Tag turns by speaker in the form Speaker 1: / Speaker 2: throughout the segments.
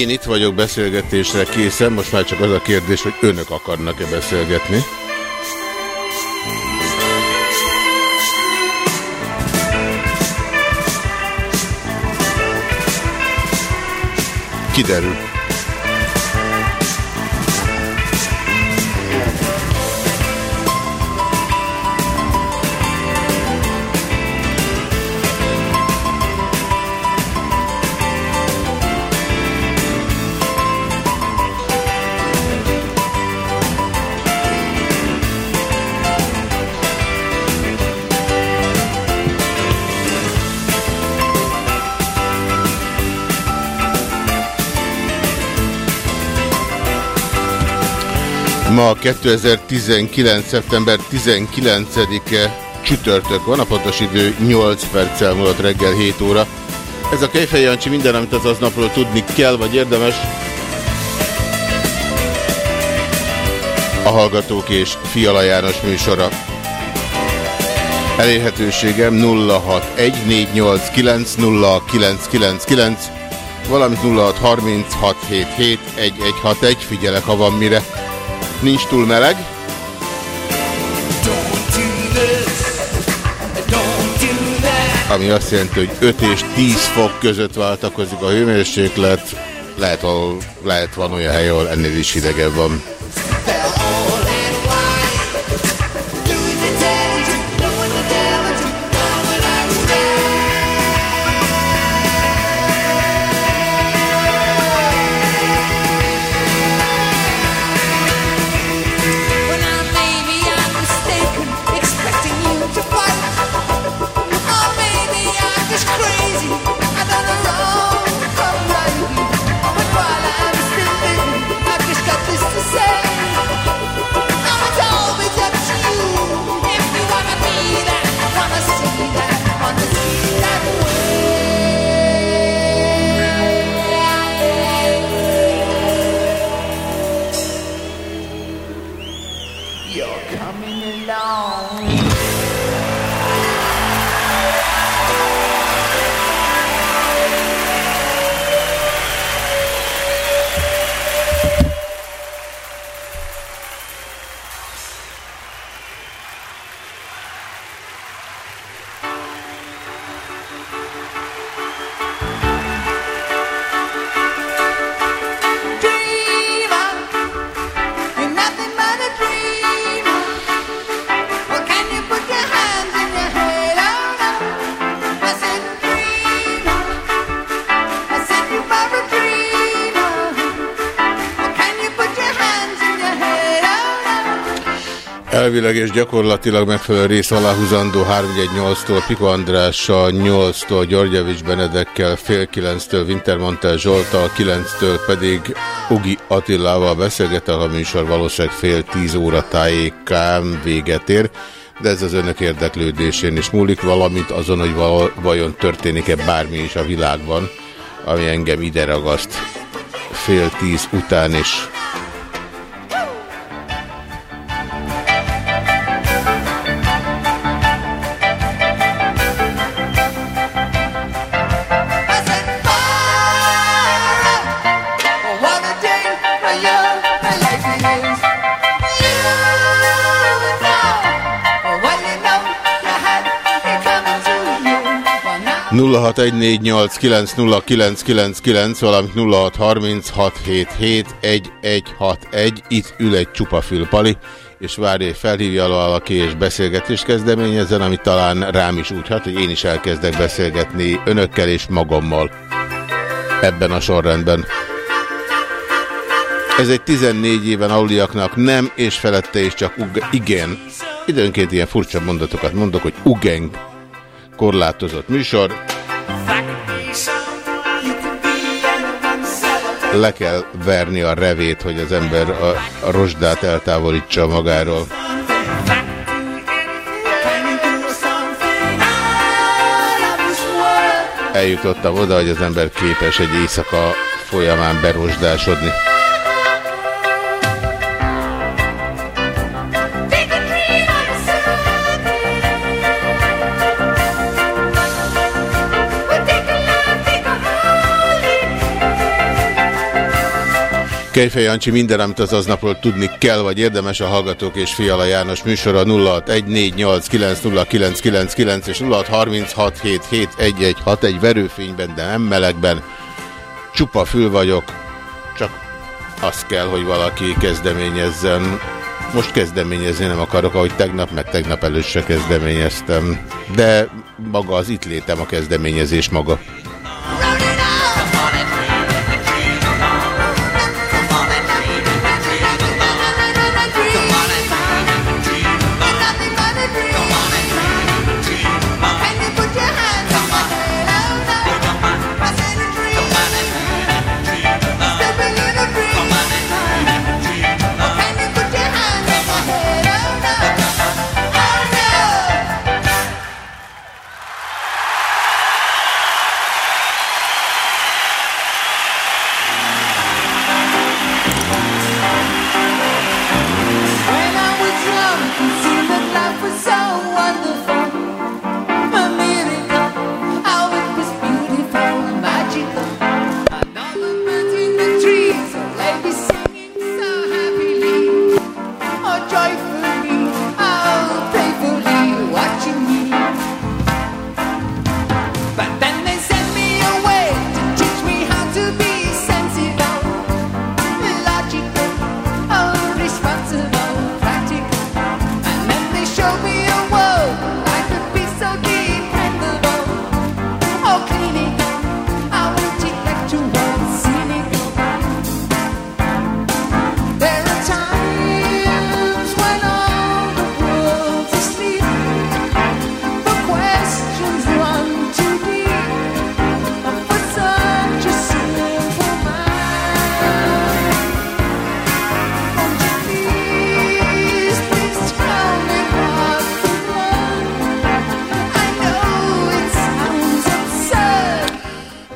Speaker 1: Én itt vagyok beszélgetésre készen, most már csak az a kérdés, hogy önök akarnak-e beszélgetni. Kiderül. Ma 2019. szeptember 19-e csütörtök van, a pontos idő 8 perccel múlott reggel 7 óra. Ez a Kejfej Jancsi minden, amit az aznapról tudni kell, vagy érdemes. A Hallgatók és Fiala János műsora. Elérhetőségem 0614890999, valamint 0636771161, figyelek, ha van mire. Nincs túl meleg. Ami azt jelenti, hogy 5 és 10 fok között váltakozik a hőmérséklet. Lehet, ahol, lehet van olyan hely, ahol ennél is hidegebb van.
Speaker 2: Elvileg és gyakorlatilag megfelelő rész aláhúzandó 318-tól Piko Andrással, 8-tól Györgyevics Benedekkel, fél 9-től Wintermantel Zsoltal, 9-től pedig Ugi Attilával beszélgetek, a műsor valószínűleg fél 10 óra tájékán véget ér, de ez az önök érdeklődésén is múlik, valamint azon, hogy val- vajon történik-e bármi is a világban, ami engem ide ragaszt fél 10 után is. 0614890999, valamint 0636771161. Itt ül egy csupa fülpali, és várja, hogy felhívja valaki, és beszélgetést kezdeményezzen, ami talán rám is úgy hat, hogy én is elkezdek beszélgetni önökkel és magammal. Ebben a sorrendben. Ez egy 14 éven aluliaknak nem, és felette is csak igen. Időnként ilyen furcsa mondatokat mondok, hogy ugeng korlátozott műsor. Le kell verni a revét, hogy az ember a, a rozsdát eltávolítsa magáról. Eljutottam oda, hogy az ember képes egy éjszaka folyamán berozsdásodni. Kejfej Jancsi minden, amit az aznapról tudni kell, vagy érdemes a Hallgatók és Fiala János műsora 0614890999 és 0636771161 verőfényben, de nem melegben. Csupa fül vagyok, csak azt kell, hogy valaki kezdeményezzen. Most kezdeményezni nem akarok, ahogy tegnap, meg tegnap előtt se kezdeményeztem. De maga az itt létem a kezdeményezés maga.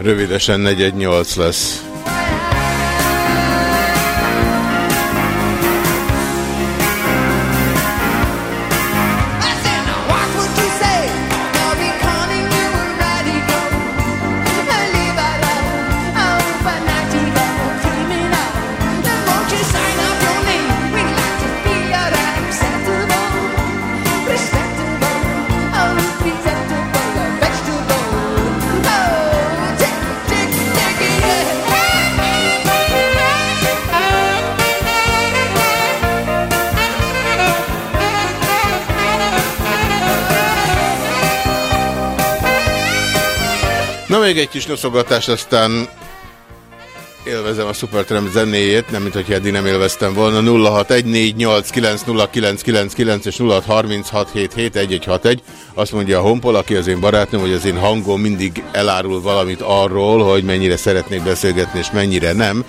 Speaker 2: Rövidesen 418 lesz.
Speaker 1: Még egy kis noszogatás, aztán élvezem a Supertramp zenéjét, nem mint hogy eddig nem élveztem volna. 0614890999 és 0636771161. Azt mondja a Honpol, aki az én barátnőm, hogy az én hangom mindig elárul valamit arról, hogy mennyire szeretnék beszélgetni és mennyire nem.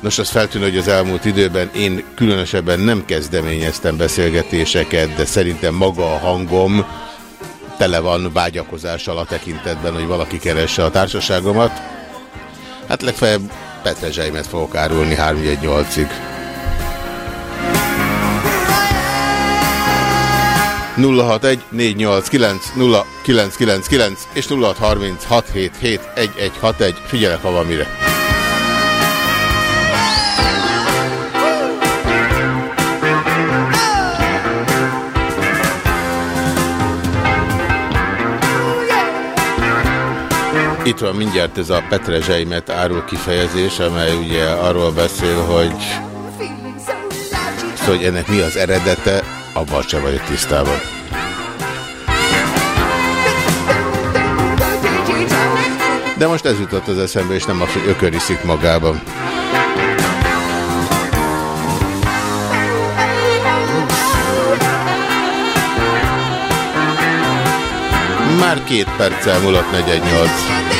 Speaker 1: Nos, az feltűnő, hogy az elmúlt időben én különösebben nem kezdeményeztem beszélgetéseket, de szerintem maga a hangom tele van vágyakozással a tekintetben, hogy valaki keresse a társaságomat. Hát legfeljebb Petrezseimet fogok árulni 318-ig. 061 489 0999 és 0636771161. Figyelek, ha van mire. Itt van mindjárt ez a Petrezseimet árul kifejezés, amely ugye arról beszél, hogy, szóval, hogy ennek mi az eredete, abban sem vagyok tisztában. De most ez jutott az eszembe, és nem az, hogy ököriszik magában. Már két perccel múlott 418.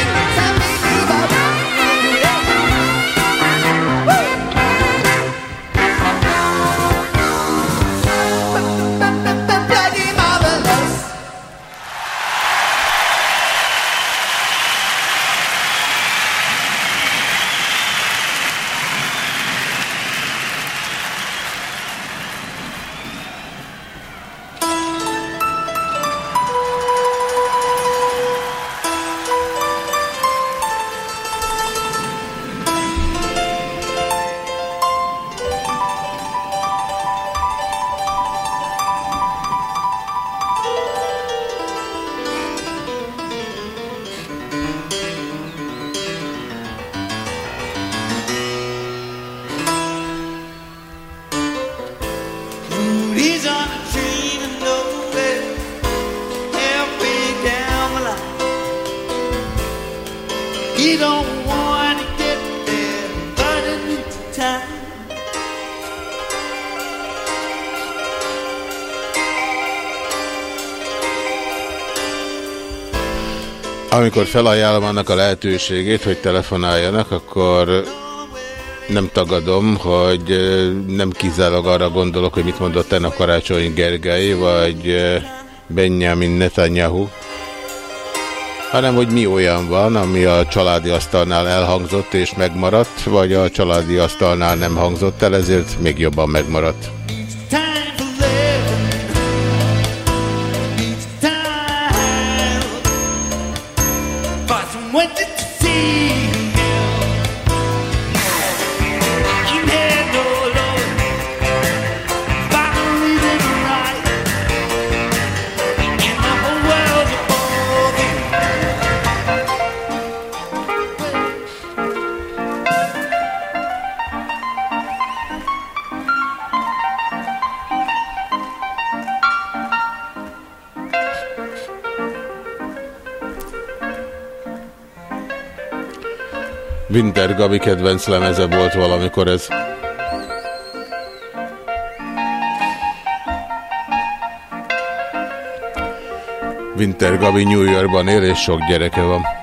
Speaker 1: Amikor felajánlom annak a lehetőségét, hogy telefonáljanak, akkor nem tagadom, hogy nem kizárólag arra gondolok, hogy mit mondott tegnap Karácsony Gergely, vagy Benjamin Netanyahu, hanem hogy mi olyan van, ami a családi asztalnál elhangzott és megmaradt, vagy a családi asztalnál nem hangzott el, ezért még jobban megmaradt. Winter Gabi kedvenc lemeze volt valamikor ez. Winter Gabi New Yorkban él, és sok gyereke van.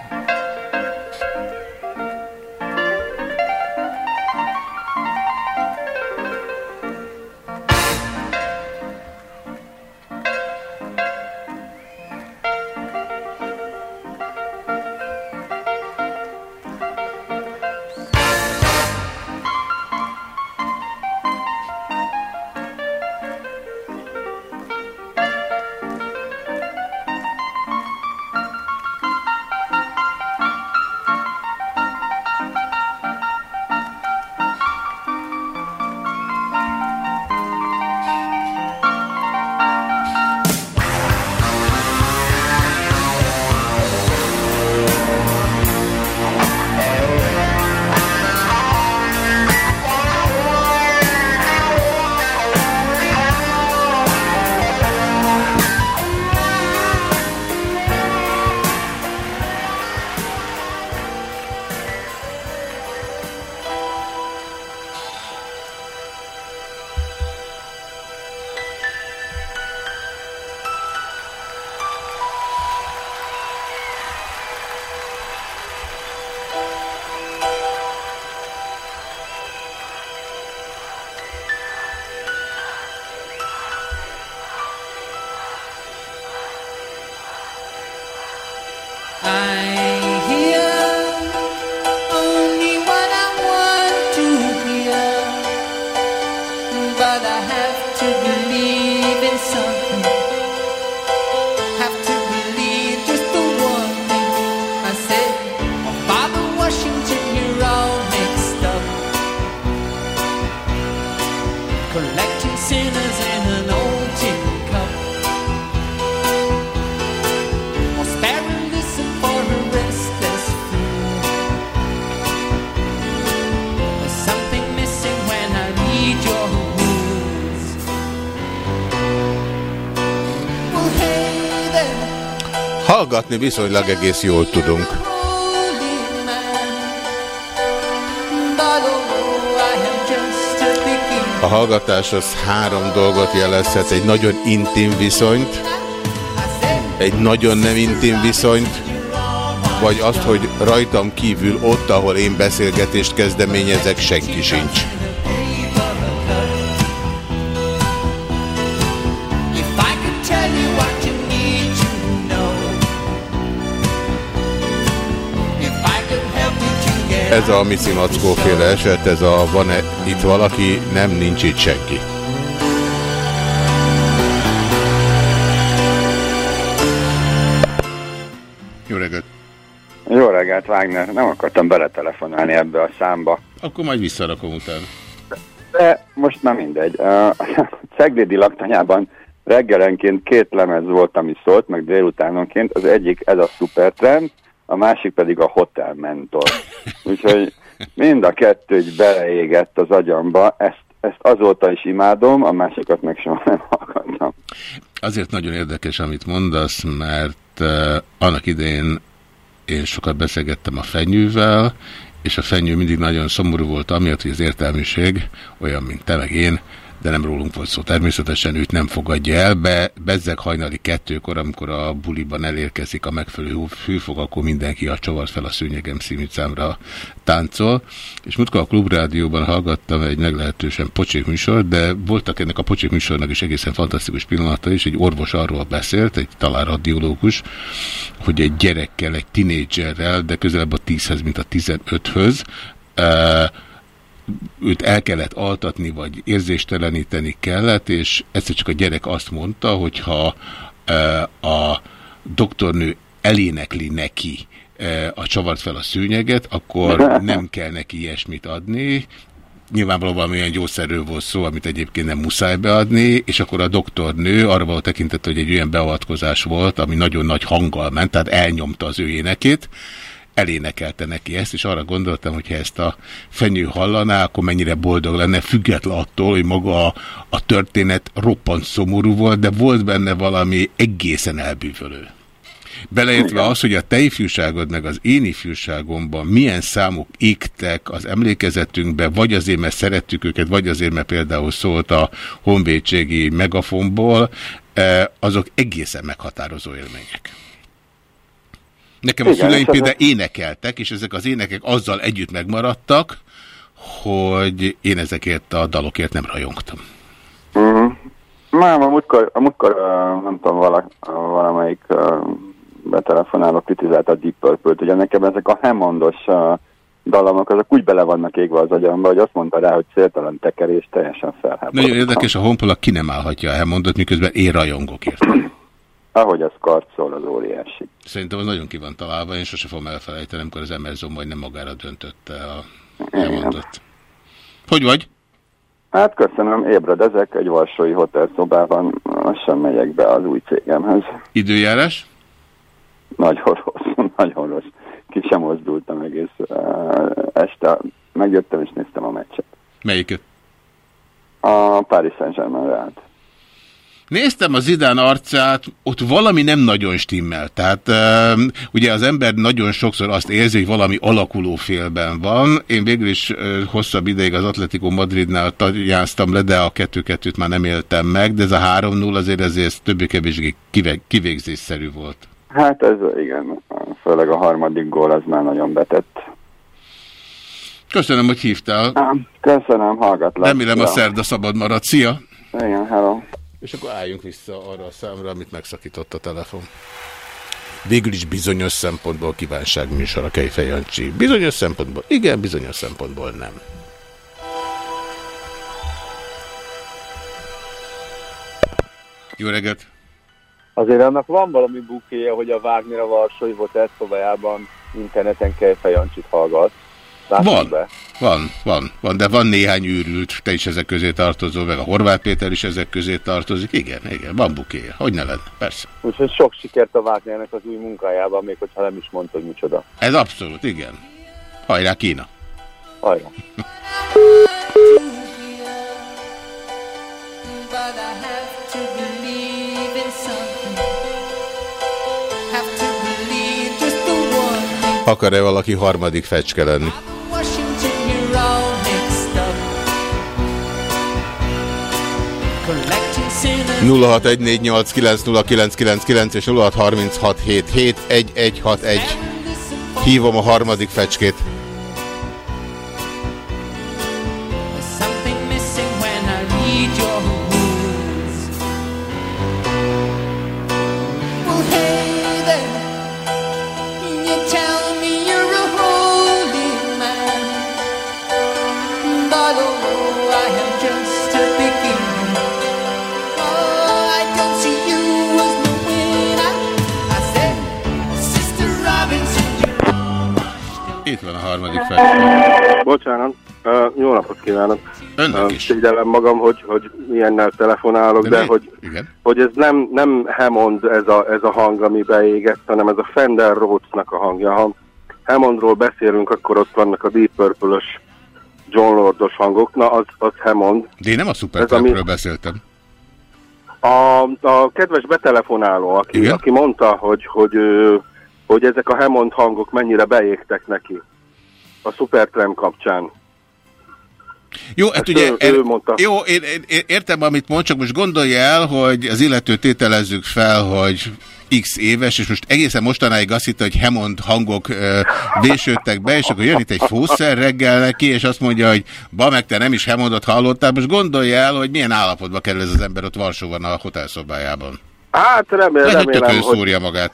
Speaker 1: Hallgatni viszonylag egész jól tudunk.
Speaker 3: a
Speaker 1: hallgatás az három dolgot jelezhet, egy nagyon intim viszonyt, egy nagyon nem intim viszonyt, vagy azt, hogy rajtam kívül ott, ahol én beszélgetést kezdeményezek, senki sincs. Ez a Mici Mackó féle eset, ez a van-e itt valaki, nem nincs itt senki. Jó reggelt!
Speaker 4: Jó reggelt, Wagner. Nem akartam beletelefonálni ebbe a számba.
Speaker 1: Akkor majd visszarakom utána.
Speaker 4: De most már mindegy. A Ceglédi laktanyában reggelenként két lemez volt, ami szólt, meg délutánonként. Az egyik ez a Supertrend, a másik pedig a Hotel Mentor. Úgyhogy mind a kettő így beleégett az agyamba. Ezt, ezt azóta is imádom, a másikat meg soha nem hallgattam.
Speaker 1: Azért nagyon érdekes, amit mondasz, mert uh, annak idején én sokat beszélgettem a fenyővel, és a fenyő mindig nagyon szomorú volt, amiatt, hogy az értelmiség olyan, mint te meg én, de nem rólunk volt szó. Természetesen őt nem fogadja el, be, bezzeg hajnali kettőkor, amikor a buliban elérkezik a megfelelő hőfok, akkor mindenki a csavart fel a szőnyegem című számra táncol. És múltkor a klubrádióban hallgattam egy meglehetősen pocsék műsor, de voltak ennek a pocsék műsornak is egészen fantasztikus pillanata is. Egy orvos arról beszélt, egy talán radiológus, hogy egy gyerekkel, egy tinédzserrel, de közelebb a 10-hez, mint a 15-höz, őt el kellett altatni, vagy érzésteleníteni kellett, és egyszer csak a gyerek azt mondta, hogyha e, a doktornő elénekli neki e, a csavart fel a szőnyeget, akkor nem kell neki ilyesmit adni, nyilvánvalóan valamilyen gyógyszerről volt szó, amit egyébként nem muszáj beadni, és akkor a doktornő arra való tekintett, hogy egy olyan beavatkozás volt, ami nagyon nagy hanggal ment, tehát elnyomta az ő énekét, elénekelte neki ezt, és arra gondoltam, hogy ha ezt a fenyő hallaná, akkor mennyire boldog lenne, független attól, hogy maga a, a történet roppant szomorú volt, de volt benne valami egészen elbűvölő. Beleértve az, hogy a te ifjúságod meg az én ifjúságomban milyen számok égtek az emlékezetünkbe, vagy azért, mert szerettük őket, vagy azért, mert például szólt a honvédségi megafonból, eh, azok egészen meghatározó élmények. Nekem a
Speaker 4: Igen,
Speaker 1: szüleim
Speaker 4: és
Speaker 1: például
Speaker 4: ezek-
Speaker 1: énekeltek, és ezek az énekek azzal együtt megmaradtak, hogy én ezekért a dalokért nem rajongtam.
Speaker 4: Uh-huh. Már a múltkor, a múltkor uh, nem tudom, vala, uh, valamelyik uh, betelefonáló kritizálta a Deep Purple-t. Ugye nekem ezek a Hammondos uh, dallamok, azok úgy bele vannak égve az agyamba, hogy azt mondta rá, hogy céltalan tekerés, teljesen felháborodtam.
Speaker 1: Nagyon érdekes, a honpola ki nem állhatja el mondott, miközben én rajongok érte.
Speaker 4: Ahogy az karcol, az óriási.
Speaker 1: Szerintem az nagyon ki van találva, én sose fogom elfelejteni, amikor az Emerson majdnem magára döntötte a elmondott. Hogy vagy?
Speaker 4: Hát köszönöm, ébredezek egy varsói hotelszobában, lassan megyek be az új cégemhez.
Speaker 1: Időjárás?
Speaker 4: Nagyon rossz, nagyon rossz. Ki sem mozdultam egész uh, este. Megjöttem és néztem a meccset.
Speaker 1: Melyiket?
Speaker 4: A Paris Saint-Germain állt.
Speaker 1: Néztem az Zidán arcát, ott valami nem nagyon stimmel. Tehát um, ugye az ember nagyon sokszor azt érzi, hogy valami alakuló félben van. Én végül is hosszabb ideig az Atletico Madridnál játsztam le, de a 2-2-t már nem éltem meg, de ez a 3-0 azért ezért többé-kevésbé kivégzésszerű volt.
Speaker 4: Hát ez igen, főleg a harmadik gól az már nagyon betett.
Speaker 1: Köszönöm, hogy hívtál.
Speaker 4: Köszönöm, hallgatlak.
Speaker 1: Remélem a szerda szabad marad. Szia!
Speaker 4: Igen, hello.
Speaker 1: És akkor álljunk vissza arra a számra, amit megszakított a telefon. Végül is bizonyos szempontból kívánságműsor a Kejfej. Bizonyos szempontból igen, bizonyos szempontból nem. Jó reggelt!
Speaker 5: Azért annak van valami bukéja, hogy a Wagner a Varsói Hotel szobájában interneten Kejfej Jancsit hallgat.
Speaker 1: Van,
Speaker 5: Be.
Speaker 1: van, van, van, de van néhány űrült, te is ezek közé tartozol, meg a Horváth Péter is ezek közé tartozik. Igen, igen, van bukéja. Hogy ne lenne? Persze.
Speaker 5: Úgyhogy sok sikert a Wagnernek az új munkájában, még hogyha nem is mondta, hogy micsoda.
Speaker 1: Ez abszolút, igen. Hajrá Kína!
Speaker 5: Hajrá!
Speaker 1: Akar-e valaki harmadik fecske lenni? 0614890999 és 0636771161. Hívom a harmadik fecskét. Harmadik fecske.
Speaker 5: Bocsánat, uh, jó napot kívánok!
Speaker 1: Önnek
Speaker 5: Uh,
Speaker 1: is.
Speaker 5: Figyelem magam, hogy, hogy milyennel telefonálok, de,
Speaker 1: mi?
Speaker 5: hogy,
Speaker 1: Igen.
Speaker 5: hogy ez nem, nem Hammond ez a, ez a hang, ami beégett, hanem ez a Fender Rhodes-nak a hangja. Ha Hammondról beszélünk, akkor ott vannak a Deep Purple-ös John Lordos hangok, na az, az Hammond.
Speaker 1: De én nem a Supertrampről
Speaker 5: ami-
Speaker 1: beszéltem.
Speaker 5: A, a kedves betelefonáló, aki,
Speaker 1: Igen?
Speaker 5: aki mondta, hogy, hogy, hogy ezek a Hammond hangok mennyire beégtek neki a Supertramp kapcsán.
Speaker 1: Jó, hát
Speaker 5: Ezt
Speaker 1: ugye,
Speaker 5: ő-
Speaker 1: er,
Speaker 5: ő mondta.
Speaker 1: jó, én, én, értem, amit mond, csak most gondolja el, hogy az illető tételezzük fel, hogy x éves, és most egészen mostanáig azt hitte, hogy Hemond hangok vésődtek be, és akkor jön itt egy fószer reggel neki, és azt mondja, hogy ba meg te nem is Hemondot hallottál, most gondolja el, hogy milyen állapotba kerül ez az ember ott Varsóban a hotelszobájában.
Speaker 5: Hát remélem,
Speaker 1: Lehet, hogy
Speaker 5: remélem hogy
Speaker 1: szúrja magát.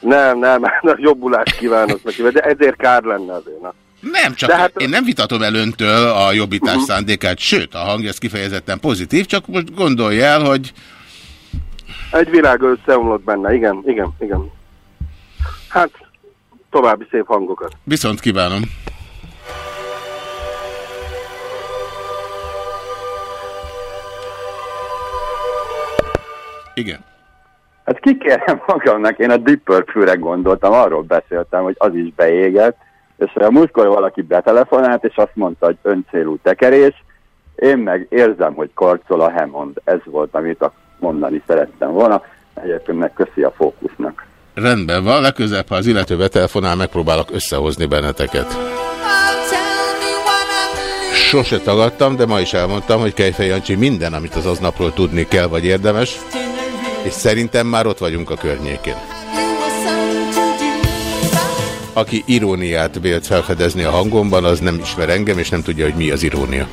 Speaker 5: Nem, nem, jobbulást kívánok neki, de ezért kár lenne azért. Na.
Speaker 1: Nem, csak
Speaker 5: De hát-
Speaker 1: én nem vitatom el öntől a jobbítás szándékát, sőt, a hangja ez kifejezetten pozitív, csak most gondolja el, hogy
Speaker 5: Egy világ összeomlott benne, igen, igen, igen. Hát, további szép hangokat.
Speaker 1: viszont kívánom. Igen.
Speaker 4: Hát kikérem magamnak, én a Deep gondoltam, arról beszéltem, hogy az is beégett, és a múltkor valaki betelefonált, és azt mondta, hogy öncélú tekerés, én meg érzem, hogy karcol a Hammond. Ez volt, amit mondani szerettem volna. Egyébként meg köszi a fókusznak.
Speaker 1: Rendben van, legközelebb, ha az illető betelefonál, megpróbálok összehozni benneteket. Sose tagadtam, de ma is elmondtam, hogy Kejfej Jancsi minden, amit az aznapról tudni kell, vagy érdemes, és szerintem már ott vagyunk a környékén. Aki iróniát vélt felfedezni a hangomban, az nem ismer engem, és nem tudja, hogy mi az irónia.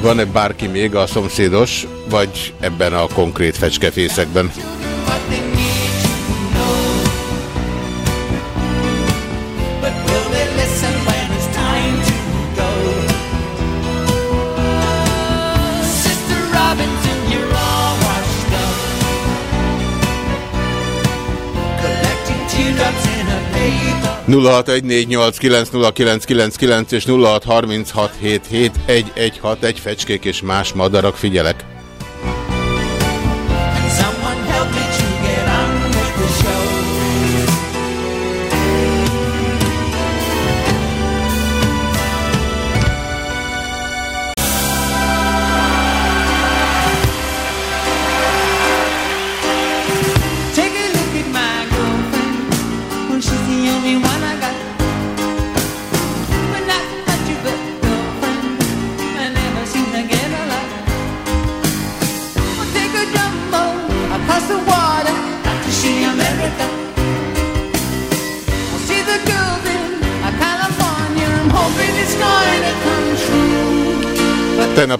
Speaker 1: Van-e bárki még a szomszédos, vagy ebben a konkrét fecskefészekben? 0614890999 és 0636771161 fecskék és más madarak figyelek.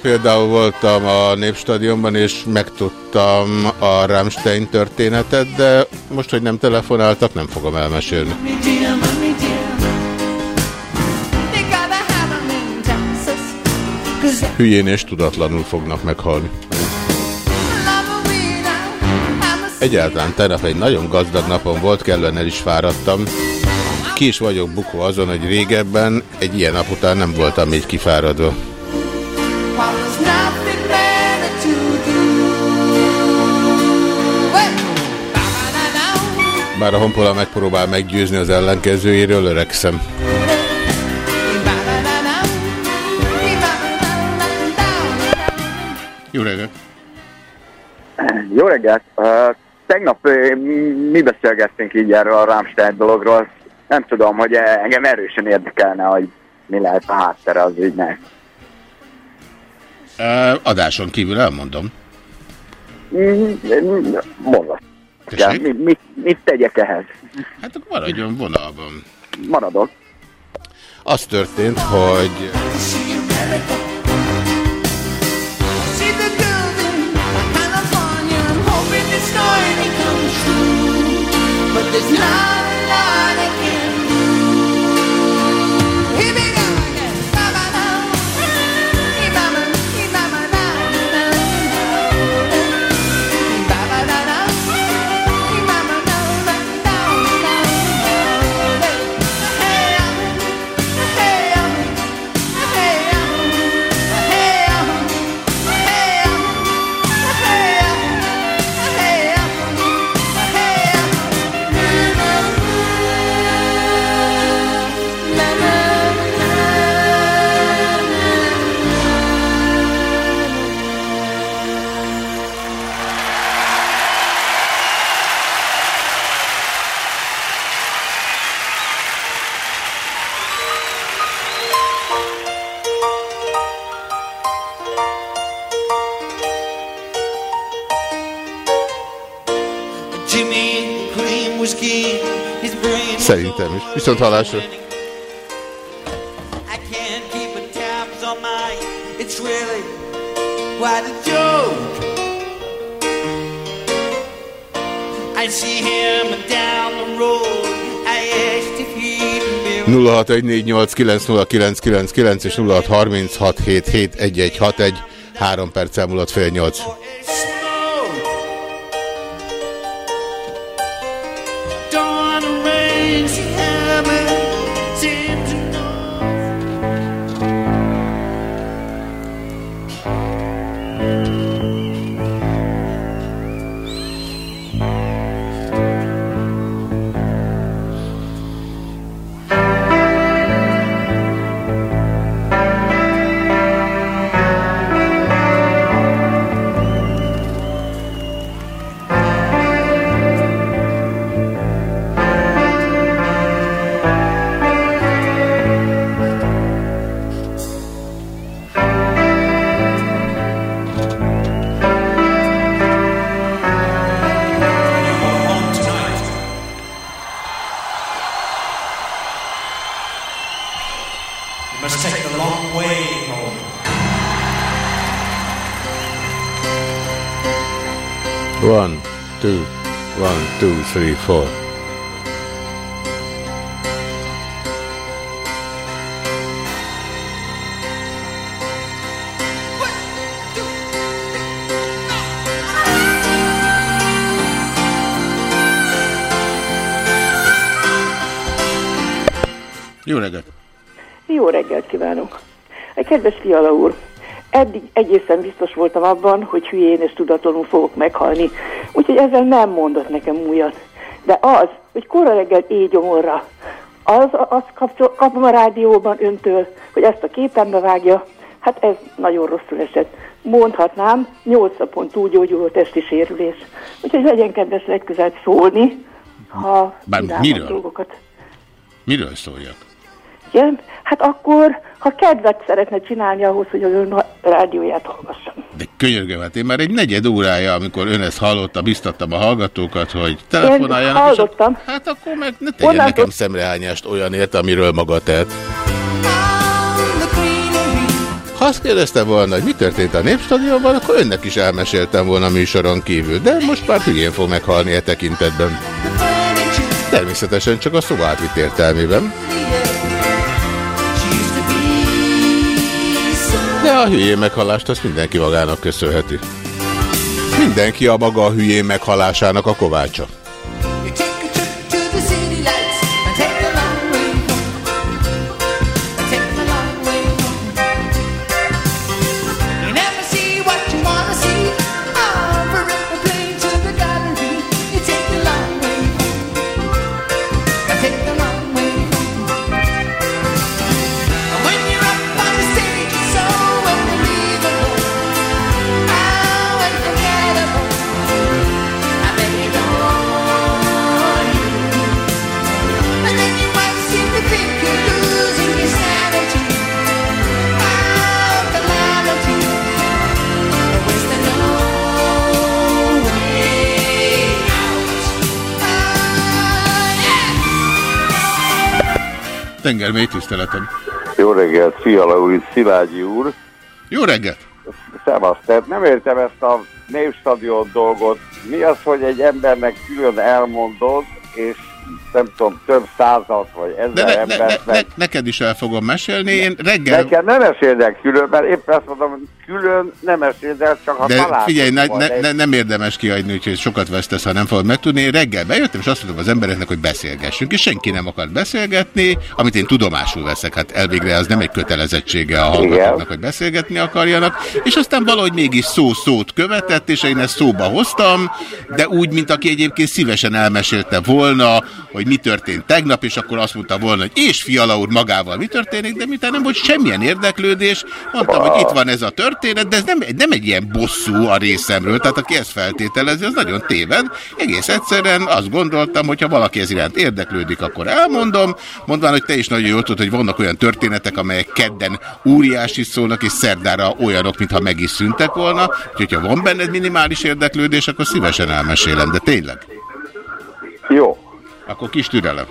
Speaker 1: Például voltam a Népstadionban, és megtudtam a Rammstein történetet, de most, hogy nem telefonáltak, nem fogom elmesélni. Hülyén és tudatlanul fognak meghalni. Egyáltalán tegnap egy nagyon gazdag napon volt, kellően el is fáradtam. Ki is vagyok bukva azon, hogy régebben egy ilyen nap után nem voltam így kifáradva. Bár a honpola megpróbál meggyőzni az ellenkezőjéről, öregszem. Jó reggelt!
Speaker 4: Jó reggelt! Uh, tegnap uh, mi beszélgettünk így erről a Rammstein dologról. Nem tudom, hogy uh, engem erősen érdekelne, hogy mi lehet a háttere az ügynek.
Speaker 1: Uh, adáson kívül elmondom.
Speaker 4: Mm, mm, Mondod.
Speaker 1: Tessék?
Speaker 4: Mi, mit, mit tegyek ehhez?
Speaker 1: Hát akkor maradjon vonalban.
Speaker 4: Maradok.
Speaker 1: Az történt, hogy
Speaker 2: Jimmy
Speaker 1: Szerintem is. Viszont hallásra.
Speaker 2: I see him down the road. I asked if he'd
Speaker 1: 0614890999 és 0636771161 három perc elmúlott fél 8. three, four. Jó reggelt!
Speaker 6: Jó reggelt kívánok! Egy kedves Fiala úr, eddig egészen biztos voltam abban, hogy hülyén és tudatlanul fogok meghalni, úgyhogy ezzel nem mondott nekem újat. De az, hogy kora reggel éjgyomorra, az, azt kapcsol, kapom a rádióban öntől, hogy ezt a képembe vágja, hát ez nagyon rosszul esett. Mondhatnám, 8 napon túlgyógyuló testi sérülés. Úgyhogy legyen kedves legközelebb szólni, ha
Speaker 1: Bár miről?
Speaker 6: dolgokat
Speaker 1: Miről szóljak?
Speaker 6: Igen? Hát akkor, ha kedvet szeretne csinálni ahhoz, hogy az ön rádióját hallgassam.
Speaker 1: De könyörgöm, hát én már egy negyed órája, amikor ön ezt hallotta, biztattam a hallgatókat, hogy telefonáljanak. és
Speaker 6: hallottam.
Speaker 1: ak- Hát akkor meg ne tegyen
Speaker 6: Onnantól-
Speaker 1: nekem szemrehányást olyanért, amiről maga tehet. Ha azt kérdezte volna, hogy mi történt a Népstadionban, akkor önnek is elmeséltem volna műsoron kívül, de most már hülyén fog meghalni e tekintetben. Természetesen csak a szó átvitt értelmében. De a hülyén meghalást azt mindenki magának köszönheti. Mindenki a maga a hülyén meghalásának a kovácsa. Tengermély tiszteletem.
Speaker 7: Jó reggelt, Fiala úr, itt Szilágyi úr.
Speaker 1: Jó reggelt!
Speaker 7: Szevasz, tehát nem értem ezt a névstadion dolgot. Mi az, hogy egy embernek külön elmondod, és nem tudom, több százat vagy ezer
Speaker 1: ne, ne, ne,
Speaker 7: embert
Speaker 1: ne,
Speaker 7: meg...
Speaker 1: neked is el fogom mesélni. Én reggel...
Speaker 7: Nekem nem esélyedek külön, mert éppen azt mondom, külön nem esélyedek, csak ha
Speaker 1: De figyelj, ne, ne, ne, nem érdemes kiadni, úgyhogy sokat vesztesz, ha nem fogod megtudni. Én reggel bejöttem, és azt mondom az embereknek, hogy beszélgessünk, és senki nem akart beszélgetni, amit én tudomásul veszek, hát elvégre az nem egy kötelezettsége a hallgatóknak, hogy beszélgetni akarjanak, és aztán valahogy mégis szó szót követett, és én ezt szóba hoztam, de úgy, mint aki egyébként szívesen elmesélte volna, hogy mi történt tegnap, és akkor azt mondta volna, hogy és Fiala úr magával mi történik, de miután nem volt semmilyen érdeklődés, mondtam, hogy itt van ez a történet, de ez nem, nem egy ilyen bosszú a részemről, tehát aki ezt feltételezi, az nagyon téved. Egész egyszerűen azt gondoltam, hogy ha valaki ez iránt érdeklődik, akkor elmondom, mondván, hogy te is nagyon jól tudod, hogy vannak olyan történetek, amelyek kedden óriási szólnak, és szerdára olyanok, mintha meg is szüntek volna, úgyhogy ha van benned minimális érdeklődés, akkor szívesen elmesélem, de tényleg.
Speaker 7: Jó.
Speaker 1: Akkor kis türelem.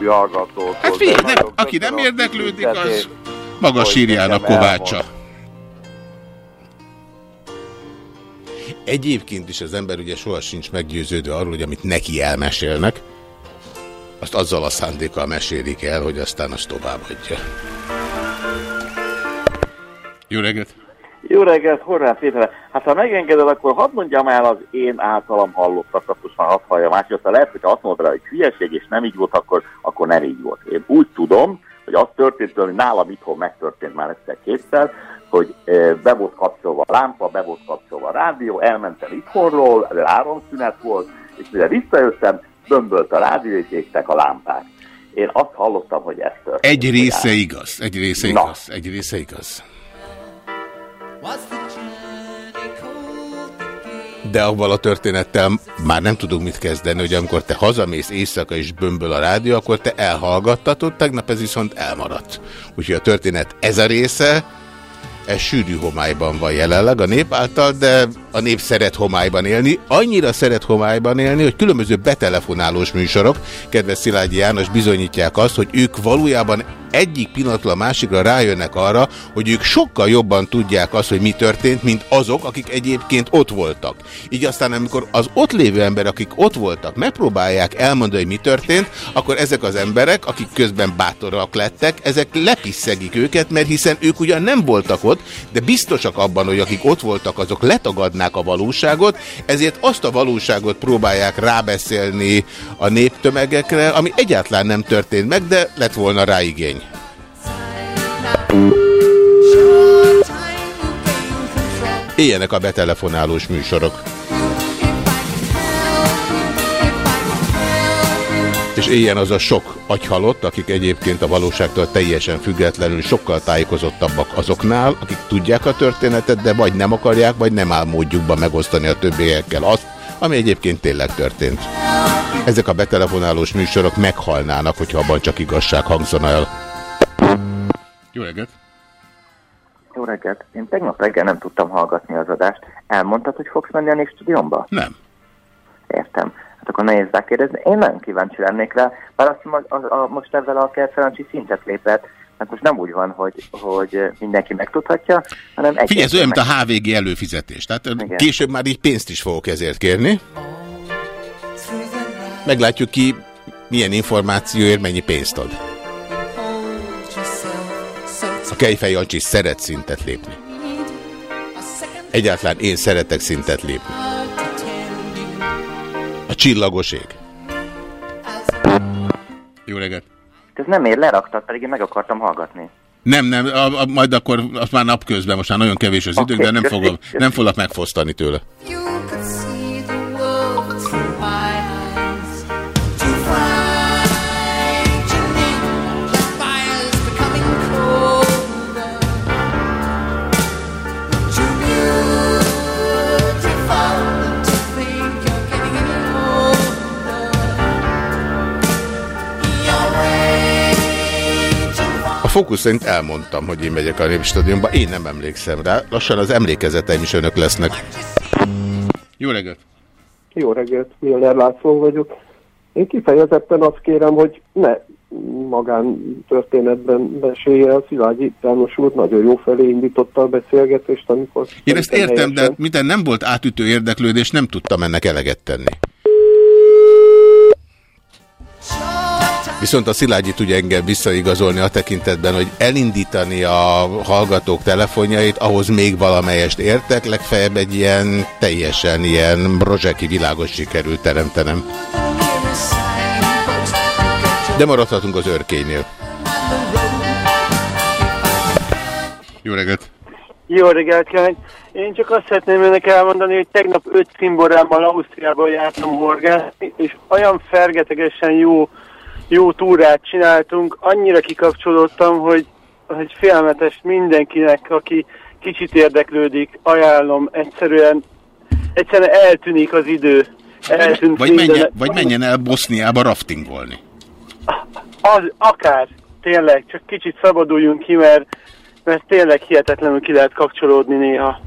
Speaker 7: Többi hallgatótól.
Speaker 1: Hát figyelj, nem, aki nem érdeklődik, az maga sírjának kovácsa. Egyébként is az ember ugye soha sincs meggyőződve arról, hogy amit neki elmesélnek, azt azzal a szándékkal mesélik el, hogy aztán azt továbbadja. Jó reggelt!
Speaker 8: Jó reggelt, Horváth Péter. Hát ha megengeded, akkor hadd mondjam el az én általam hallottakat, most már hadd halljam át, aztán lehet, hogy azt mondod rá, hogy hülyeség, és nem így volt, akkor, akkor nem így volt. Én úgy tudom, hogy az történt, hogy nálam itthon megtörtént már egyszer-kétszer, hogy eh, be volt kapcsolva a lámpa, be volt kapcsolva a rádió, elmentem itthonról, áramszünet volt, és mire visszajöttem, bömbölt a rádió, és égtek a lámpák. Én azt hallottam, hogy ez történt.
Speaker 1: Egy része igaz, egy része igaz, egy része igaz. De avval a történettel már nem tudunk mit kezdeni, hogy amikor te hazamész éjszaka és bömböl a rádió, akkor te elhallgattatod, tegnap ez viszont elmaradt. Úgyhogy a történet ez a része, ez sűrű homályban van jelenleg a nép által, de a nép szeret homályban élni. Annyira szeret homályban élni, hogy különböző betelefonálós műsorok, kedves Szilágyi János bizonyítják azt, hogy ők valójában egyik pillanatról a másikra rájönnek arra, hogy ők sokkal jobban tudják azt, hogy mi történt, mint azok, akik egyébként ott voltak. Így aztán, amikor az ott lévő ember, akik ott voltak, megpróbálják elmondani, hogy mi történt, akkor ezek az emberek, akik közben bátorak lettek, ezek lepisszegik őket, mert hiszen ők ugyan nem voltak ott, de biztosak abban, hogy akik ott voltak, azok letagadnák a valóságot, ezért azt a valóságot próbálják rábeszélni a néptömegekre, ami egyáltalán nem történt meg, de lett volna rá igény. Éljenek a betelefonálós műsorok. És éljen az a sok agyhalott, akik egyébként a valóságtól teljesen függetlenül sokkal tájékozottabbak azoknál, akik tudják a történetet, de vagy nem akarják, vagy nem áll módjukban megosztani a többiekkel azt, ami egyébként tényleg történt. Ezek a betelefonálós műsorok meghalnának, hogyha abban csak igazság hangzana el. Jó reggelt!
Speaker 9: Jó reggelt. Én tegnap reggel nem tudtam hallgatni az adást. Elmondtad, hogy fogsz menni a Népstúdiómba?
Speaker 1: Nem.
Speaker 9: Értem. Hát akkor nehéz rákérdezni. Én nagyon kíváncsi lennék rá, bár azt hiszem, a, a, a, most ezzel a Kerfelancsi szintet lépett, hát most nem úgy van, hogy, hogy mindenki megtudhatja, hanem egy
Speaker 1: Figyelj, ez olyan, mint a HVG előfizetés. Tehát Igen. később már így pénzt is fogok ezért kérni. Meglátjuk ki, milyen információért mennyi pénzt ad. A Kejfej Jancsi szeret szintet lépni. Egyáltalán én szeretek szintet lépni. A csillagos ég. Jó reggelt!
Speaker 9: Ez nem ér, leraktad, pedig én meg akartam hallgatni.
Speaker 1: Nem, nem, a, a, majd akkor azt már napközben, most már nagyon kevés az időnk, de nem, fogom, nem foglak megfosztani tőle. Fókusz szerint elmondtam, hogy én megyek a Népstadionba, én nem emlékszem rá. Lassan az emlékezeteim is önök lesznek. Jó reggelt!
Speaker 10: Jó reggelt, Milner László vagyok. Én kifejezetten azt kérem, hogy ne magán történetben mesélje a Szilágyi János úr nagyon jó felé indította a beszélgetést, amikor...
Speaker 1: Én ezt értem, de minden nem volt átütő érdeklődés, nem tudtam ennek eleget tenni. Viszont a Szilágyi tudja engem visszaigazolni a tekintetben, hogy elindítani a hallgatók telefonjait, ahhoz még valamelyest értek, legfeljebb egy ilyen teljesen ilyen rozseki világos sikerült teremtenem. De maradhatunk az örkénynél. Jó reggelt!
Speaker 11: Jó reggelt, Kány! Én csak azt szeretném önnek elmondani, hogy tegnap öt cimborámmal Ausztriában jártam horgászni, és olyan fergetegesen jó, jó túrát csináltunk, annyira kikapcsolódtam, hogy, hogy félmetes mindenkinek, aki kicsit érdeklődik, ajánlom, egyszerűen, egyszerűen eltűnik az idő. Eltűnt
Speaker 1: Vagy
Speaker 11: minden-
Speaker 1: menjen, vagy menjen el Boszniába raftingolni.
Speaker 11: Az, akár, tényleg, csak kicsit szabaduljunk ki, mert, mert tényleg hihetetlenül ki lehet kapcsolódni néha.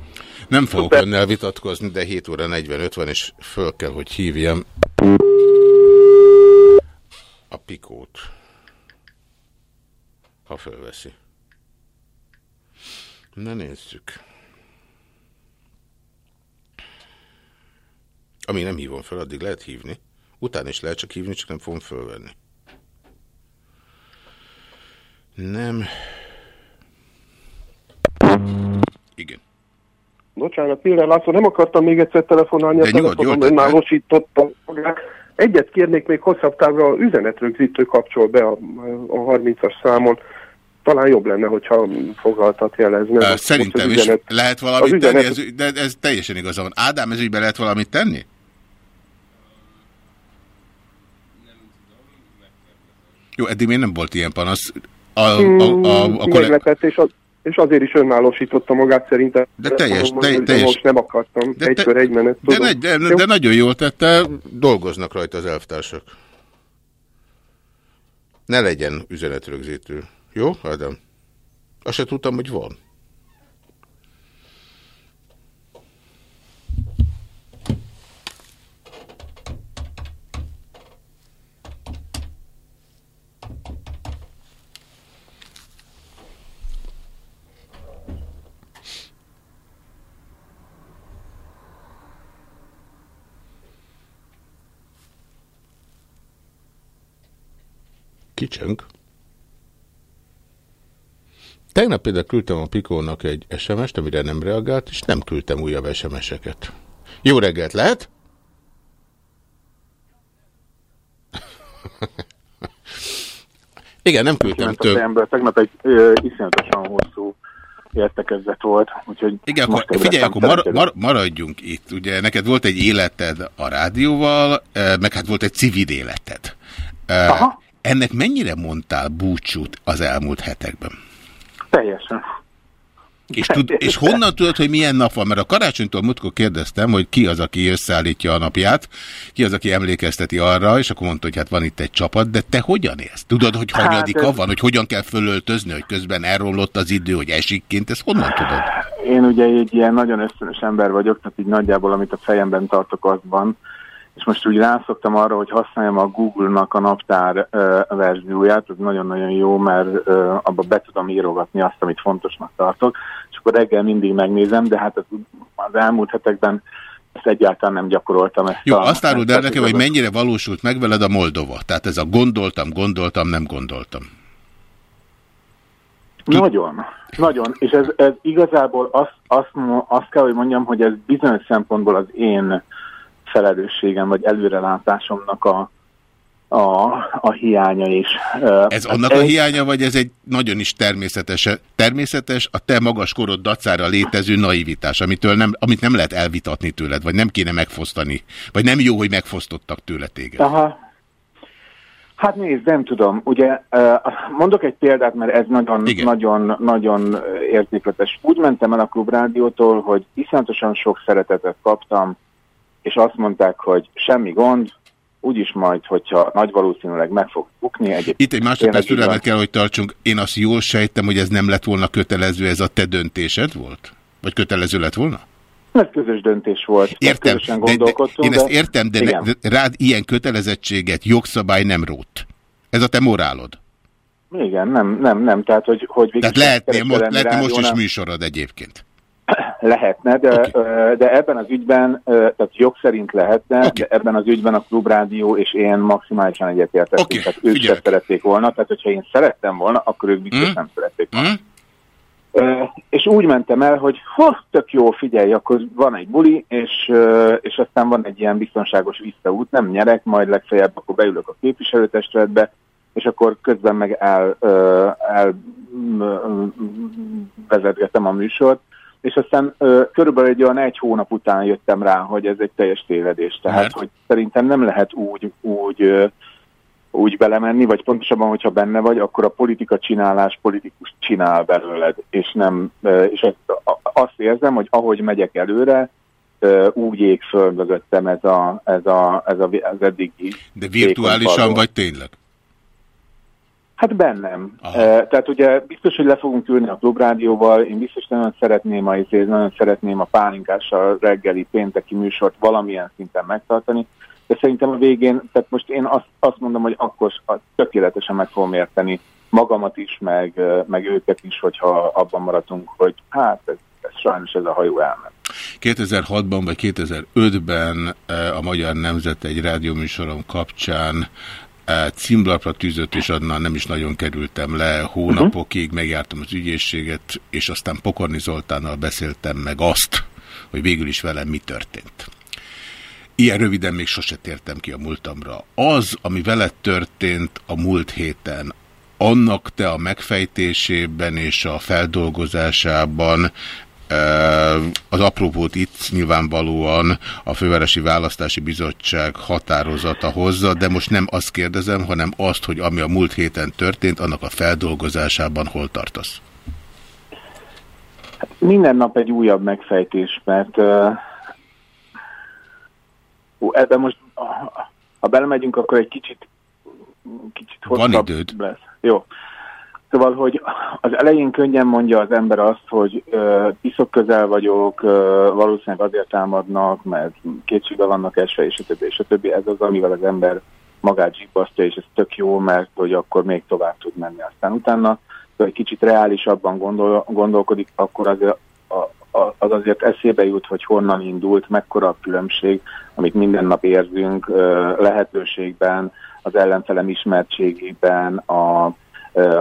Speaker 1: Nem fogok
Speaker 11: Szuper.
Speaker 1: önnel vitatkozni, de 7 óra 45 van, és föl kell, hogy hívjam a pikót. Ha fölveszi. Na nézzük. Amíg nem hívom fel, addig lehet hívni. Utána is lehet csak hívni, csak nem fogom fölvenni. Nem. Igen.
Speaker 10: Bocsánat, Milner László, nem akartam még egyszer telefonálni,
Speaker 1: De
Speaker 10: a
Speaker 1: nyugodt,
Speaker 10: telefonom önállósította magát. Egyet kérnék még hosszabb távra, a üzenetrögzítő kapcsol be a, a 30-as számon. Talán jobb lenne, hogyha foglaltat jelezne.
Speaker 1: Szerintem is
Speaker 10: üzenet-
Speaker 1: lehet valamit tenni, ez, de ez teljesen igaza van. Ádám, ez ügyben lehet valamit tenni? Jó, eddig még nem volt ilyen panasz. A, a, a, a, a, kollég,
Speaker 10: Meglepett, és az, és azért is önállósította magát szerintem.
Speaker 1: De teljes,
Speaker 10: Mondom,
Speaker 1: te, teljes.
Speaker 10: Most nem akartam,
Speaker 1: De
Speaker 10: egy
Speaker 1: te-
Speaker 10: kör, egy menet.
Speaker 1: De,
Speaker 10: tudom.
Speaker 1: de, de, de nagyon jól tette, dolgoznak rajta az elvtársak. Ne legyen üzenetrögzítő. Jó, Ádám? Azt se tudtam, hogy van. Kicsönk. Tegnap például küldtem a Pikónak egy SMS-t, amire nem reagált, és nem küldtem újabb SMS-eket. Jó reggelt, lehet? Igen, nem küldtem több.
Speaker 12: fejemből. Tegnap egy ö, iszonyatosan hosszú értekezlet volt, úgyhogy
Speaker 1: Igen,
Speaker 12: most
Speaker 1: akkor figyelj, akkor mar, mar, maradjunk itt. Ugye neked volt egy életed a rádióval, meg hát volt egy civil életed.
Speaker 12: Aha.
Speaker 1: Ennek mennyire mondtál búcsút az elmúlt hetekben?
Speaker 12: Teljesen.
Speaker 1: És, tud, és honnan tudod, hogy milyen nap van? Mert a karácsonytól múltkor kérdeztem, hogy ki az, aki összeállítja a napját, ki az, aki emlékezteti arra, és akkor mondta, hogy hát van itt egy csapat, de te hogyan élsz? Tudod, hogy
Speaker 12: Hát,
Speaker 1: hanyadika
Speaker 12: ez-
Speaker 1: van, hogy hogyan kell fölöltözni, hogy közben elromlott az idő, hogy esikként, ezt honnan tudod?
Speaker 12: Én ugye egy ilyen nagyon ösztönös ember vagyok, tehát így nagyjából amit a fejemben tartok, az van. És most úgy rászoktam arra, hogy használjam a Google-nak a naptár ö, verzióját, ez nagyon-nagyon jó, mert ö, abba be tudom írogatni azt, amit fontosnak tartok, és akkor reggel mindig megnézem, de hát az, az elmúlt hetekben ezt egyáltalán nem gyakoroltam. Ezt
Speaker 1: Jó,
Speaker 12: a,
Speaker 1: azt áruld el nekem, hogy mennyire valósult meg veled a Moldova. Tehát ez a gondoltam, gondoltam, nem gondoltam.
Speaker 12: Nagyon, nagyon. És ez, ez igazából azt, azt, azt kell, hogy mondjam, hogy ez bizonyos szempontból az én felelősségem, vagy előrelátásomnak a, a, a hiánya is.
Speaker 1: Ez annak a hiánya, vagy ez egy nagyon is természetes, természetes a te magas korod dacára létező naivitás, amitől nem, amit nem lehet elvitatni tőled, vagy nem kéne megfosztani, vagy nem jó, hogy megfosztottak tőle téged.
Speaker 12: Aha. Hát nézd, nem tudom. Ugye mondok egy példát, mert ez nagyon, nagyon, nagyon értékletes. Úgy mentem el a klubrádiótól, hogy iszonyatosan sok szeretetet kaptam, és azt mondták, hogy semmi gond, úgyis majd, hogyha nagy valószínűleg meg fog bukni. Egyébként
Speaker 1: Itt egy másodperc türelmet kell, hogy tartsunk. Én azt jól sejtem, hogy ez nem lett volna kötelező, ez a te döntésed volt? Vagy kötelező lett volna?
Speaker 12: Ez közös döntés volt.
Speaker 1: Értem,
Speaker 12: közösen
Speaker 1: de, de, én ezt értem, de, ne,
Speaker 12: igen.
Speaker 1: de rád ilyen kötelezettséget jogszabály nem rót. Ez a te morálod.
Speaker 12: Igen, nem, nem, nem. Tehát, hogy, hogy
Speaker 1: Tehát lehetné, lehetne most is műsorod egyébként.
Speaker 12: Lehetne, de, okay. de ebben az ügyben, tehát jog szerint lehetne, okay. de ebben az ügyben a klubrádió és én maximálisan egyetértettünk. Okay. Tehát ők sem szerették volna, tehát hogyha én szerettem volna, akkor ők biztos
Speaker 1: Hm?
Speaker 12: nem szerették volna. Ö, és úgy mentem el, hogy hó, tök jó, figyelj, akkor van egy buli, és, és aztán van egy ilyen biztonságos visszaút, nem nyerek, majd legfeljebb akkor beülök a képviselőtestületbe, és akkor közben meg el, el vezetgetem a műsort, és aztán ö, körülbelül egy olyan egy hónap után jöttem rá, hogy ez egy teljes tévedés. Tehát,
Speaker 1: Mert?
Speaker 12: hogy szerintem nem lehet úgy, úgy, ö, úgy belemenni, vagy pontosabban, hogyha benne vagy, akkor a politika csinálás politikus csinál belőled, és nem, ö, és azt, érzem, hogy ahogy megyek előre, úgy ég föl mögöttem ez, a, ez, a, ez a, az eddigi
Speaker 1: De virtuálisan vagy tényleg?
Speaker 12: Hát bennem. E, tehát ugye biztos, hogy le fogunk ülni a klubrádióval, én biztos nagyon szeretném a, izé, nagyon szeretném a pálinkással reggeli pénteki műsort valamilyen szinten megtartani, de szerintem a végén, tehát most én azt, azt mondom, hogy akkor tökéletesen meg fogom érteni magamat is, meg, meg őket is, hogyha abban maradunk, hogy hát ez, ez sajnos ez a hajó elment.
Speaker 1: 2006-ban vagy 2005-ben eh, a Magyar Nemzet egy rádióműsorom kapcsán címlapra tűzött, és annál nem is nagyon kerültem le. Hónapokig megjártam az ügyészséget, és aztán Pokorni Zoltánnal beszéltem meg azt, hogy végül is velem mi történt. Ilyen röviden még sose tértem ki a múltamra. Az, ami veled történt a múlt héten, annak te a megfejtésében és a feldolgozásában az aprópót itt nyilvánvalóan a Fővárosi Választási Bizottság határozata hozza, de most nem azt kérdezem, hanem azt, hogy ami a múlt héten történt, annak a feldolgozásában hol tartasz?
Speaker 12: minden nap egy újabb megfejtés, mert uh, ebben most, ha- belemegyünk, akkor egy kicsit, kicsit hosszabb
Speaker 1: időd.
Speaker 12: lesz. Jó. Szóval, hogy az elején könnyen mondja az ember azt, hogy uh, iszok közel vagyok, uh, valószínűleg azért támadnak, mert kétségbe vannak esve, és a többi, és a többi. Ez az, amivel az ember magát zsibbasztja, és ez tök jó, mert hogy akkor még tovább tud menni. Aztán utána, ha egy kicsit reálisabban gondol, gondolkodik, akkor az, a, a, az azért eszébe jut, hogy honnan indult, mekkora a különbség, amit minden nap érzünk ö, lehetőségben, az ellenfelem ismertségében, ö, a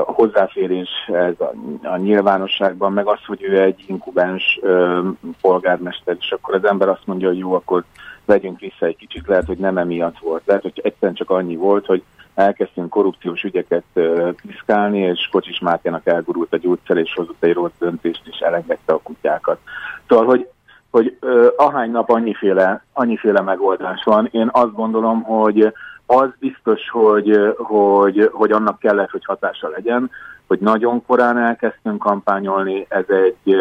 Speaker 12: hozzáférés ez a, a nyilvánosságban, meg az, hogy ő egy inkubens ö, polgármester, és akkor az ember azt mondja, hogy jó, akkor vegyünk vissza egy kicsit, lehet, hogy nem emiatt volt. Lehet, hogy egyszerűen csak annyi volt, hogy elkezdtünk korrupciós ügyeket piszkálni, és Kocsis Máténak elgurult a gyógyszer, és hozott egy rossz döntést, és elengedte a kutyákat. Szóval, hogy hogy ö, ahány nap annyiféle, annyiféle megoldás van. Én azt gondolom, hogy az biztos, hogy, hogy, hogy annak kellett, hogy hatása legyen, hogy nagyon korán elkezdtünk kampányolni, ez egy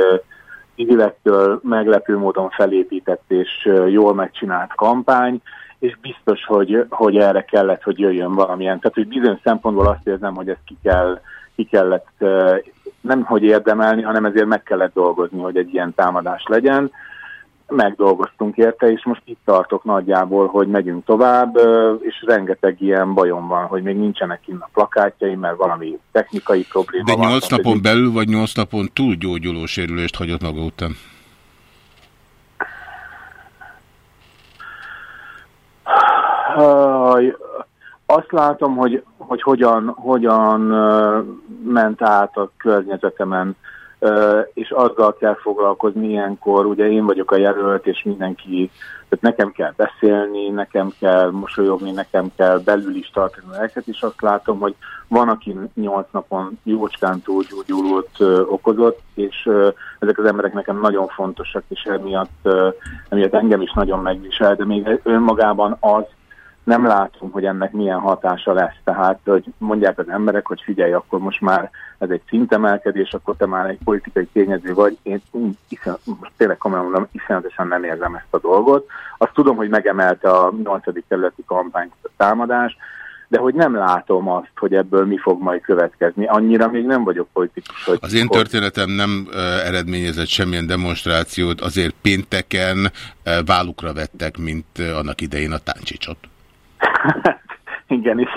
Speaker 12: civilektől meglepő módon felépített és jól megcsinált kampány, és biztos, hogy, hogy erre kellett, hogy jöjjön valamilyen. Tehát, hogy bizonyos szempontból azt érzem, hogy ezt ki, kell, ki kellett nem hogy érdemelni, hanem ezért meg kellett dolgozni, hogy egy ilyen támadás legyen megdolgoztunk érte, és most itt tartok nagyjából, hogy megyünk tovább, és rengeteg ilyen bajom van, hogy még nincsenek kinn a plakátjaim, mert valami technikai probléma
Speaker 1: De
Speaker 12: van.
Speaker 1: nyolc
Speaker 12: Tehát,
Speaker 1: napon belül, vagy nyolc napon túl gyógyuló sérülést hagyott maga után?
Speaker 12: Azt látom, hogy, hogy hogyan, hogyan ment át a környezetemen, és azzal kell foglalkozni ilyenkor, ugye én vagyok a jelölt, és mindenki, tehát nekem kell beszélni, nekem kell mosolyogni, nekem kell belül is tartani a lelket, és azt látom, hogy van, aki nyolc napon jócskán túlgyógyulót ö, okozott, és ezek az emberek nekem nagyon fontosak, és emiatt, ö, emiatt engem is nagyon megvisel, de még önmagában az, nem látom, hogy ennek milyen hatása lesz. Tehát, hogy mondják az emberek, hogy figyelj, akkor most már ez egy szintemelkedés, akkor te már egy politikai tényező vagy. Én úgy iszen, most tényleg komolyan mondom, iszonyatosan nem érzem ezt a dolgot. Azt tudom, hogy megemelte a 8. kerületi kampányt a támadás, de hogy nem látom azt, hogy ebből mi fog majd következni. Annyira még nem vagyok politikus, hogy...
Speaker 1: Az én történetem nem eredményezett semmilyen demonstrációt, azért pénteken vállukra vettek, mint annak idején a táncsicsot.
Speaker 12: Igen, és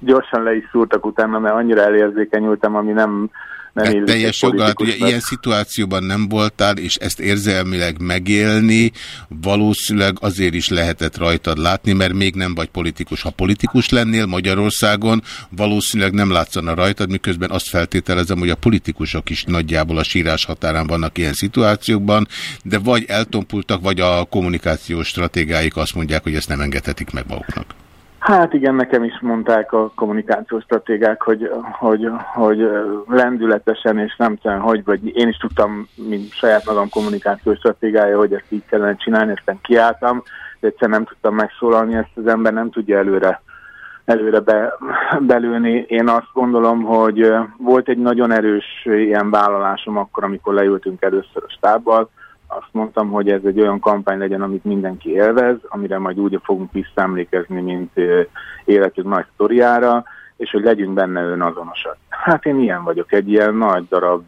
Speaker 12: gyorsan le is szúrtak utána, mert annyira elérzékenyültem, ami nem, nem
Speaker 1: Hát teljes joggal, hát ugye ilyen szituációban nem voltál, és ezt érzelmileg megélni valószínűleg azért is lehetett rajtad látni, mert még nem vagy politikus. Ha politikus lennél Magyarországon, valószínűleg nem látszana rajtad, miközben azt feltételezem, hogy a politikusok is nagyjából a sírás határán vannak ilyen szituációkban, de vagy eltompultak, vagy a kommunikációs stratégáik azt mondják, hogy ezt nem engedhetik meg maguknak.
Speaker 12: Hát igen, nekem is mondták a kommunikációs stratégák, hogy, hogy, hogy lendületesen és nem tudom, hogy, vagy én is tudtam, mint saját magam kommunikációs stratégája, hogy ezt így kellene csinálni, aztán kiálltam, de egyszer nem tudtam megszólalni, ezt az ember nem tudja előre előre be, belőni. Én azt gondolom, hogy volt egy nagyon erős ilyen vállalásom akkor, amikor leültünk először a stábbal, azt mondtam, hogy ez egy olyan kampány legyen, amit mindenki élvez, amire majd úgy fogunk visszaemlékezni, mint életünk nagy sztoriára, és hogy legyünk benne önazonosak. Hát én ilyen vagyok, egy ilyen nagy darab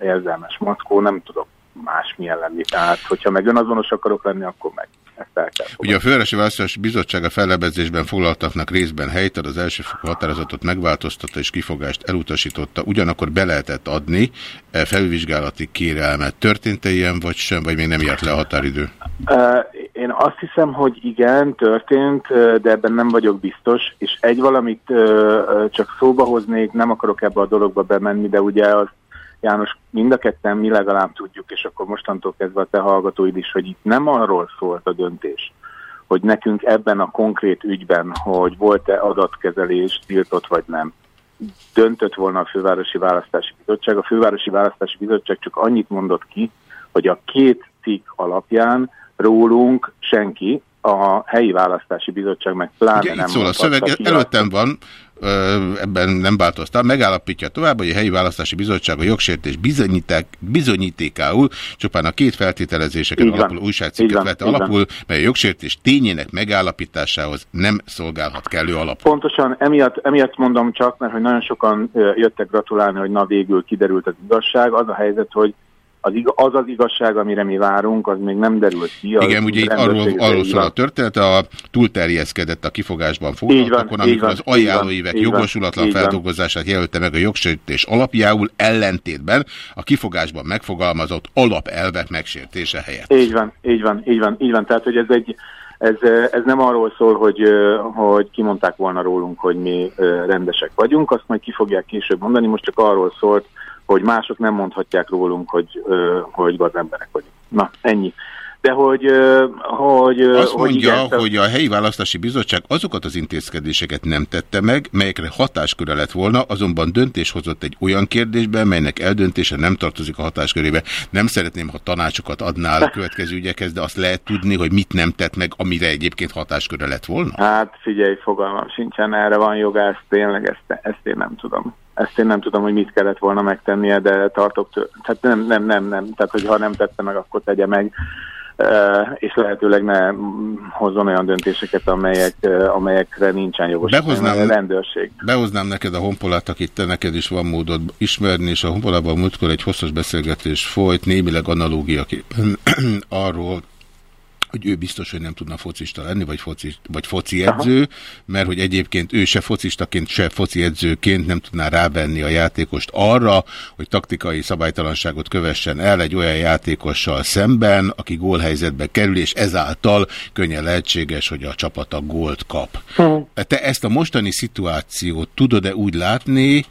Speaker 12: érzelmes mackó, nem tudok másmilyen lenni. Tehát, hogyha meg önazonos akarok lenni, akkor meg ezt el kell.
Speaker 1: Ugye a Fővárosi Választási Bizottság a fellebezésben foglaltaknak részben helytad, az elsőfokú határozatot megváltoztatta és kifogást elutasította, ugyanakkor be lehetett adni e, felvizsgálati kérelmet. Történt-e ilyen, vagy sem, vagy még nem járt le a határidő?
Speaker 12: Ö, Én azt hiszem, hogy igen, történt, ö, de ebben nem vagyok biztos, és egy valamit csak szóba hoznék, nem akarok ebbe a dologba bemenni, de ugye az János, mind a ketten mi legalább tudjuk, és akkor mostantól kezdve a te hallgatóid is, hogy itt nem arról szólt a döntés, hogy nekünk ebben a konkrét ügyben, hogy volt-e adatkezelés, tiltott vagy nem, döntött volna a Fővárosi Választási Bizottság. A Fővárosi Választási Bizottság csak annyit mondott ki, hogy a két cikk alapján rólunk senki, a helyi választási bizottság meg pláne
Speaker 1: Ugye
Speaker 12: nem
Speaker 1: itt szól a szöveg, előttem van, ebben nem változtam, megállapítja tovább, hogy a helyi választási bizottság a jogsértés bizonyíték, bizonyítékául csupán a két feltételezéseken
Speaker 12: Így Így
Speaker 1: újságcikket vette alapul, mely a jogsértés tényének megállapításához nem szolgálhat kellő alapot.
Speaker 12: Pontosan emiatt, emiatt mondom csak, mert hogy nagyon sokan jöttek gratulálni, hogy na végül kiderült az igazság. Az a helyzet, hogy az, az az igazság, amire mi várunk, az még nem derült ki. Az
Speaker 1: Igen, ugye itt arról, arról szól a történet, a túlterjeszkedett a kifogásban foglaltakon, amikor
Speaker 12: van,
Speaker 1: az ajánlóívek jogosulatlan
Speaker 12: van.
Speaker 1: feldolgozását jelölte meg a jogsértés alapjául, ellentétben a kifogásban megfogalmazott alapelvek megsértése helyett.
Speaker 12: Így van, így van, így van, így van. Tehát, hogy ez egy, ez, ez nem arról szól, hogy, hogy kimondták volna rólunk, hogy mi rendesek vagyunk, azt majd ki fogják később mondani, most csak arról szólt, hogy mások nem mondhatják rólunk, hogy, hogy gazemberek vagyunk. Na, ennyi. De hogy... hogy
Speaker 1: Azt
Speaker 12: hogy
Speaker 1: mondja,
Speaker 12: igen,
Speaker 1: hogy a helyi választási bizottság azokat az intézkedéseket nem tette meg, melyekre hatásköre lett volna, azonban döntés hozott egy olyan kérdésben, melynek eldöntése nem tartozik a hatáskörébe. Nem szeretném, ha tanácsokat adnál a következő ügyekhez, de azt lehet tudni, hogy mit nem tett meg, amire egyébként hatásköre lett volna?
Speaker 12: Hát figyelj, fogalmam sincsen, erre van jogász, tényleg ezt, ezt én nem tudom. Ezt én nem tudom, hogy mit kellett volna megtennie, de tartok tőle. Tehát nem, nem, nem, nem. Tehát, hogy ha nem tette meg, akkor tegye meg. És lehetőleg ne hozzon olyan döntéseket, amelyek, amelyekre nincsen jogos
Speaker 1: Behoznám-
Speaker 12: a rendőrség.
Speaker 1: Behoznám neked a honpolát, akit te neked is van módod ismerni, és a honpolában múltkor egy hosszas beszélgetés folyt, némileg analógiaképpen arról, hogy ő biztos, hogy nem tudna focista lenni, vagy foci, vagy foci edző, mert hogy egyébként ő se focistaként, se foci edzőként nem tudná rávenni a játékost arra, hogy taktikai szabálytalanságot kövessen el egy olyan játékossal szemben, aki gólhelyzetbe kerül, és ezáltal könnyen lehetséges, hogy a csapata gólt kap. Te ezt a mostani szituációt tudod-e úgy látni,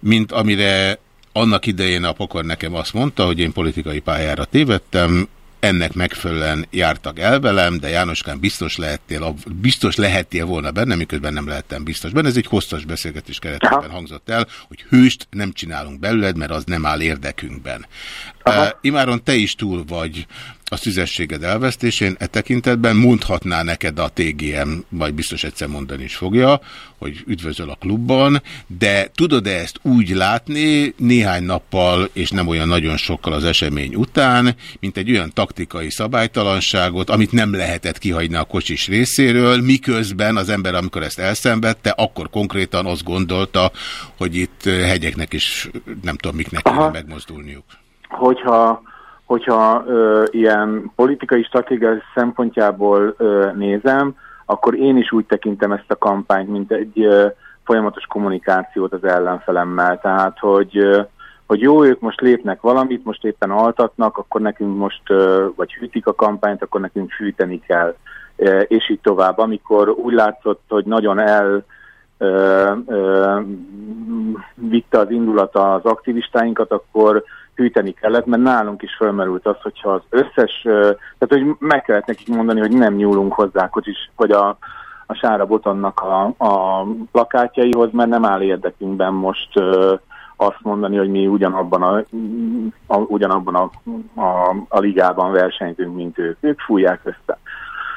Speaker 1: mint amire annak idején a pokor nekem azt mondta, hogy én politikai pályára tévedtem, ennek megfelelően jártak el velem, de Jánoskán biztos lehettél, biztos lehettél volna benne, miközben nem lehettem biztos benne. Ez egy hosszas beszélgetés keretében hangzott el, hogy hőst nem csinálunk belőled, mert az nem áll érdekünkben. Uh, imáron te is túl vagy a szüzességed elvesztésén, e tekintetben mondhatná neked a TGM, majd biztos egyszer mondani is fogja, hogy üdvözöl a klubban, de tudod-e ezt úgy látni néhány nappal, és nem olyan nagyon sokkal az esemény után, mint egy olyan taktikai szabálytalanságot, amit nem lehetett kihagyni a kocsis részéről, miközben az ember, amikor ezt elszenvedte, akkor konkrétan azt gondolta, hogy itt hegyeknek is nem tudom miknek kéne megmozdulniuk.
Speaker 12: Hogyha, hogyha ö, ilyen politikai stratégia szempontjából ö, nézem, akkor én is úgy tekintem ezt a kampányt, mint egy ö, folyamatos kommunikációt az ellenfelemmel. Tehát, hogy, ö, hogy jó, ők most lépnek valamit, most éppen altatnak, akkor nekünk most, vagy hűtik a kampányt, akkor nekünk fűteni kell. És így tovább. Amikor úgy látszott, hogy nagyon el vitte az indulata az aktivistáinkat, akkor hűteni kellett, mert nálunk is felmerült az, hogyha az összes, tehát hogy meg kellett nekik mondani, hogy nem nyúlunk hozzá kocsis, vagy a, a Sára Botonnak a, a plakátjaihoz, mert nem áll érdekünkben most azt mondani, hogy mi ugyanabban a, a, ugyanabban a, a, a ligában versenyzünk, mint ők. Ők fújják össze.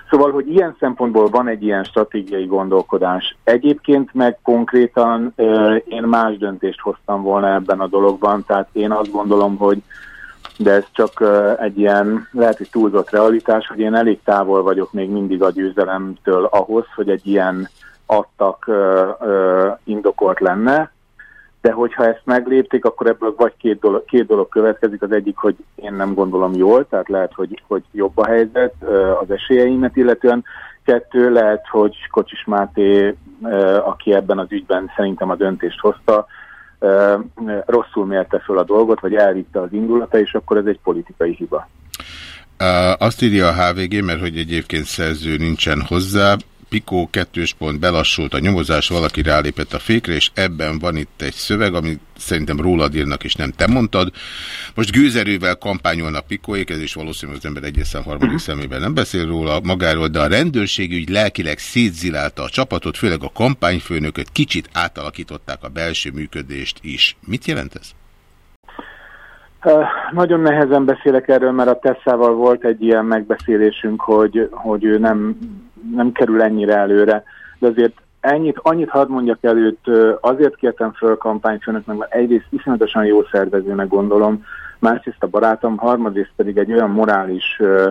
Speaker 12: Szóval, hogy ilyen szempontból van egy ilyen stratégiai gondolkodás. Egyébként meg konkrétan én más döntést hoztam volna ebben a dologban, tehát én azt gondolom, hogy de ez csak egy ilyen, lehet, hogy túlzott realitás, hogy én elég távol vagyok még mindig a győzelemtől ahhoz, hogy egy ilyen adtak indokolt lenne, de hogyha ezt meglépték, akkor ebből vagy két dolog, két dolog következik. Az egyik, hogy én nem gondolom jól, tehát lehet, hogy, hogy jobb a helyzet az esélyeimet illetően. Kettő, lehet, hogy Kocsis Máté, aki ebben az ügyben szerintem a döntést hozta, rosszul mérte föl a dolgot, vagy elvitte az indulata, és akkor ez egy politikai hiba.
Speaker 1: Azt írja a HVG, mert hogy egyébként szerző nincsen hozzá, Pikó kettős pont belassult a nyomozás, valaki rálépett a fékre, és ebben van itt egy szöveg, amit szerintem rólad írnak, és nem te mondtad. Most gőzerővel kampányolnak Pikóék, ez is valószínűleg az ember egyes szám harmadik szemében nem beszél róla magáról, de a rendőrségügy lelkileg szétzilálta a csapatot, főleg a kampányfőnököt, kicsit átalakították a belső működést is. Mit jelent ez?
Speaker 12: Nagyon nehezen beszélek erről, mert a Tesszával volt egy ilyen megbeszélésünk, hogy, hogy ő nem, nem kerül ennyire előre, de azért ennyit, annyit hadd mondjak előtt, azért kértem föl kampányfőnöknek, mert egyrészt iszonyatosan jó szervezőnek gondolom, másrészt a barátom, harmadrészt pedig egy olyan morális ö,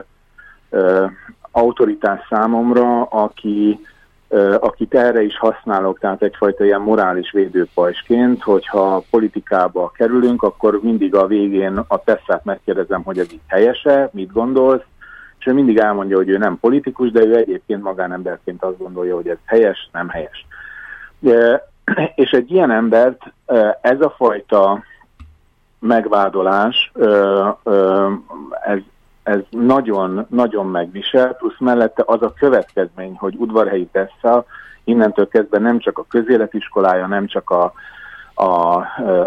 Speaker 12: ö, autoritás számomra, aki, ö, akit erre is használok, tehát egyfajta ilyen morális védőpajsként, hogyha politikába kerülünk, akkor mindig a végén a Tesszát megkérdezem, hogy ez így helyese, mit gondolsz, és ő mindig elmondja, hogy ő nem politikus, de ő egyébként magánemberként azt gondolja, hogy ez helyes, nem helyes. És egy ilyen embert ez a fajta megvádolás, ez, ez nagyon, nagyon megvisel, plusz mellette az a következmény, hogy udvarhelyi Tessa innentől kezdve nem csak a közéletiskolája, nem csak a, a,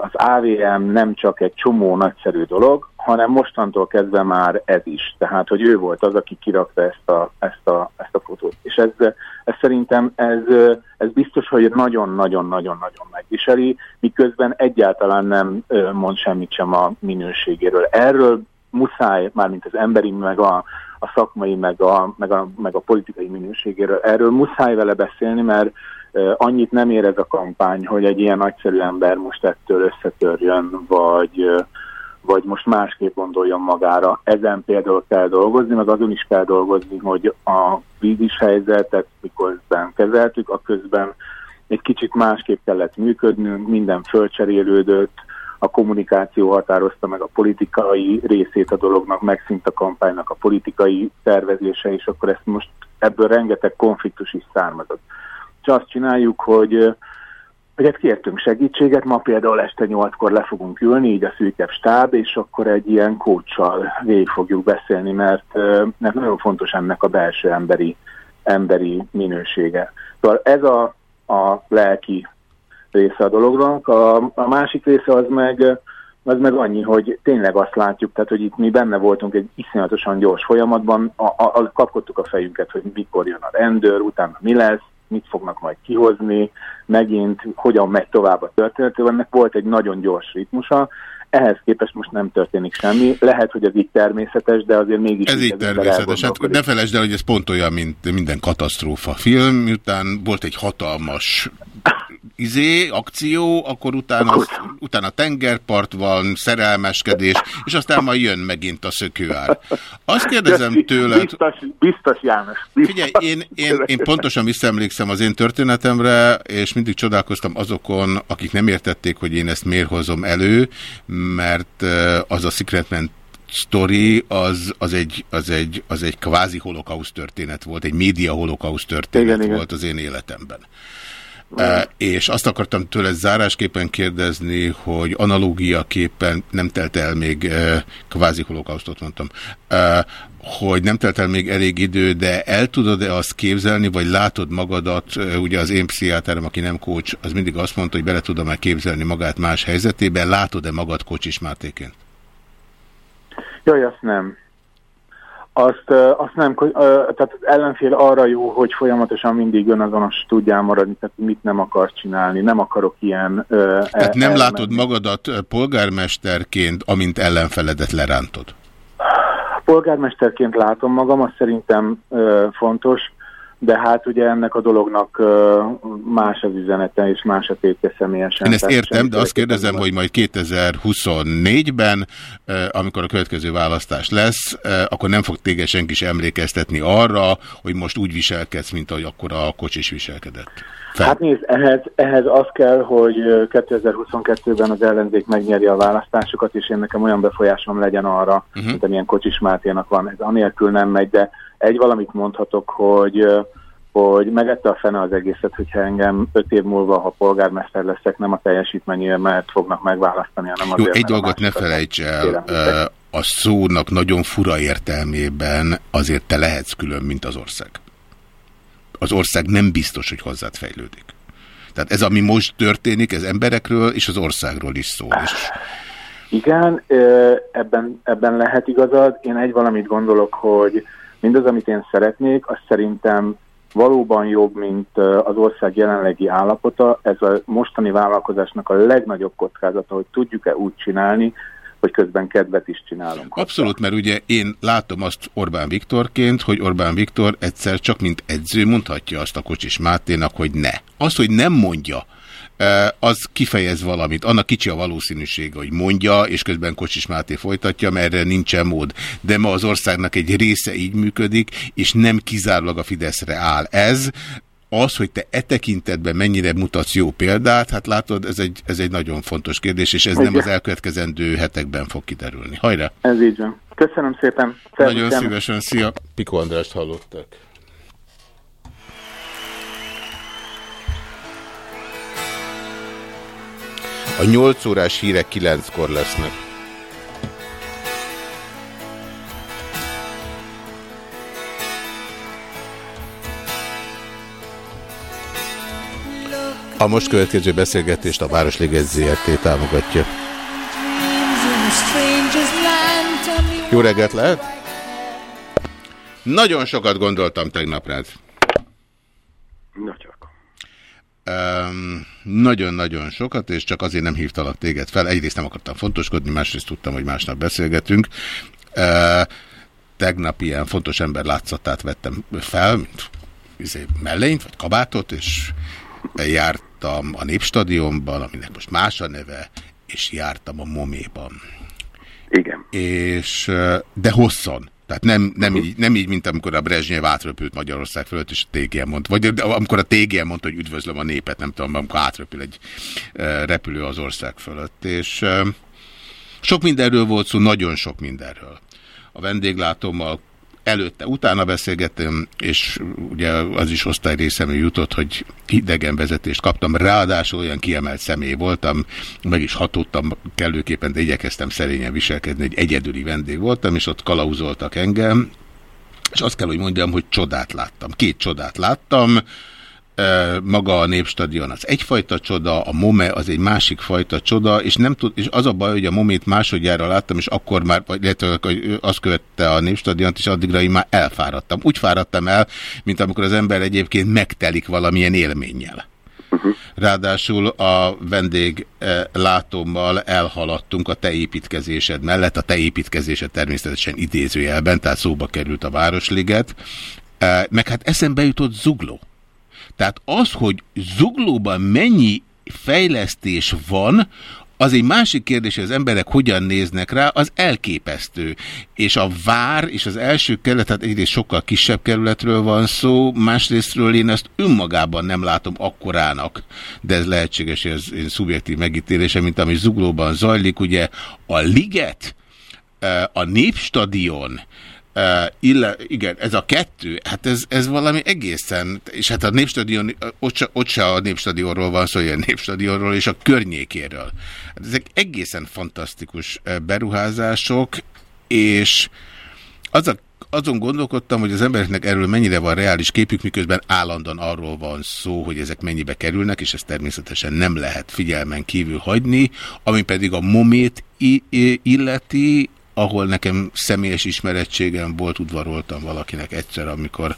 Speaker 12: az AVM, nem csak egy csomó nagyszerű dolog, hanem mostantól kezdve már ez is. Tehát, hogy ő volt az, aki kirakta ezt a, ezt a, ezt a fotót. És ez, ez szerintem ez, ez biztos, hogy nagyon-nagyon-nagyon-nagyon megviseli, miközben egyáltalán nem mond semmit sem a minőségéről. Erről muszáj, mármint az emberi, meg a, a szakmai, meg a, meg, a, meg a politikai minőségéről, erről muszáj vele beszélni, mert annyit nem ér a kampány, hogy egy ilyen nagyszerű ember most ettől összetörjön, vagy, vagy most másképp gondoljon magára. Ezen például kell dolgozni, meg azon is kell dolgozni, hogy a vízis helyzetet, miközben kezeltük, a közben egy kicsit másképp kellett működnünk, minden fölcserélődött, a kommunikáció határozta meg a politikai részét a dolognak, megszűnt a kampánynak a politikai tervezése, és akkor ezt most ebből rengeteg konfliktus is származott. És azt csináljuk, hogy hogy hát kértünk segítséget, ma például este nyolckor le fogunk ülni, így a szűkebb stáb, és akkor egy ilyen kócsal végig fogjuk beszélni, mert, mert nagyon fontos ennek a belső emberi, emberi minősége. Szóval ez a, a lelki része a dolognak, a, a másik része az meg, az meg annyi, hogy tényleg azt látjuk, tehát hogy itt mi benne voltunk egy iszonyatosan gyors folyamatban, a, a, a, kapkodtuk a fejünket, hogy mikor jön a rendőr, utána mi lesz, mit fognak majd kihozni, megint hogyan megy tovább a történet. Ennek volt egy nagyon gyors ritmusa, ehhez képest most nem történik semmi. Lehet, hogy ez így természetes, de azért mégis...
Speaker 1: Ez így természetes. Hát ne felejtsd el, hogy ez pont olyan, mint minden katasztrófa film, miután volt egy hatalmas izé, akció, akkor utána, az, utána tengerpart van, szerelmeskedés, és aztán majd jön megint a szökőár. Azt kérdezem tőled...
Speaker 12: Biztos, biztos János. Biztos.
Speaker 1: Figyelj, én, én, én pontosan visszaemlékszem az én történetemre, és mindig csodálkoztam azokon, akik nem értették, hogy én ezt miért hozom elő, mert az a Secretman story az, az, egy, az, egy, az egy kvázi holokauszt történet volt, egy média holokauszt történet
Speaker 12: Igen,
Speaker 1: igen,
Speaker 12: igen.
Speaker 1: volt az én életemben. És azt akartam tőle zárásképpen kérdezni, hogy analógiaképpen nem telt el még, kvázi holokausztot mondtam, hogy nem telt el még elég idő, de el tudod-e azt képzelni, vagy látod magadat, ugye az én pszichiáterom, aki nem coach, az mindig azt mondta, hogy bele tudom-e képzelni magát más helyzetében, látod-e magad Kocsis Mátéként?
Speaker 12: Jaj, azt nem. Azt, azt nem, tehát az ellenfél arra jó, hogy folyamatosan mindig önazonos tudjál maradni, tehát mit nem akar csinálni, nem akarok ilyen...
Speaker 1: Tehát nem
Speaker 12: elmenni.
Speaker 1: látod magadat polgármesterként, amint ellenfeledet lerántod?
Speaker 12: Polgármesterként látom magam, az szerintem fontos, de hát ugye ennek a dolognak más az üzenete, és más a tétje személyesen.
Speaker 1: Én ezt értem, de azt kérdezem, hogy majd 2024-ben, eh, amikor a következő választás lesz, akkor nem fog téged senki sem emlékeztetni arra, hogy most úgy viselkedsz, mint ahogy akkor a kocsis viselkedett. Fel.
Speaker 12: Hát nézd, ehhez, ehhez az kell, hogy ö, 2022-ben az ellenzék megnyeri a választásokat, és én nekem olyan befolyásom legyen arra,
Speaker 1: Mhm.
Speaker 12: uh-huh. mint amilyen Kocsis Máténak van. Ez anélkül nem megy, de egy valamit mondhatok, hogy hogy megette a fene az egészet, hogyha engem öt év múlva, ha polgármester leszek, nem a teljesítményért, mert fognak megválasztani, hanem
Speaker 1: Jó,
Speaker 12: azért,
Speaker 1: egy
Speaker 12: mert a
Speaker 1: dolgot ne felejts el,
Speaker 12: kérem,
Speaker 1: a szónak nagyon fura értelmében azért te lehetsz külön, mint az ország. Az ország nem biztos, hogy hozzád fejlődik. Tehát ez, ami most történik, ez emberekről és az országról is szól. És
Speaker 12: Igen, ebben, ebben lehet igazad. Én egy valamit gondolok, hogy mindaz, amit én szeretnék, az szerintem valóban jobb, mint az ország jelenlegi állapota. Ez a mostani vállalkozásnak a legnagyobb kockázata, hogy tudjuk-e úgy csinálni, hogy közben kedvet is csinálunk.
Speaker 1: Abszolút, mert ugye én látom azt Orbán Viktorként, hogy Orbán Viktor egyszer csak mint edző mondhatja azt a Kocsis Máténak, hogy ne. Az, hogy nem mondja, az kifejez valamit. Annak kicsi a valószínűsége, hogy mondja, és közben Kocsis Máté folytatja, mert erre nincsen mód. De ma az országnak egy része így működik, és nem kizárólag a Fideszre áll ez. Az, hogy te e tekintetben mennyire mutatsz jó példát, hát látod, ez egy, ez egy nagyon fontos kérdés, és ez nem
Speaker 12: Igen.
Speaker 1: az elkövetkezendő hetekben fog kiderülni. Hajrá!
Speaker 12: Ez így van. Köszönöm szépen.
Speaker 1: Nagyon
Speaker 12: Szervusz,
Speaker 1: szívesen, szia! Piko Andrást hallottak. A 8 órás hírek 9-kor lesznek. A most következő beszélgetést a Városliget ZRT támogatja. Jó reggelt lehet? Nagyon sokat gondoltam tegnap rád.
Speaker 5: Na
Speaker 1: Um, Nagyon-nagyon sokat, és csak azért nem hívtalak téged fel. Egyrészt nem akartam fontoskodni, másrészt tudtam, hogy másnap beszélgetünk. Uh, tegnap ilyen fontos ember látszatát vettem fel, mint izé, mellényt, vagy kabátot, és jártam a Népstadionban, aminek most más a neve, és jártam a Moméban.
Speaker 5: Igen.
Speaker 1: És, de hosszan. Tehát nem, nem, így, nem így, mint amikor a Brezsnyev átröpült Magyarország fölött, és a TGM mondta, vagy amikor a TGM mondta, hogy üdvözlöm a népet, nem tudom, amikor átröpül egy repülő az ország fölött. És sok mindenről volt szó, nagyon sok mindenről. A vendéglátómmal előtte, utána beszélgettem, és ugye az is osztály részemű jutott, hogy idegen vezetést kaptam, ráadásul olyan kiemelt személy voltam, meg is hatódtam kellőképpen, de igyekeztem szerényen viselkedni, egy egyedüli vendég voltam, és ott kalauzoltak engem, és azt kell, hogy mondjam, hogy csodát láttam. Két csodát láttam, maga a Népstadion az egyfajta csoda, a MOME az egy másik fajta csoda, és, nem tud, és az a baj, hogy a MOMét másodjára láttam, és akkor már, vagy illetve hogy azt követte a Népstadiont, és addigra én már elfáradtam. Úgy fáradtam el, mint amikor az ember egyébként megtelik valamilyen élménnyel. Ráadásul a vendég látommal elhaladtunk a te építkezésed mellett, a te építkezésed természetesen idézőjelben, tehát szóba került a Városliget, meg hát eszembe jutott Zugló. Tehát az, hogy Zuglóban mennyi fejlesztés van, az egy másik kérdés, hogy az emberek hogyan néznek rá, az elképesztő. És a vár és az első kerület, tehát egyrészt sokkal kisebb kerületről van szó, másrésztről én ezt önmagában nem látom akkorának, de ez lehetséges, hogy ez én szubjektív megítélésem, mint ami Zuglóban zajlik. Ugye a Liget, eh, a Népstadion, Uh, ille, igen, ez a kettő, hát ez, ez valami egészen, és hát a Népstadion, ott se, ott se a Népstadionról van szó, olyan Népstadionról és a környékéről. Hát ezek egészen fantasztikus beruházások, és az a, azon gondolkodtam, hogy az embereknek erről mennyire van reális képük, miközben állandóan arról van szó, hogy ezek mennyibe kerülnek, és ezt természetesen nem lehet figyelmen kívül hagyni, ami pedig a momét illeti, ahol nekem személyes ismerettségem volt, udvaroltam valakinek egyszer, amikor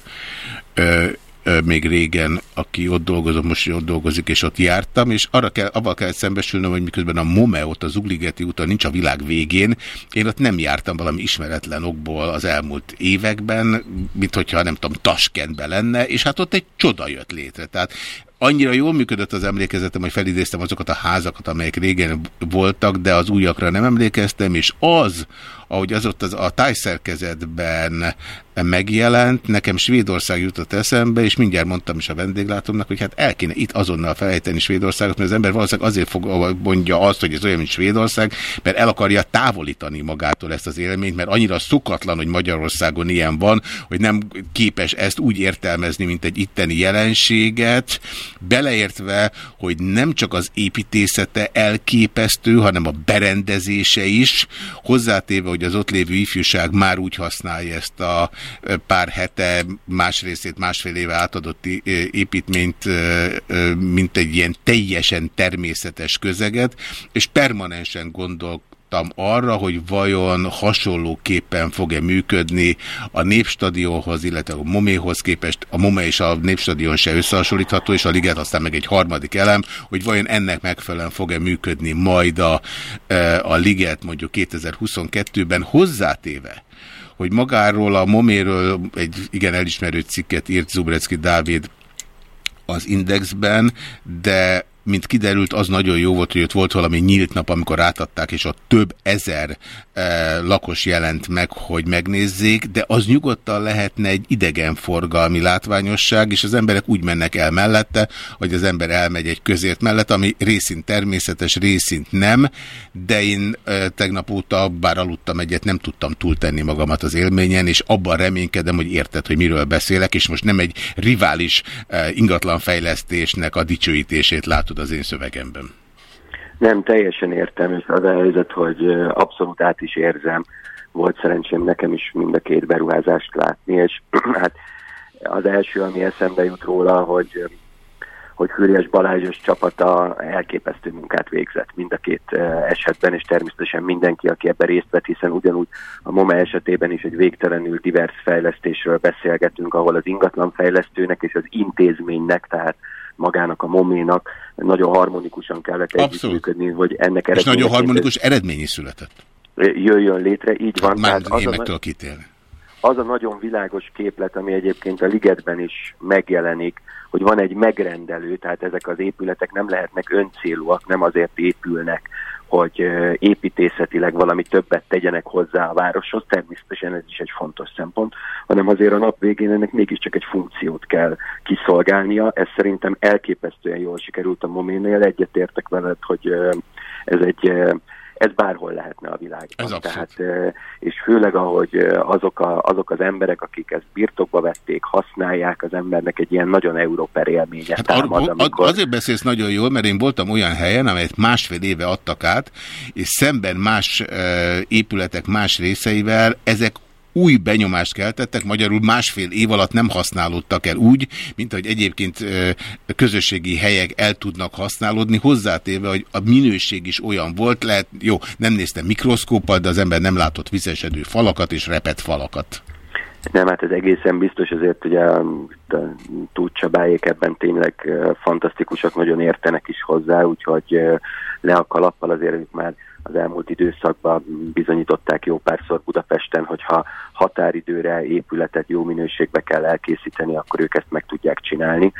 Speaker 1: ö, ö, még régen, aki ott dolgozott, most ott dolgozik, és ott jártam, és arra kell, avval kell szembesülnöm, hogy miközben a MOME ott az Ugligeti úton nincs a világ végén, én ott nem jártam valami ismeretlen okból az elmúlt években, mint hogyha nem tudom, Taskentben lenne, és hát ott egy csoda jött létre. Tehát annyira jól működött az emlékezetem, hogy felidéztem azokat a házakat, amelyek régen voltak, de az újakra nem emlékeztem, és az, ahogy az ott az, a tájszerkezetben megjelent, nekem Svédország jutott eszembe, és mindjárt mondtam is a vendéglátomnak, hogy hát el kéne itt azonnal felejteni Svédországot, mert az ember valószínűleg azért fog, mondja azt, hogy ez olyan, mint Svédország, mert el akarja távolítani magától ezt az élményt, mert annyira szokatlan, hogy Magyarországon ilyen van, hogy nem képes ezt úgy értelmezni, mint egy itteni jelenséget, beleértve, hogy nem csak az építészete elképesztő, hanem a berendezése is, hozzátéve, hogy az ott lévő ifjúság már úgy használja ezt a pár hete, más részét másfél éve átadott építményt, mint egy ilyen teljesen természetes közeget, és permanensen gondol számítottam arra, hogy vajon hasonlóképpen fog-e működni a Népstadionhoz, illetve a Moméhoz képest. A Mome és a Népstadion se összehasonlítható, és a Liget aztán meg egy harmadik elem, hogy vajon ennek megfelelően fog-e működni majd a, a Liget mondjuk 2022-ben hozzátéve, hogy magáról a Moméről egy igen elismerő cikket írt Zubrecki Dávid az Indexben, de mint kiderült, az nagyon jó volt, hogy ott volt valami nyílt nap, amikor átadták, és ott több ezer e, lakos jelent meg, hogy megnézzék, de az nyugodtan lehetne egy idegenforgalmi látványosság, és az emberek úgy mennek el mellette, hogy az ember elmegy egy közért mellett, ami részint természetes, részint nem, de én e, tegnap óta, bár aludtam egyet, nem tudtam túltenni magamat az élményen, és abban reménykedem, hogy érted, hogy miről beszélek, és most nem egy rivális e, ingatlanfejlesztésnek a dicsőítését látod az én szövegemben.
Speaker 13: Nem, teljesen értem, és az a helyzet, hogy abszolút át is érzem. Volt szerencsém nekem is mind a két beruházást látni, és hát az első, ami eszembe jut róla, hogy hogy Hürjes Balázsos csapata elképesztő munkát végzett mind a két esetben, és természetesen mindenki, aki ebben részt vett, hiszen ugyanúgy a MOME esetében is egy végtelenül divers fejlesztésről beszélgetünk, ahol az ingatlanfejlesztőnek és az intézménynek, tehát magának a moménak nagyon harmonikusan kellett együttműködni, hogy ennek
Speaker 1: És nagyon harmonikus eredmény is született.
Speaker 13: jöjjön létre, így van.
Speaker 1: Már
Speaker 13: tehát az
Speaker 1: én
Speaker 13: a
Speaker 1: meg tudok ítélni.
Speaker 13: az a nagyon világos képlet, ami egyébként a ligetben is megjelenik, hogy van egy megrendelő, tehát ezek az épületek nem lehetnek öncélúak, nem azért épülnek, hogy építészetileg valami többet tegyenek hozzá a városhoz, természetesen ez is egy fontos szempont, hanem azért a nap végén ennek mégiscsak egy funkciót kell kiszolgálnia. Ez szerintem elképesztően jól sikerült a Moménél, egyetértek veled, hogy ez egy ez bárhol lehetne a világban.
Speaker 1: Ez abszolút.
Speaker 13: Tehát, és főleg, ahogy azok, a, azok az emberek, akik ezt birtokba vették, használják, az embernek egy ilyen nagyon európer élménye
Speaker 1: Hát
Speaker 13: támad, amikor...
Speaker 1: azért beszélsz nagyon jól, mert én voltam olyan helyen, amelyet másfél éve adtak át, és szemben más épületek más részeivel ezek új benyomást keltettek, magyarul másfél év alatt nem használódtak el úgy, mint ahogy egyébként közösségi helyek el tudnak használódni, hozzátéve, hogy a minőség is olyan volt, lehet, jó, nem néztem mikroszkóppal, de az ember nem látott vizessedő falakat és repet falakat.
Speaker 13: Nem, hát ez egészen biztos, azért ugye a Tud Csabáék ebben tényleg fantasztikusak, nagyon értenek is hozzá, úgyhogy le a kalappal azért ők már az elmúlt időszakban bizonyították jó párszor Budapesten, hogyha határidőre épületet jó minőségbe kell elkészíteni, akkor ők ezt meg tudják csinálni.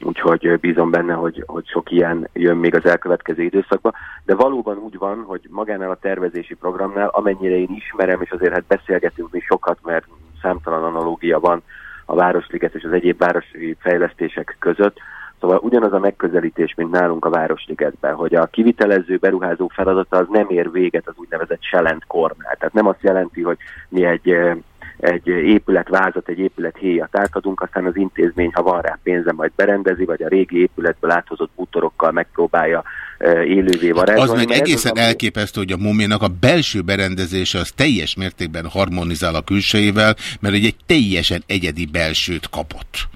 Speaker 13: Úgyhogy bízom benne, hogy, hogy sok ilyen jön még az elkövetkező időszakban. De valóban úgy van, hogy magánál a tervezési programnál, amennyire én ismerem, és azért hát beszélgetünk mi sokat, mert számtalan analógia van a Városliget és az egyéb városi fejlesztések között. Szóval ugyanaz a megközelítés, mint nálunk a Városligetben, hogy a kivitelező beruházó feladata az nem ér véget az úgynevezett selent kornál. Tehát nem azt jelenti, hogy mi egy egy épületvázat, egy épület héjat átadunk, aztán az intézmény, ha van rá pénze, majd berendezi, vagy a régi épületből áthozott bútorokkal megpróbálja élővé
Speaker 1: Az
Speaker 13: varázsolni.
Speaker 1: meg
Speaker 13: mert ez
Speaker 1: egészen
Speaker 13: az,
Speaker 1: elképesztő, hogy a moménak a belső berendezése az teljes mértékben harmonizál a külsejével, mert egy teljesen egyedi belsőt kapott.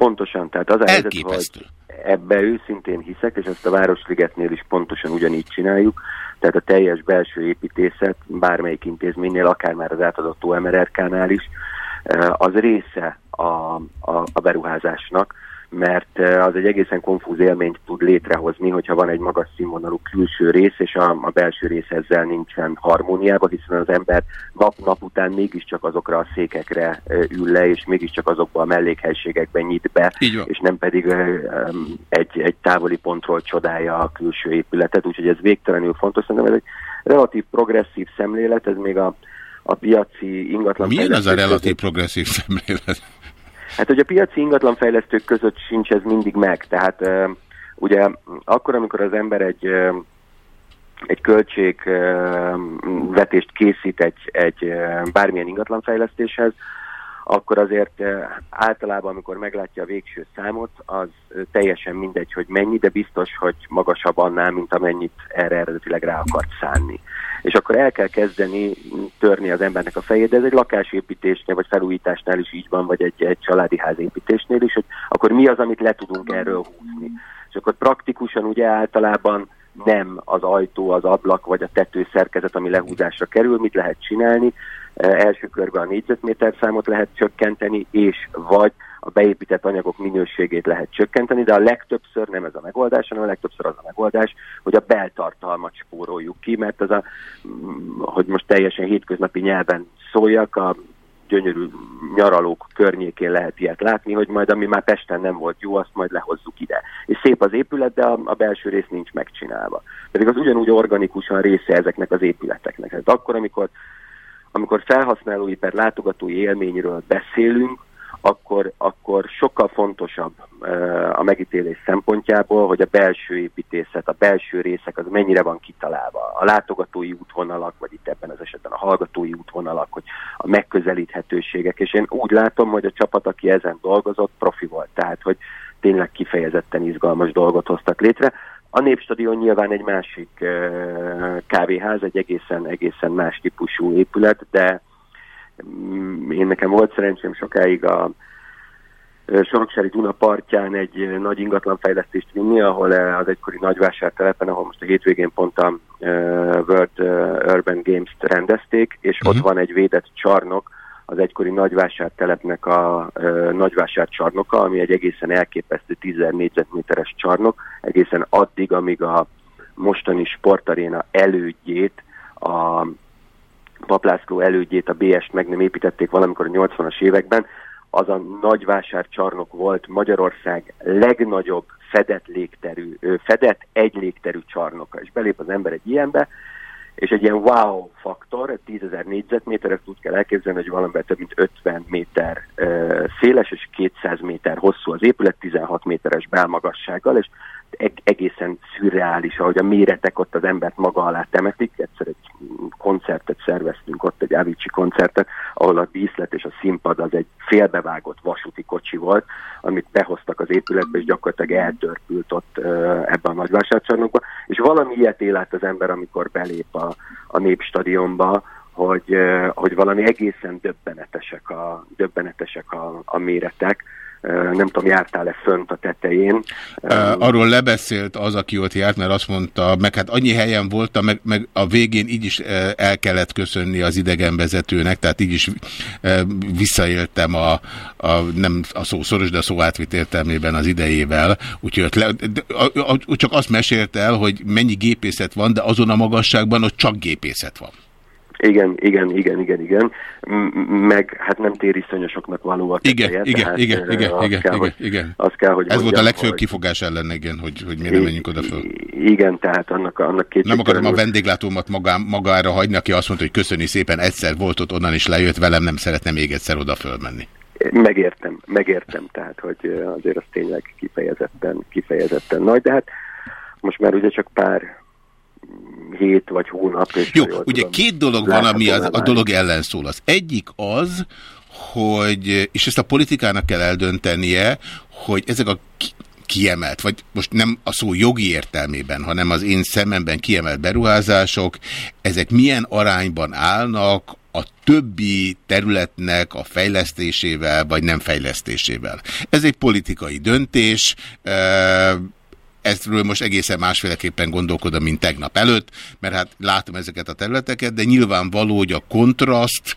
Speaker 13: Pontosan, tehát az a helyzet, hogy ebbe őszintén hiszek, és ezt a Városligetnél is pontosan ugyanígy csináljuk, tehát a teljes belső építészet bármelyik intézménynél, akár már az átadott OMRRK-nál is, az része a, a, a beruházásnak, mert eh, az egy egészen konfúz élményt tud létrehozni, hogyha van egy magas színvonalú külső rész, és a, a belső rész ezzel nincsen harmóniában, hiszen az ember nap-nap után mégiscsak azokra a székekre eh, ül le, és mégiscsak azokba a mellékhelységekben nyit be, és nem pedig eh, egy, egy távoli pontról csodálja a külső épületet, úgyhogy ez végtelenül fontos. Szerintem ez egy relatív progresszív szemlélet, ez még a, a piaci ingatlan
Speaker 1: Milyen az a relatív progresszív szemlélet?
Speaker 13: Hát, hogy a piaci ingatlanfejlesztők között sincs ez mindig meg. Tehát ugye akkor, amikor az ember egy, egy költségvetést készít egy, egy bármilyen ingatlanfejlesztéshez, akkor azért uh, általában, amikor meglátja a végső számot, az uh, teljesen mindegy, hogy mennyi, de biztos, hogy magasabb annál, mint amennyit erre eredetileg rá akart szánni. És akkor el kell kezdeni törni az embernek a fejét, de ez egy lakásépítésnél, vagy felújításnál is így van, vagy egy, egy családi házépítésnél is, hogy akkor mi az, amit le tudunk erről húzni. És akkor praktikusan ugye általában nem az ajtó, az ablak vagy a tető szerkezet, ami lehúzásra kerül, mit lehet csinálni. Első körben a négyzetméter számot lehet csökkenteni, és vagy a beépített anyagok minőségét lehet csökkenteni, de a legtöbbször nem ez a megoldás, hanem a legtöbbször az a megoldás, hogy a beltartalmat spóroljuk ki, mert az a, mm, hogy most teljesen hétköznapi nyelven szóljak, a gyönyörű nyaralók környékén lehet ilyet látni, hogy majd ami már Pesten nem volt jó, azt majd lehozzuk ide. És szép az épület, de a, a belső rész nincs megcsinálva. Pedig az ugyanúgy organikusan része ezeknek az épületeknek. Hát akkor, amikor, amikor felhasználói per látogatói élményről beszélünk, akkor, akkor sokkal fontosabb a megítélés szempontjából, hogy a belső építészet, a belső részek az mennyire van kitalálva. A látogatói útvonalak, vagy itt ebben az esetben a hallgatói útvonalak, hogy a megközelíthetőségek. És én úgy látom, hogy a csapat, aki ezen dolgozott, profi volt. Tehát, hogy tényleg kifejezetten izgalmas dolgot hoztak létre. A Népstadion nyilván egy másik kávéház, egy egészen, egészen más típusú épület, de Mm, én nekem volt szerencsém sokáig a Soroksári Duna partján egy nagy ingatlanfejlesztést vinni, ahol az egykori nagyvásártelepen, ahol most a hétvégén pont a World Urban Games-t rendezték, és ott van egy védett csarnok, az egykori nagyvásártelepnek a ö, nagyvásárcsarnoka, ami egy egészen elképesztő 10 négyzetméteres csarnok, egészen addig, amíg a mostani sportaréna elődjét, a Paplászló elődjét, a BS-t meg nem építették valamikor a 80-as években, az a nagy volt Magyarország legnagyobb fedett légterű, fedett egy légterű csarnoka, és belép az ember egy ilyenbe, és egy ilyen wow faktor, 10 ezer négyzetméter, ezt úgy kell elképzelni, hogy valamivel több mint 50 méter széles és 200 méter hosszú az épület, 16 méteres belmagassággal, és egészen szürreális, ahogy a méretek ott az embert maga alá temetik. Egyszer egy koncertet szerveztünk ott, egy Avicii koncertet, ahol a díszlet és a színpad az egy félbevágott vasúti kocsi volt, amit behoztak az épületbe, és gyakorlatilag eltörpült ott ebbe a nagyvásárcsarnokba. És valami ilyet él az ember, amikor belép a, a népstadionba, hogy, hogy valami egészen döbbenetesek a, döbbenetesek a, a méretek. Nem tudom, jártál-e fönt a tetején?
Speaker 1: Arról lebeszélt az, aki ott járt, mert azt mondta, meg hát annyi helyen voltam, meg, meg a végén így is el kellett köszönni az idegenvezetőnek, tehát így is visszaéltem a, a, nem a szó szoros, de a szó átvitt értelmében az idejével, úgyhogy ott le, csak azt mesélte el, hogy mennyi gépészet van, de azon a magasságban ott csak gépészet van.
Speaker 13: Igen, igen, igen, igen, igen. Meg hát nem tériszonyosoknak való a
Speaker 1: Igen,
Speaker 13: teteje,
Speaker 1: igen,
Speaker 13: tehát,
Speaker 1: igen,
Speaker 13: ö,
Speaker 1: igen,
Speaker 13: azt
Speaker 1: igen,
Speaker 13: kell,
Speaker 1: igen,
Speaker 13: hogy-
Speaker 1: igen.
Speaker 13: Azt kell, hogy
Speaker 1: Ez volt a
Speaker 13: mondjam,
Speaker 1: legfőbb
Speaker 13: hogy-
Speaker 1: kifogás ellen, igen, hogy, hogy miért nem menjünk oda föl.
Speaker 13: Igen, tehát annak, annak két
Speaker 1: Nem akarom a vendéglátómat magá, magára hagyni, aki azt mondta, hogy köszöni szépen, egyszer volt ott, onnan is lejött velem, nem szeretne még egyszer oda fölmenni.
Speaker 13: Megértem, megértem, tehát hogy azért az tényleg kifejezetten, kifejezetten nagy, de hát most már ugye csak pár hét vagy hónap. És
Speaker 1: Jó, ugye
Speaker 13: tudom,
Speaker 1: két dolog van, ami az, a dolog ellen szól. Az egyik az, hogy, és ezt a politikának kell eldöntenie, hogy ezek a ki- kiemelt, vagy most nem a szó jogi értelmében, hanem az én szememben kiemelt beruházások, ezek milyen arányban állnak a többi területnek a fejlesztésével, vagy nem fejlesztésével. Ez egy politikai döntés, eh, ezről most egészen másféleképpen gondolkodom, mint tegnap előtt, mert hát látom ezeket a területeket, de nyilvánvaló, hogy a kontraszt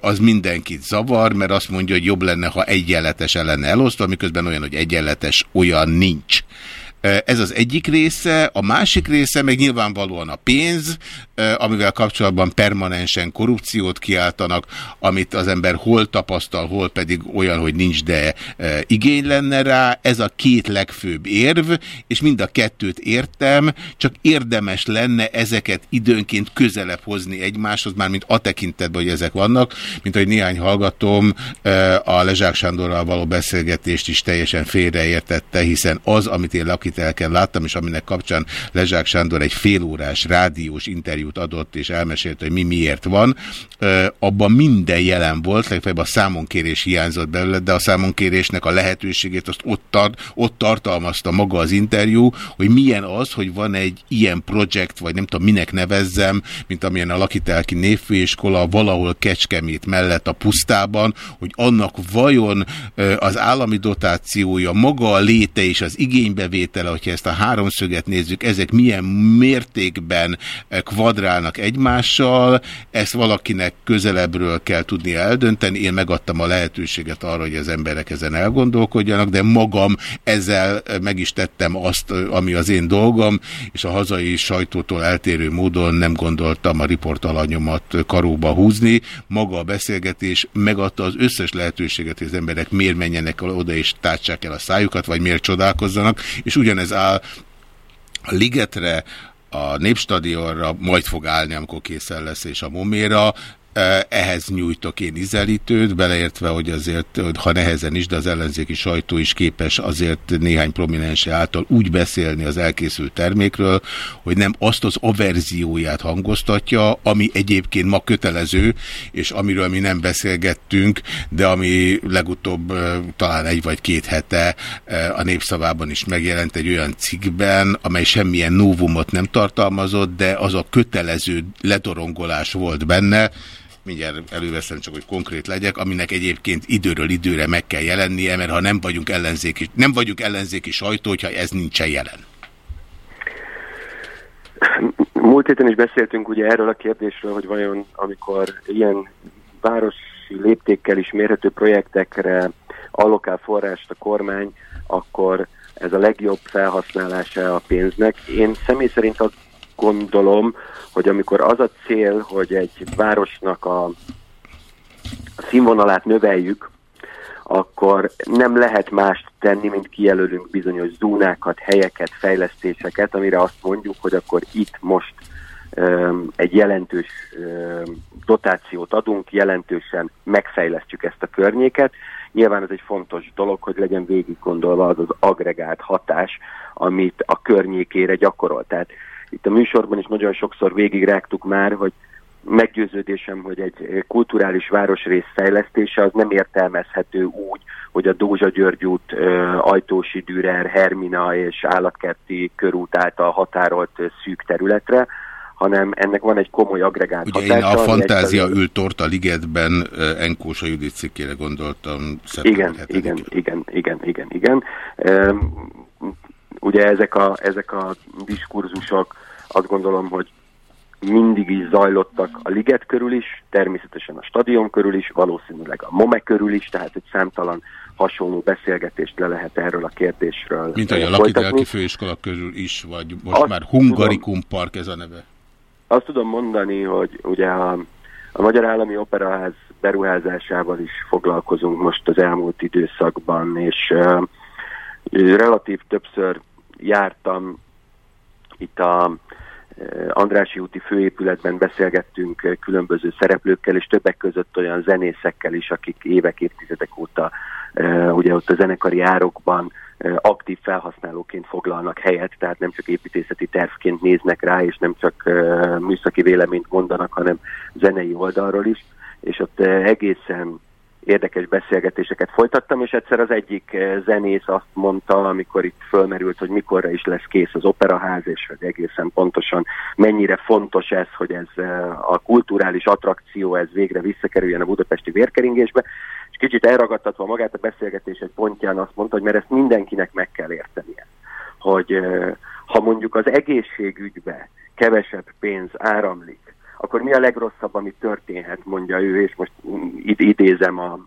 Speaker 1: az mindenkit zavar, mert azt mondja, hogy jobb lenne, ha egyenletesen lenne elosztva, miközben olyan, hogy egyenletes olyan nincs. Ez az egyik része, a másik része meg nyilvánvalóan a pénz, amivel kapcsolatban permanensen korrupciót kiáltanak, amit az ember hol tapasztal, hol pedig olyan, hogy nincs, de igény lenne rá. Ez a két legfőbb érv, és mind a kettőt értem, csak érdemes lenne ezeket időnként közelebb hozni egymáshoz, már mint a tekintetben, hogy ezek vannak, mint hogy néhány hallgatom a Lezsák Sándorral való beszélgetést is teljesen félreértette, hiszen az, amit én lakitelken láttam, és aminek kapcsán Lezsák Sándor egy félórás rádiós interjút interjút adott, és elmesélte, hogy mi miért van. Abban minden jelen volt, legfeljebb a számonkérés hiányzott belőle, de a számonkérésnek a lehetőségét azt ott, tart, ott tartalmazta maga az interjú, hogy milyen az, hogy van egy ilyen projekt, vagy nem tudom minek nevezzem, mint amilyen a Lakitelki Névfőiskola valahol Kecskemét mellett a pusztában, hogy annak vajon az állami dotációja, maga a léte és az igénybevétele, hogyha ezt a háromszöget nézzük, ezek milyen mértékben kvadrálnak egymással, ezt valakinek közelebbről kell tudni eldönteni. Én megadtam a lehetőséget arra, hogy az emberek ezen elgondolkodjanak, de magam ezzel meg is tettem azt, ami az én dolgom, és a hazai sajtótól eltérő módon nem gondoltam a riportalanyomat karóba húzni. Maga a beszélgetés megadta az összes lehetőséget, hogy az emberek miért menjenek oda és tártsák el a szájukat, vagy miért csodálkozzanak, és ugyanez áll a ligetre, a Népstadionra, majd fog állni, amikor készen lesz, és a Moméra, ehhez nyújtok én izelítőt, beleértve, hogy azért, ha nehezen is, de az ellenzéki sajtó is képes azért néhány prominense által úgy beszélni az elkészült termékről, hogy nem azt az averzióját hangoztatja, ami egyébként ma kötelező, és amiről mi nem beszélgettünk, de ami legutóbb talán egy vagy két hete a népszavában is megjelent egy olyan cikkben, amely semmilyen novumot nem tartalmazott, de az a kötelező letorongolás volt benne, mindjárt előveszem csak, hogy konkrét legyek, aminek egyébként időről időre meg kell jelennie, mert ha nem vagyunk ellenzéki, nem vagyunk ellenzéki sajtó, hogyha ez nincsen jelen.
Speaker 13: Múlt héten is beszéltünk ugye erről a kérdésről, hogy vajon amikor ilyen városi léptékkel is mérhető projektekre allokál forrást a kormány, akkor ez a legjobb felhasználása a pénznek. Én személy szerint azt gondolom, hogy amikor az a cél, hogy egy városnak a, színvonalát növeljük, akkor nem lehet mást tenni, mint kijelölünk bizonyos zónákat, helyeket, fejlesztéseket, amire azt mondjuk, hogy akkor itt most um, egy jelentős um, dotációt adunk, jelentősen megfejlesztjük ezt a környéket. Nyilván ez egy fontos dolog, hogy legyen végig gondolva az az agregált hatás, amit a környékére gyakorol. Tehát itt a műsorban is nagyon sokszor végigrágtuk már, hogy meggyőződésem, hogy egy kulturális városrész fejlesztése az nem értelmezhető úgy, hogy a Dózsa György út, Ajtósi Dürer, Hermina és Állatkerti körút által határolt szűk területre, hanem ennek van egy komoly agregált
Speaker 1: Ugye
Speaker 13: hatása.
Speaker 1: én a Fantázia
Speaker 13: egyszerűen-
Speaker 1: ült a ligetben Enkósa Judit cikkére gondoltam.
Speaker 13: Igen, igen, igen, igen, igen, igen. Ugye ezek a, ezek a diskurzusok azt gondolom, hogy mindig is zajlottak a liget körül is, természetesen a stadion körül is, valószínűleg a MOME körül is, tehát egy számtalan hasonló beszélgetést le lehet erről a kérdésről
Speaker 1: Mint ahogy a
Speaker 13: eh, folytatni.
Speaker 1: főiskola körül is, vagy most
Speaker 13: Azt
Speaker 1: már Hungarikum Park ez a neve.
Speaker 13: Azt tudom mondani, hogy ugye a, a Magyar Állami Operaház beruházásával is foglalkozunk most az elmúlt időszakban, és uh, relatív többször jártam. Itt a eh, Andrási úti főépületben beszélgettünk eh, különböző szereplőkkel, és többek között olyan zenészekkel is, akik évek, évtizedek óta eh, ugye ott a zenekari árokban aktív felhasználóként foglalnak helyet, tehát nem csak építészeti tervként néznek rá, és nem csak műszaki véleményt mondanak, hanem zenei oldalról is, és ott egészen érdekes beszélgetéseket folytattam, és egyszer az egyik eh, zenész azt mondta, amikor itt fölmerült, hogy mikorra is lesz kész az operaház, és hogy egészen pontosan mennyire fontos ez, hogy ez eh, a kulturális attrakció, ez végre visszakerüljön a budapesti vérkeringésbe, és kicsit elragadtatva magát a beszélgetés egy pontján azt mondta, hogy mert ezt mindenkinek meg kell értenie, hogy eh, ha mondjuk az egészségügybe kevesebb pénz áramlik, akkor mi a legrosszabb, ami történhet, mondja ő, és most id- idézem a,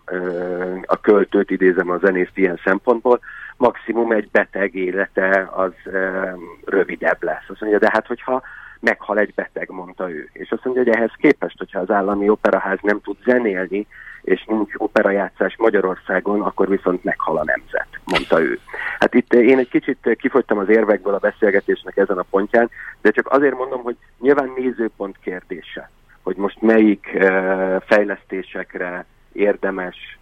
Speaker 13: a költőt, idézem a zenészt ilyen szempontból, maximum egy beteg élete az rövidebb lesz. Azt mondja, de hát hogyha meghal egy beteg, mondta ő. És azt mondja, hogy ehhez képest, hogyha az állami operaház nem tud zenélni, és nincs operajátszás Magyarországon, akkor viszont meghal a nemzet, mondta ő. Hát itt én egy kicsit kifogytam az érvekből a beszélgetésnek ezen a pontján, de csak azért mondom, hogy nyilván nézőpont kérdése, hogy most melyik eh, fejlesztésekre érdemes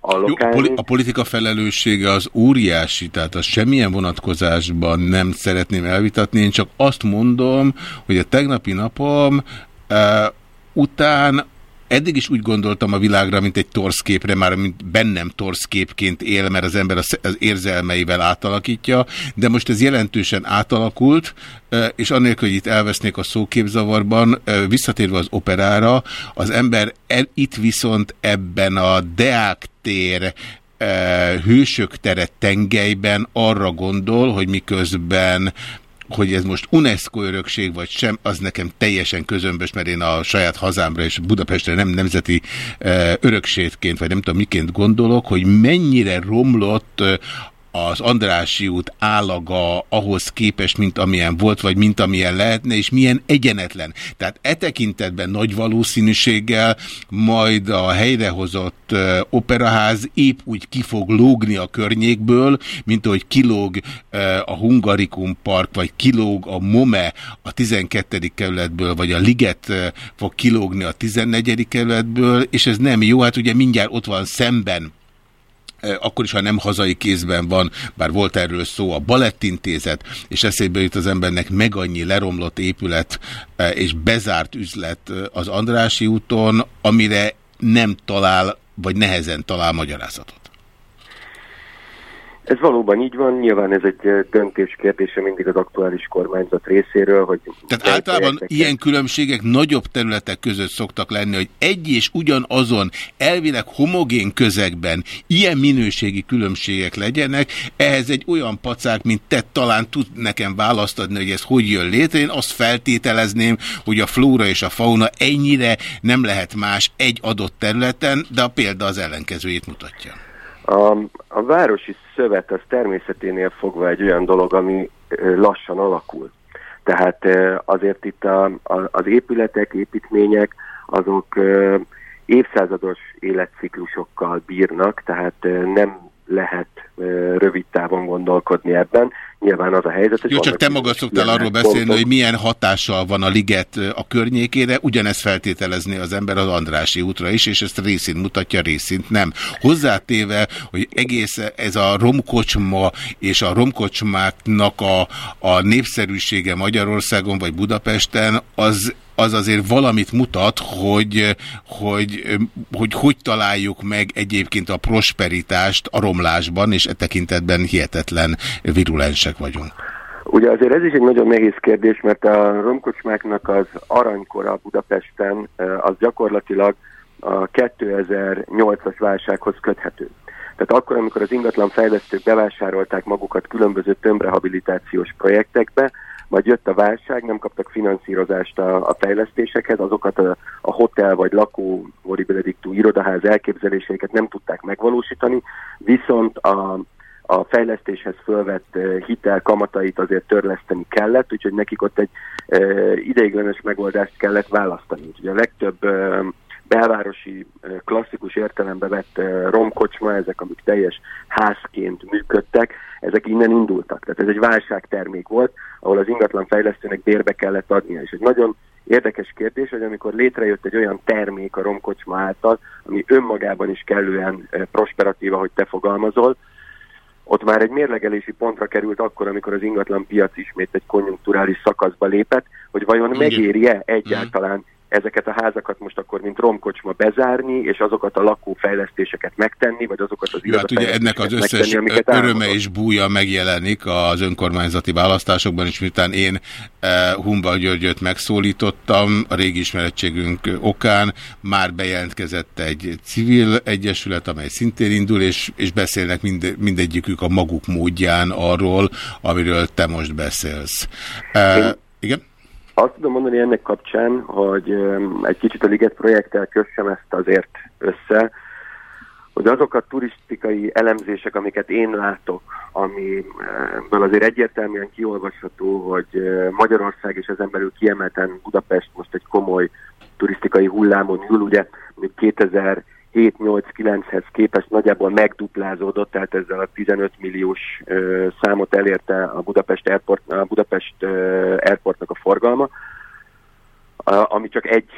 Speaker 13: forrást
Speaker 1: Jó, a, poli- a politika felelőssége az óriási, tehát az semmilyen vonatkozásban nem szeretném elvitatni, én csak azt mondom, hogy a tegnapi napom uh, után eddig is úgy gondoltam a világra, mint egy torszképre, már mint bennem torszképként él, mert az ember az, érzelmeivel átalakítja, de most ez jelentősen átalakult, és annélkül, hogy itt elvesznék a szóképzavarban, visszatérve az operára, az ember el, itt viszont ebben a Deák tér hősök tere tengelyben arra gondol, hogy miközben hogy ez most UNESCO örökség vagy sem, az nekem teljesen közömbös, mert én a saját hazámra és Budapestre nem nemzeti eh, örökségként, vagy nem tudom miként gondolok, hogy mennyire romlott eh, az Andrási út állaga ahhoz képest, mint amilyen volt, vagy mint amilyen lehetne, és milyen egyenetlen. Tehát e tekintetben nagy valószínűséggel majd a helyrehozott operaház épp úgy ki fog lógni a környékből, mint ahogy kilóg a Hungarikum Park, vagy kilóg a MOME a 12. kerületből, vagy a Liget fog kilógni a 14. kerületből, és ez nem jó, hát ugye mindjárt ott van szemben akkor is, ha nem hazai kézben van, bár volt erről szó, a balettintézet, és eszébe jut az embernek meg annyi leromlott épület eh, és bezárt üzlet eh, az Andrási úton, amire nem talál, vagy nehezen talál magyarázatot.
Speaker 13: Ez valóban így van, nyilván ez egy eh, döntés kérdése mindig az aktuális kormányzat részéről, hogy...
Speaker 1: Tehát általában ilyen különbségek nagyobb területek között szoktak lenni, hogy egy és ugyanazon elvileg homogén közegben ilyen minőségi különbségek legyenek, ehhez egy olyan pacák, mint te talán tud nekem választ adni, hogy ez hogy jön létre. Én azt feltételezném, hogy a flóra és a fauna ennyire nem lehet más egy adott területen, de a példa az ellenkezőjét mutatja.
Speaker 13: A, a városi szövet az természeténél fogva egy olyan dolog, ami lassan alakul. Tehát azért itt a, a, az épületek, építmények, azok évszázados életciklusokkal bírnak, tehát nem lehet rövid távon gondolkodni ebben. Nyilván az a helyzet, hogy
Speaker 1: Jó, csak te magad szoktál arról beszélni,
Speaker 13: pontok.
Speaker 1: hogy milyen hatással van a liget a környékére, ugyanezt feltételezni az ember az Andrási útra is, és ezt részint mutatja, részint nem. Hozzátéve, hogy egész ez a romkocsma és a romkocsmáknak a, a népszerűsége Magyarországon vagy Budapesten, az az azért valamit mutat, hogy hogy, hogy hogy találjuk meg egyébként a prosperitást a romlásban, és e tekintetben hihetetlen virulensek vagyunk.
Speaker 13: Ugye azért ez is egy nagyon nehéz kérdés, mert a romkocsmáknak az aranykora Budapesten az gyakorlatilag a 2008-as válsághoz köthető. Tehát akkor, amikor az ingatlan fejlesztők bevásárolták magukat különböző tömbrehabilitációs projektekbe, majd jött a válság, nem kaptak finanszírozást a, a fejlesztésekhez, azokat a, a hotel vagy lakó horribilediktú irodaház elképzeléseiket nem tudták megvalósítani, viszont a, a fejlesztéshez fölvett eh, hitel kamatait azért törleszteni kellett, úgyhogy nekik ott egy e, ideiglenes megoldást kellett választani. Úgyhogy a legtöbb e, belvárosi klasszikus értelembe vett romkocsma, ezek, amik teljes házként működtek, ezek innen indultak. Tehát ez egy válságtermék volt, ahol az ingatlan fejlesztőnek bérbe kellett adnia. És egy nagyon érdekes kérdés, hogy amikor létrejött egy olyan termék a romkocsma által, ami önmagában is kellően e, prosperatív, ahogy te fogalmazol, ott már egy mérlegelési pontra került akkor, amikor az ingatlan piac ismét egy konjunkturális szakaszba lépett, hogy vajon megéri-e egyáltalán ezeket a házakat most akkor, mint romkocsma bezárni, és azokat a lakófejlesztéseket megtenni, vagy azokat az
Speaker 1: Jó, hát ugye ennek az összes
Speaker 13: megtenni,
Speaker 1: öröme és búja megjelenik az önkormányzati választásokban, és miután én eh, Humba Györgyöt megszólítottam, a régi ismerettségünk okán már bejelentkezett egy civil egyesület, amely szintén indul, és, és beszélnek mind, mindegyikük a maguk módján arról, amiről te most beszélsz. Eh, igen?
Speaker 13: Azt tudom mondani ennek kapcsán, hogy egy kicsit a Liget projekttel kössem ezt azért össze, hogy azok a turisztikai elemzések, amiket én látok, amiből azért egyértelműen kiolvasható, hogy Magyarország és ezen belül kiemelten Budapest most egy komoly turisztikai hullámon ül, ugye 2000 7-8-9-hez képest nagyjából megduplázódott, tehát ezzel a 15 milliós ö, számot elérte a Budapest, Airport, a Budapest ö, Airportnak a forgalma, a, ami csak egy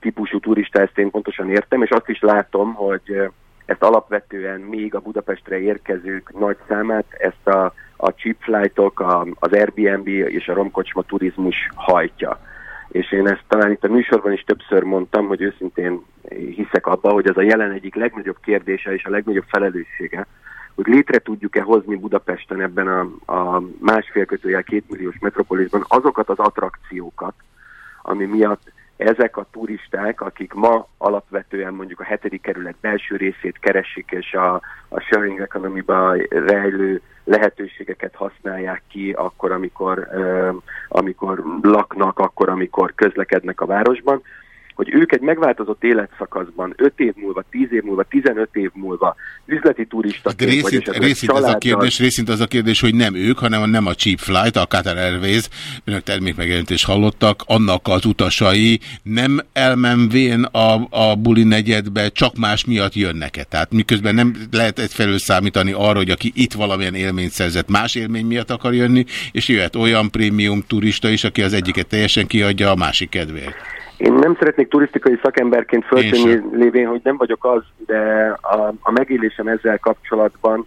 Speaker 13: típusú turista, ezt én pontosan értem, és azt is látom, hogy ezt alapvetően még a Budapestre érkezők nagy számát, ezt a, a cheap flightok, a, az Airbnb és a romkocsma turizmus hajtja. És én ezt talán itt a műsorban is többször mondtam, hogy őszintén hiszek abba, hogy ez a jelen egyik legnagyobb kérdése és a legnagyobb felelőssége, hogy létre tudjuk-e hozni Budapesten ebben a, a másfél kötőjel két milliós metropolisban azokat az attrakciókat, ami miatt ezek a turisták, akik ma alapvetően mondjuk a hetedik kerület belső részét keresik, és a, a sharing economy-ba rejlő lehetőségeket használják ki akkor, amikor, amikor laknak, akkor, amikor közlekednek a városban, hogy ők egy megváltozott életszakaszban 5 év múlva, 10 év múlva, 15 év múlva üzleti turistaként,
Speaker 1: Részint,
Speaker 13: vagy
Speaker 1: részint ez a
Speaker 13: családdal-
Speaker 1: kérdés, részint az a kérdés, hogy nem ők, hanem nem a Cheap Flight, a Qatar Airways, önök termékmegjelentést hallottak, annak az utasai nem elmenvén a, a buli negyedbe, csak más miatt jönnek-e. Tehát miközben nem lehet egyfelől számítani arra, hogy aki itt valamilyen élményt szerzett, más élmény miatt akar jönni, és jöhet olyan prémium turista is, aki az egyiket teljesen kiadja a másik kedvéért.
Speaker 13: Én nem szeretnék turisztikai szakemberként
Speaker 1: Én
Speaker 13: föltenni lévén, hogy nem vagyok az, de a, a megélésem ezzel kapcsolatban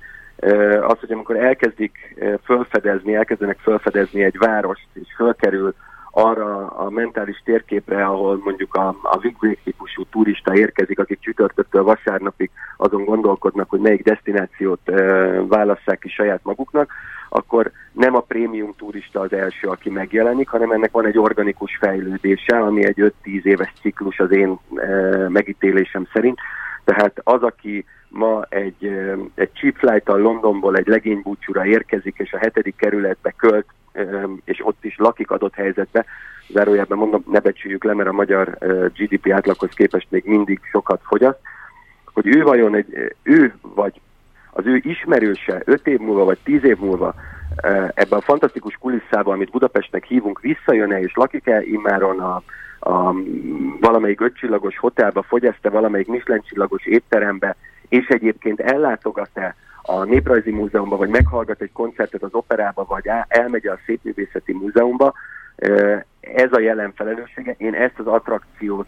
Speaker 13: az, hogy amikor elkezdik fölfedezni, elkezdenek fölfedezni egy várost, és fölkerül arra a mentális térképre, ahol mondjuk a, a Wigwag típusú turista érkezik, akik csütörtöktől vasárnapig azon gondolkodnak, hogy melyik destinációt eh, válasszák ki saját maguknak, akkor nem a prémium turista az első, aki megjelenik, hanem ennek van egy organikus fejlődése, ami egy 5-10 éves ciklus az én e, megítélésem szerint. Tehát az, aki ma egy, egy cheap flight Londonból egy legénybúcsúra érkezik, és a hetedik kerületbe költ, és ott is lakik adott helyzetbe, zárójelben mondom, ne becsüljük le, mert a magyar GDP átlaghoz képest még mindig sokat fogyaszt, hogy ő vajon egy, ő vagy az ő ismerőse 5 év múlva vagy 10 év múlva ebben a fantasztikus kulisszába, amit Budapestnek hívunk, visszajön-e és lakik-e immáron a, a valamelyik ötcsillagos hotelba, fogyaszt-e valamelyik Michelin csillagos étterembe, és egyébként ellátogat-e a Néprajzi Múzeumba, vagy meghallgat egy koncertet az operába, vagy elmegy a Szépművészeti Múzeumba, ez a jelen felelőssége. Én ezt az attrakciót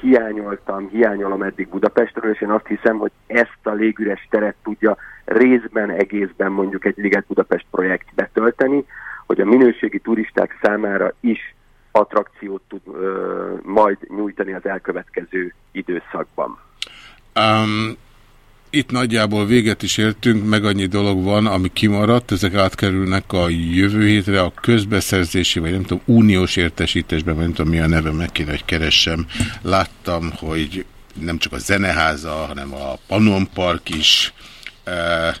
Speaker 13: hiányoltam, hiányolom eddig Budapestről, és én azt hiszem, hogy ezt a légüres teret tudja részben, egészben mondjuk egy Liget Budapest projekt betölteni, hogy a minőségi turisták számára is attrakciót tud ö, majd nyújtani az elkövetkező időszakban.
Speaker 1: Um, itt nagyjából véget is értünk, meg annyi dolog van, ami kimaradt, ezek átkerülnek a jövő hétre, a közbeszerzési, vagy nem tudom, uniós értesítésben, vagy nem tudom mi a neve, meg kéne, hogy keressem. Láttam, hogy nem csak a Zeneháza, hanem a Pannon Park is eh,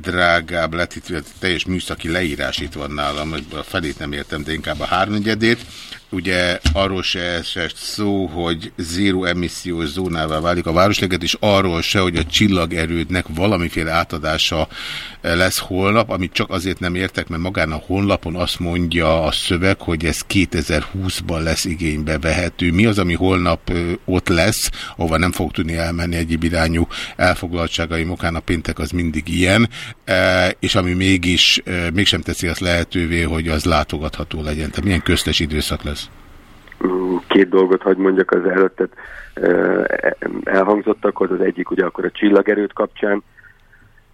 Speaker 1: drágább lett, itt teljes műszaki leírás itt van nálam, a felét nem értem, de inkább a hárnegyedét. Ugye arról se esett szó, hogy zéró emissziós zónává válik a Városleget, és arról se, hogy a csillagerődnek valamiféle átadása lesz holnap, amit csak azért nem értek, mert magán a honlapon azt mondja a szöveg, hogy ez 2020-ban lesz igénybe vehető. Mi az, ami holnap ott lesz, ahova nem fog tudni elmenni egyéb irányú elfoglaltságai okán, a péntek az mindig ilyen, eh, és ami mégis eh, mégsem teszi azt lehetővé, hogy az látogatható legyen. Tehát milyen köztes időszak lesz?
Speaker 13: Két dolgot hagy mondjak az előttet ö, elhangzottakhoz. Az egyik ugye akkor a csillagerőt kapcsán,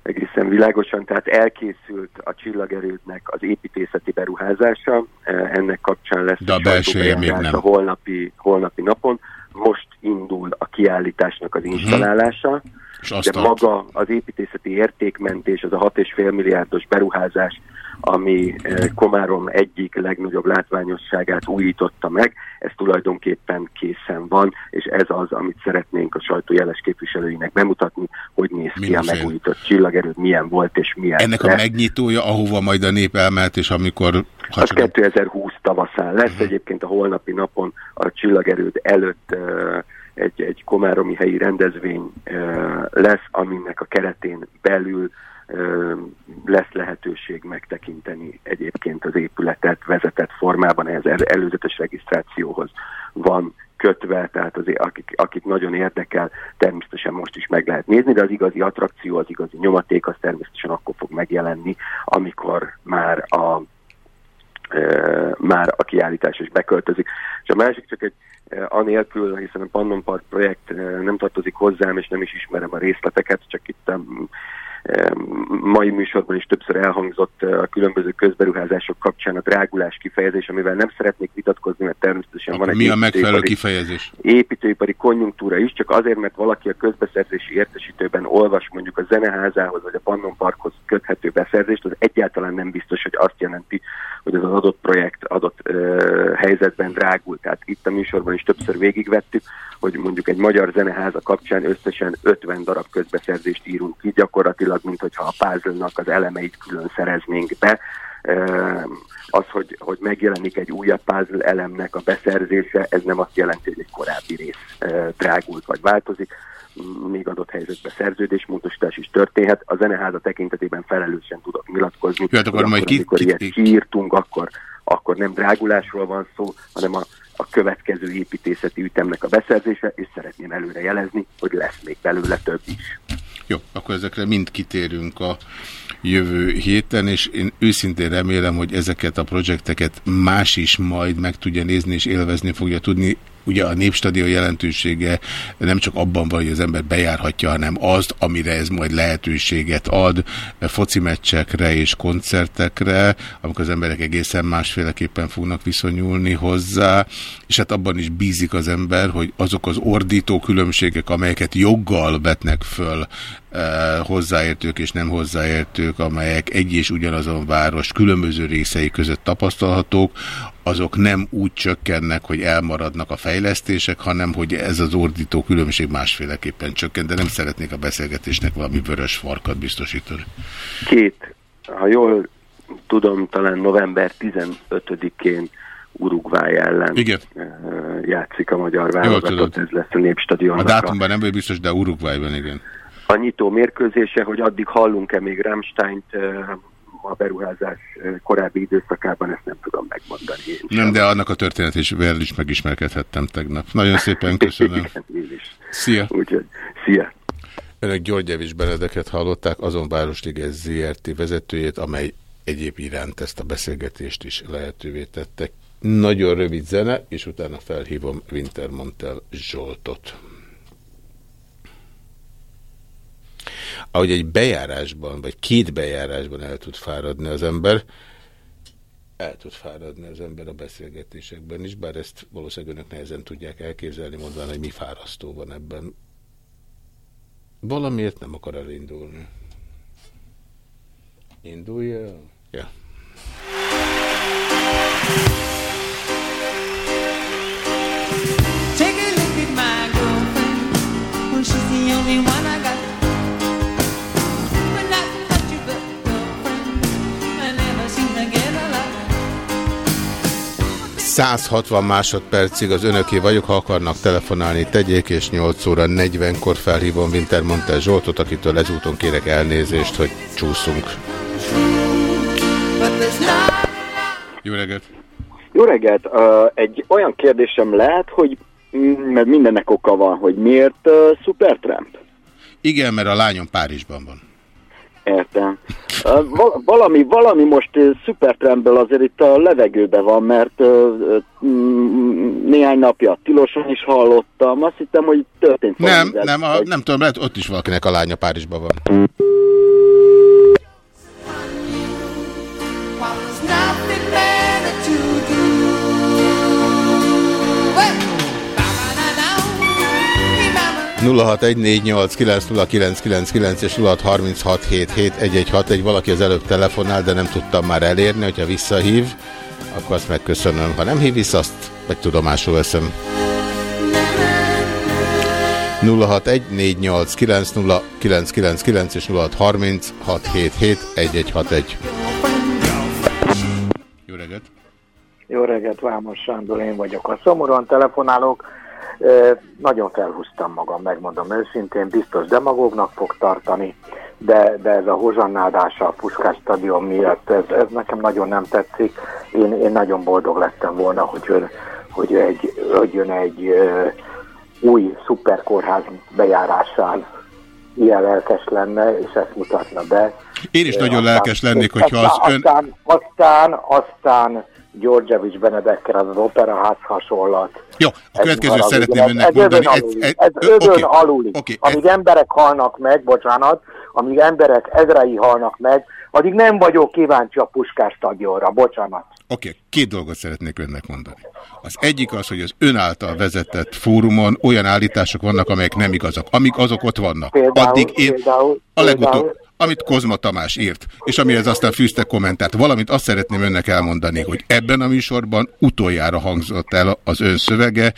Speaker 13: egészen világosan, tehát elkészült a csillagerődnek az építészeti beruházása, eh, ennek kapcsán lesz
Speaker 1: De a belsője még nem.
Speaker 13: a holnapi, holnapi napon. Most indul a kiállításnak az installálása,
Speaker 1: Mhm. És azt
Speaker 13: de
Speaker 1: tart.
Speaker 13: maga az építészeti értékmentés, az a 6,5 milliárdos beruházás, ami eh, Komárom egyik legnagyobb látványosságát újította meg, ez tulajdonképpen készen van, és ez az, amit szeretnénk a sajtó jeles képviselőinek bemutatni, hogy néz ki a megújított csillagerőd, milyen volt és milyen
Speaker 1: Ennek a
Speaker 13: lesz.
Speaker 1: megnyitója, ahova majd a nép elmehet, és amikor... Ha
Speaker 13: Az
Speaker 1: csak Mhm.
Speaker 13: 2020 tavaszán lesz, egyébként a holnapi napon a csillagerőd előtt ö, egy, egy komáromi helyi rendezvény ö, lesz, aminek a keretén belül ö, lesz lehetőség megtekinteni egyébként az épületet vezetett formában, ez el- előzetes regisztrációhoz van kötve, tehát azért akik, akik nagyon érdekel, természetesen most is meg lehet nézni, de az igazi attrakció, az igazi nyomaték, az természetesen akkor fog megjelenni, amikor már a már a kiállítás is beköltözik. És a másik csak egy anélkül, hiszen a Pannon Park projekt nem tartozik hozzám, és nem is ismerem a részleteket, csak itt mai műsorban is többször elhangzott a különböző közberuházások kapcsán a drágulás kifejezés, amivel nem szeretnék vitatkozni, mert természetesen
Speaker 1: Akkor
Speaker 13: van egy
Speaker 1: mi a megfelelő kifejezés?
Speaker 13: építőipari konjunktúra is, csak azért, mert valaki a közbeszerzési értesítőben olvas mondjuk a zeneházához vagy a Pannon Parkhoz köthető beszerzést, az egyáltalán nem biztos, hogy azt jelenti, hogy az adott projekt adott ö, helyzetben drágul. Tehát itt a műsorban is többször végigvettük, hogy mondjuk egy magyar zeneháza kapcsán összesen 50 darab közbeszerzést írunk ki, gyakorlatilag, mint hogyha a puzzle-nak az elemeit külön szereznénk be. Az, hogy, hogy megjelenik egy újabb puzzle elemnek a beszerzése, ez nem azt jelenti, hogy egy korábbi rész drágult vagy változik még adott helyzetben szerződésmódosítás is történhet. A zeneháza tekintetében felelősen tudok nyilatkozni.
Speaker 1: Jó, hát akkor
Speaker 13: hogy
Speaker 1: majd ki-
Speaker 13: amikor
Speaker 1: ki-
Speaker 13: ilyet
Speaker 1: ki-
Speaker 13: kiírtunk, akkor, akkor nem drágulásról van szó, hanem a, a következő építészeti ütemnek a beszerzése, és szeretném előre jelezni, hogy lesz még belőle több is.
Speaker 1: Jó, akkor ezekre mind kitérünk a jövő héten, és én őszintén remélem, hogy ezeket a projekteket más is majd meg tudja nézni és élvezni fogja tudni. Ugye a Népstadion jelentősége nem csak abban van, hogy az ember bejárhatja, hanem azt, amire ez majd lehetőséget ad, foci meccsekre és koncertekre, amikor az emberek egészen másféleképpen fognak viszonyulni hozzá, és hát abban is bízik az ember, hogy azok az ordító különbségek, amelyeket joggal vetnek föl eh, hozzáértők és nem hozzáértők, amelyek egy és ugyanazon város különböző részei között tapasztalhatók, azok nem úgy csökkennek, hogy elmaradnak a fejlesztések, hanem hogy ez az ordító különbség másféleképpen csökken, de nem szeretnék a beszélgetésnek valami vörös farkat biztosítani.
Speaker 13: Két, ha jól tudom, talán november 15-én Uruguay ellen
Speaker 1: Igen.
Speaker 13: ö, játszik a magyar válogatott, ez lesz a Népstadionnak
Speaker 1: A dátumban nem vagy biztos, de Uruguayban igen.
Speaker 13: a nyitó mérkőzése, hogy addig hallunk-e még Rammsteint ö, a beruházás ö, korábbi időszakában, ezt nem tudom megmondani. Én sem.
Speaker 1: Nem, de annak a történetével is megismerkedhettem tegnap. Nagyon szépen köszönöm.
Speaker 13: Igen, is.
Speaker 1: Szia!
Speaker 13: Úgyhogy, szia!
Speaker 1: Önök György Evis Benedeket hallották, azon Városliges ZRT vezetőjét, amely egyéb iránt ezt a beszélgetést is lehetővé tette. Nagyon rövid zene, és utána felhívom Wintermantel Zsoltot. Ahogy egy bejárásban, vagy két bejárásban el tud fáradni az ember, el tud fáradni az ember a beszélgetésekben is, bár ezt valószínűleg önök nehezen tudják elképzelni, mondván, hogy mi fárasztó van ebben. Valamiért nem akar elindulni. Indulja el? Ja.
Speaker 3: Take a look at my girlfriend. Well, she's the only one I got.
Speaker 1: 160 másodpercig az önöké vagyok, ha akarnak telefonálni, tegyék, és 8 óra 40-kor felhívom Wintermantel Zsoltot, akitől ezúton kérek elnézést, hogy csúszunk. Jó reggelt!
Speaker 14: Jó reggelt! Uh, egy olyan kérdésem lehet, hogy mm, mert mindennek oka van, hogy miért uh, Supertramp?
Speaker 1: Igen, mert a lányom Párizsban van.
Speaker 14: Értem. Val- valami, valami most Supertrampből azért itt a levegőben van, mert mm, néhány napja tilosan is hallottam. Azt hittem, hogy történt
Speaker 1: Nem, nem, a, nem tudom, lehet ott is valakinek a lánya Párizsban van. 0614890999 és 0636771161. Valaki az előbb telefonál, de nem tudtam már elérni, hogyha visszahív, akkor azt megköszönöm. Ha nem hív vissza, azt meg tudomásul veszem. 0614890999 és 0636771161. Jó reggelt!
Speaker 15: Jó reggelt, Vámos Sándor, én vagyok. A szomorúan telefonálok, nagyon felhúztam magam, megmondom őszintén, biztos demagógnak fog tartani, de, de ez a hozsannádása a Puskás stadion miatt, ez, ez nekem nagyon nem tetszik. Én, én nagyon boldog lettem volna, hogy jön, hogy egy, hogy jön egy új szuperkórház bejárásán ilyen lelkes lenne, és ezt mutatna be.
Speaker 1: Én is nagyon
Speaker 15: aztán-
Speaker 1: lelkes lennék, hogyha az
Speaker 15: aztán,
Speaker 1: ön...
Speaker 15: Aztán, aztán, aztán Georgievich Benedekkel az operaház hasonlat.
Speaker 1: Jó, a
Speaker 15: Ez
Speaker 1: következő szeretném
Speaker 15: ez-
Speaker 1: önnek
Speaker 15: ez
Speaker 1: mondani. Ez, ez,
Speaker 15: ez övön
Speaker 1: oké,
Speaker 15: aluli. Amíg emberek halnak meg, bocsánat, amíg emberek ezrei halnak meg, addig nem vagyok kíváncsi a Puskás stadionra, bocsánat.
Speaker 1: Oké, két dolgot szeretnék önnek mondani. Az egyik az, hogy az ön által vezetett fórumon olyan állítások vannak, amelyek nem igazak. Amíg azok ott vannak,
Speaker 15: Például,
Speaker 1: addig én
Speaker 15: például,
Speaker 1: a legutóbb. Amit Kozma Tamás írt, és amihez aztán fűzte kommentárt, valamint azt szeretném önnek elmondani, hogy ebben a műsorban utoljára hangzott el az ön szövege,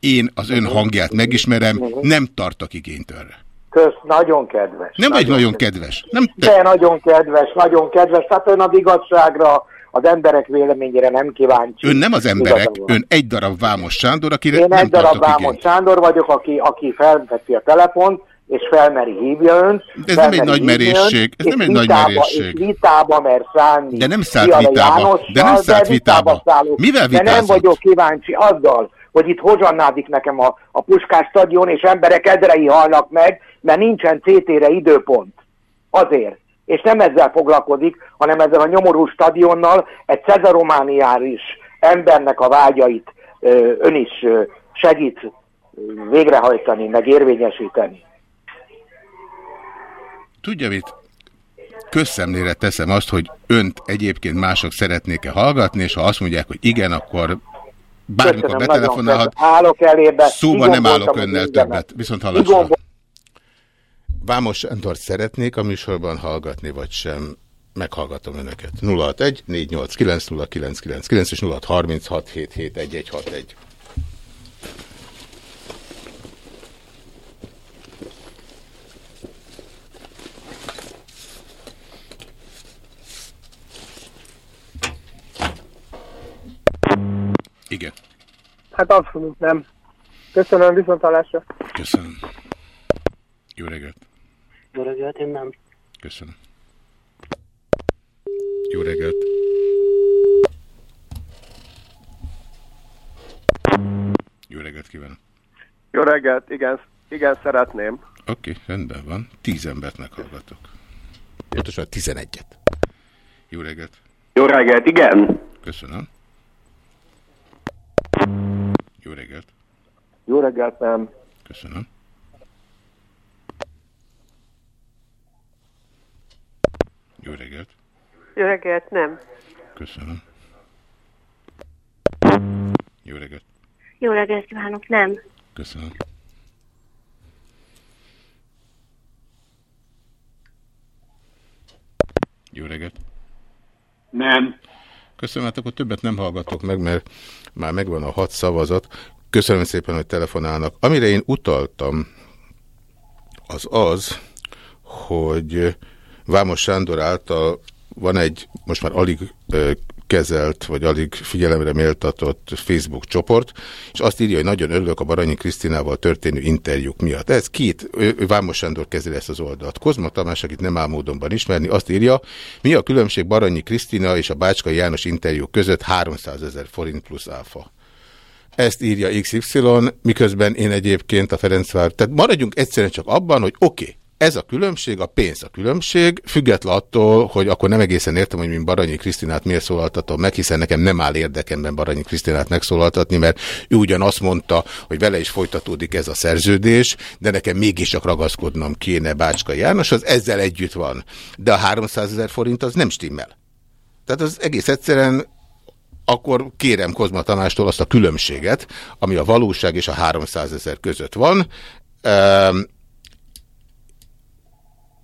Speaker 1: én az ön hangját megismerem, nem tartok igényt önre.
Speaker 15: Kösz, nagyon kedves.
Speaker 1: Nem vagy nagyon kedves. Nem
Speaker 15: De nagyon kedves, nagyon kedves. Tehát ön az igazságra, az emberek véleményére nem kíváncsi.
Speaker 1: Ön nem az emberek,
Speaker 15: Igaza van.
Speaker 1: ön egy darab Vámos Sándor, akire
Speaker 15: Én
Speaker 1: nem
Speaker 15: egy darab Vámos
Speaker 1: igényt.
Speaker 15: Sándor vagyok, aki, aki felveszi a telefont, és felmeri hívja önt.
Speaker 1: De ez nem egy nagy merészség, ez nem egy nagy
Speaker 15: vitába-
Speaker 1: merészség.
Speaker 15: És vitába mer szállni.
Speaker 1: De nem szállt vitába,
Speaker 15: Jánossal,
Speaker 1: de nem szállt vitába.
Speaker 15: szállok.
Speaker 1: Mivel
Speaker 15: De nem
Speaker 1: vitázott?
Speaker 15: vagyok kíváncsi azzal, hogy itt hozsannádik nekem a, a Puskás stadion, és emberek ezrei halnak meg, mert nincsen CT-re időpont. Azért. És nem ezzel foglalkozik, hanem ezzel a nyomorú stadionnal egy cezaromániáris embernek a vágyait ö, ön is ö, segít végrehajtani, meg érvényesíteni.
Speaker 1: Tudja mit? Közszemlére teszem azt, hogy önt egyébként mások szeretnék-e hallgatni, és ha azt mondják, hogy igen, akkor bármikor
Speaker 15: Köszönöm,
Speaker 1: betelefonálhat.
Speaker 15: Állok elébe.
Speaker 1: Szóval nem állok önnel többet. Viszont hallásra. Vámos Sándort szeretnék a műsorban hallgatni, vagy sem? Meghallgatom önöket. 061 489 0999 és 0636 771161. Igen.
Speaker 11: Hát abszolút nem. Köszönöm, viszontalásra.
Speaker 1: Köszönöm. Jó reggelt.
Speaker 11: Jó reggelt, én nem.
Speaker 1: Köszönöm. Jó reggelt. Jó reggelt kívánok.
Speaker 5: Jó reggelt, igen, igen, szeretném.
Speaker 1: Oké, okay, rendben van. Tíz embert meghallgatok. Pontosan tizenegyet. Jó reggelt.
Speaker 5: Jó reggelt, igen.
Speaker 1: Köszönöm. Jó reggelt.
Speaker 10: Jó reggelt, nem.
Speaker 1: Köszönöm. Jó reggelt.
Speaker 16: Jó reggelt, nem.
Speaker 1: Köszönöm. Jó reggelt.
Speaker 16: Jó reggelt kívánok, nem.
Speaker 1: Köszönöm. Jó reggelt.
Speaker 5: Nem.
Speaker 1: Köszönöm, hát akkor többet nem hallgatok meg, mert már megvan a hat szavazat. Köszönöm szépen, hogy telefonálnak. Amire én utaltam, az az, hogy Vámos Sándor által van egy most már alig kezelt, vagy alig figyelemre méltatott Facebook csoport, és azt írja, hogy nagyon örülök a Baranyi Krisztinával történő interjúk miatt. Ez két, Vámos Sándor kezeli ezt az oldalt. Kozma Tamás, akit nem áll módonban ismerni, azt írja, mi a különbség Baranyi Krisztina és a Bácskai János interjú között 300 ezer forint plusz áfa. Ezt írja XY, miközben én egyébként a Ferencvár... Tehát maradjunk egyszerűen csak abban, hogy oké, okay, ez a különbség, a pénz a különbség, független attól, hogy akkor nem egészen értem, hogy mint Baranyi Krisztinát miért szólaltatom meg, hiszen nekem nem áll érdekemben Baranyi Krisztinát megszólaltatni, mert ő ugyan azt mondta, hogy vele is folytatódik ez a szerződés, de nekem mégiscsak ragaszkodnom kéne Bácska János, az ezzel együtt van. De a 300 ezer forint az nem stimmel. Tehát az egész egyszerűen akkor kérem Kozma Tamástól azt a különbséget, ami a valóság és a 300 ezer között van,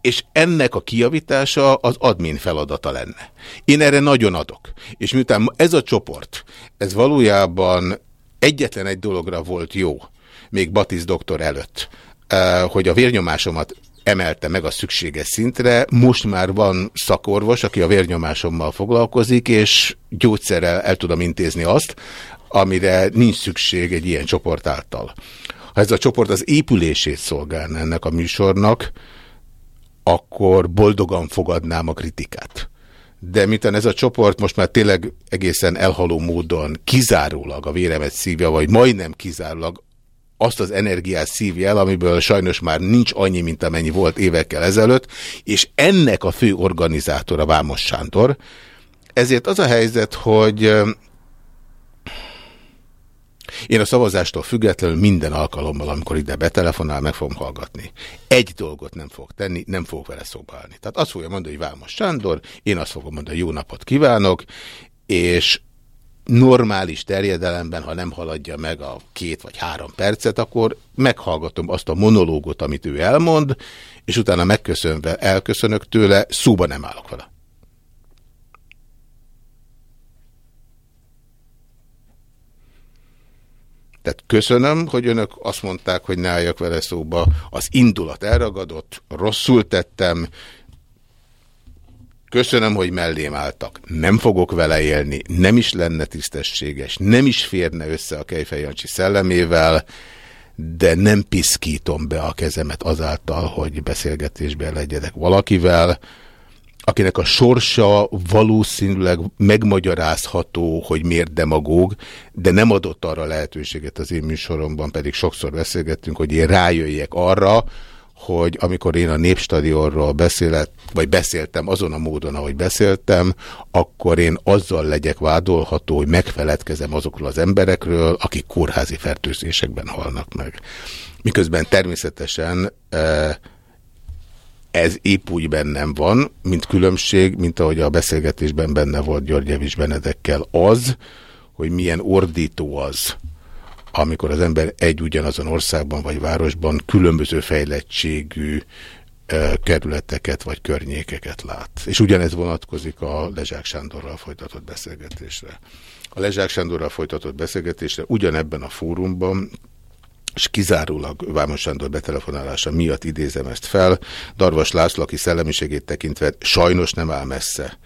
Speaker 1: és ennek a kijavítása az admin feladata lenne. Én erre nagyon adok. És miután ez a csoport, ez valójában egyetlen egy dologra volt jó, még Batisz doktor előtt, eh, hogy a vérnyomásomat emelte meg a szükséges szintre. Most már van szakorvos, aki a vérnyomásommal foglalkozik, és gyógyszerrel el tudom intézni azt, amire nincs szükség egy ilyen csoport által. Ha ez a csoport az épülését szolgálna ennek a műsornak, akkor boldogan fogadnám a kritikát. De miután ez a csoport most már tényleg egészen elhaló módon kizárólag a véremet szívja, vagy majdnem kizárólag azt az energiát szívja el, amiből sajnos már nincs annyi, mint amennyi volt évekkel ezelőtt, és ennek a fő organizátora Vámos Sándor. Ezért az a helyzet, hogy Én a szavazástól függetlenül minden alkalommal, amikor ide betelefonál, meg fogom hallgatni. Egy dolgot nem fog tenni, nem fogok vele szóba. Tehát azt fogja mondani, hogy Válmos Sándor, én azt fogom mondani, jó napot kívánok, és normális terjedelemben, ha nem haladja meg a két vagy három percet, akkor meghallgatom azt a monológot, amit ő elmond, és utána megköszönve elköszönök tőle, szóba nem állok vele. Tehát köszönöm, hogy önök azt mondták, hogy ne álljak vele szóba. Az indulat elragadott, rosszul tettem. Köszönöm, hogy mellém álltak. Nem fogok vele élni, nem is lenne tisztességes, nem is férne össze a Kejfej szellemével, de nem piszkítom be a kezemet azáltal, hogy beszélgetésben legyedek valakivel, akinek a sorsa valószínűleg megmagyarázható, hogy miért demagóg, de nem adott arra lehetőséget az én műsoromban, pedig sokszor beszélgettünk, hogy én rájöjjek arra, hogy amikor én a Népstadionról beszélet, vagy beszéltem azon a módon, ahogy beszéltem, akkor én azzal legyek vádolható, hogy megfeledkezem azokról az emberekről, akik kórházi fertőzésekben halnak meg. Miközben természetesen eh, ez épp úgy bennem van, mint különbség, mint ahogy a beszélgetésben benne volt György Evis Benedekkel az, hogy milyen ordító az, amikor az ember egy ugyanazon országban vagy városban különböző fejlettségű e, kerületeket vagy környékeket lát. És ugyanez vonatkozik a Lezsák Sándorral folytatott beszélgetésre. A Lezsák Sándorral folytatott beszélgetésre ugyanebben a fórumban és kizárólag Vámos Sándor betelefonálása miatt idézem ezt fel. Darvas László, aki szellemiségét tekintve sajnos nem áll messze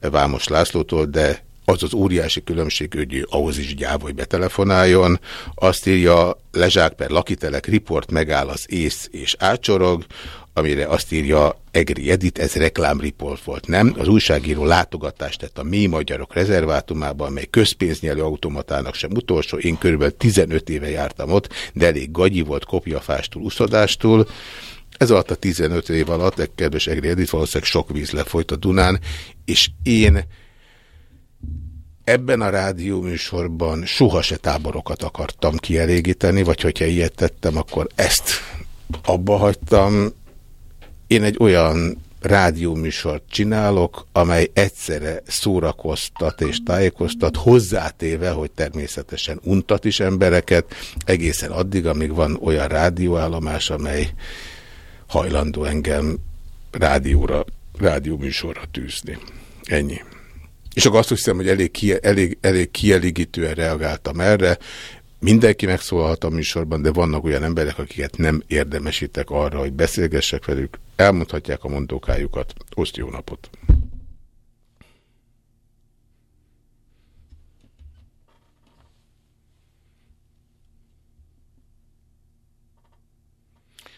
Speaker 1: Vámos Lászlótól, de az az óriási különbség, hogy ahhoz is gyáv, hogy betelefonáljon. Azt írja, Lezsák per Lakitelek, riport megáll az ész és átcsorog, amire azt írja Egri Edit, ez reklámriport volt, nem? Az újságíró látogatást tett a mély magyarok rezervátumában, mely közpénznyelő automatának sem utolsó. Én körülbelül 15 éve jártam ott, de elég gagyi volt kopjafástól, uszodástól. Ez alatt a 15 év alatt, egy kedves Egri Edit, valószínűleg sok víz lefolyt a Dunán, és én ebben a rádióműsorban soha se táborokat akartam kielégíteni, vagy hogyha ilyet tettem, akkor ezt abba hagytam. Én egy olyan rádióműsort csinálok, amely egyszerre szórakoztat és tájékoztat, hozzátéve, hogy természetesen untat is embereket, egészen addig, amíg van olyan rádióállomás, amely hajlandó engem rádióra, rádióműsorra tűzni. Ennyi. És akkor azt hiszem, hogy elég, kie, elég, elég kielégítően reagáltam erre. Mindenki megszólalhat a műsorban, de vannak olyan emberek, akiket nem érdemesítek arra, hogy beszélgessek velük. Elmondhatják a mondókájukat. Oszt jó napot!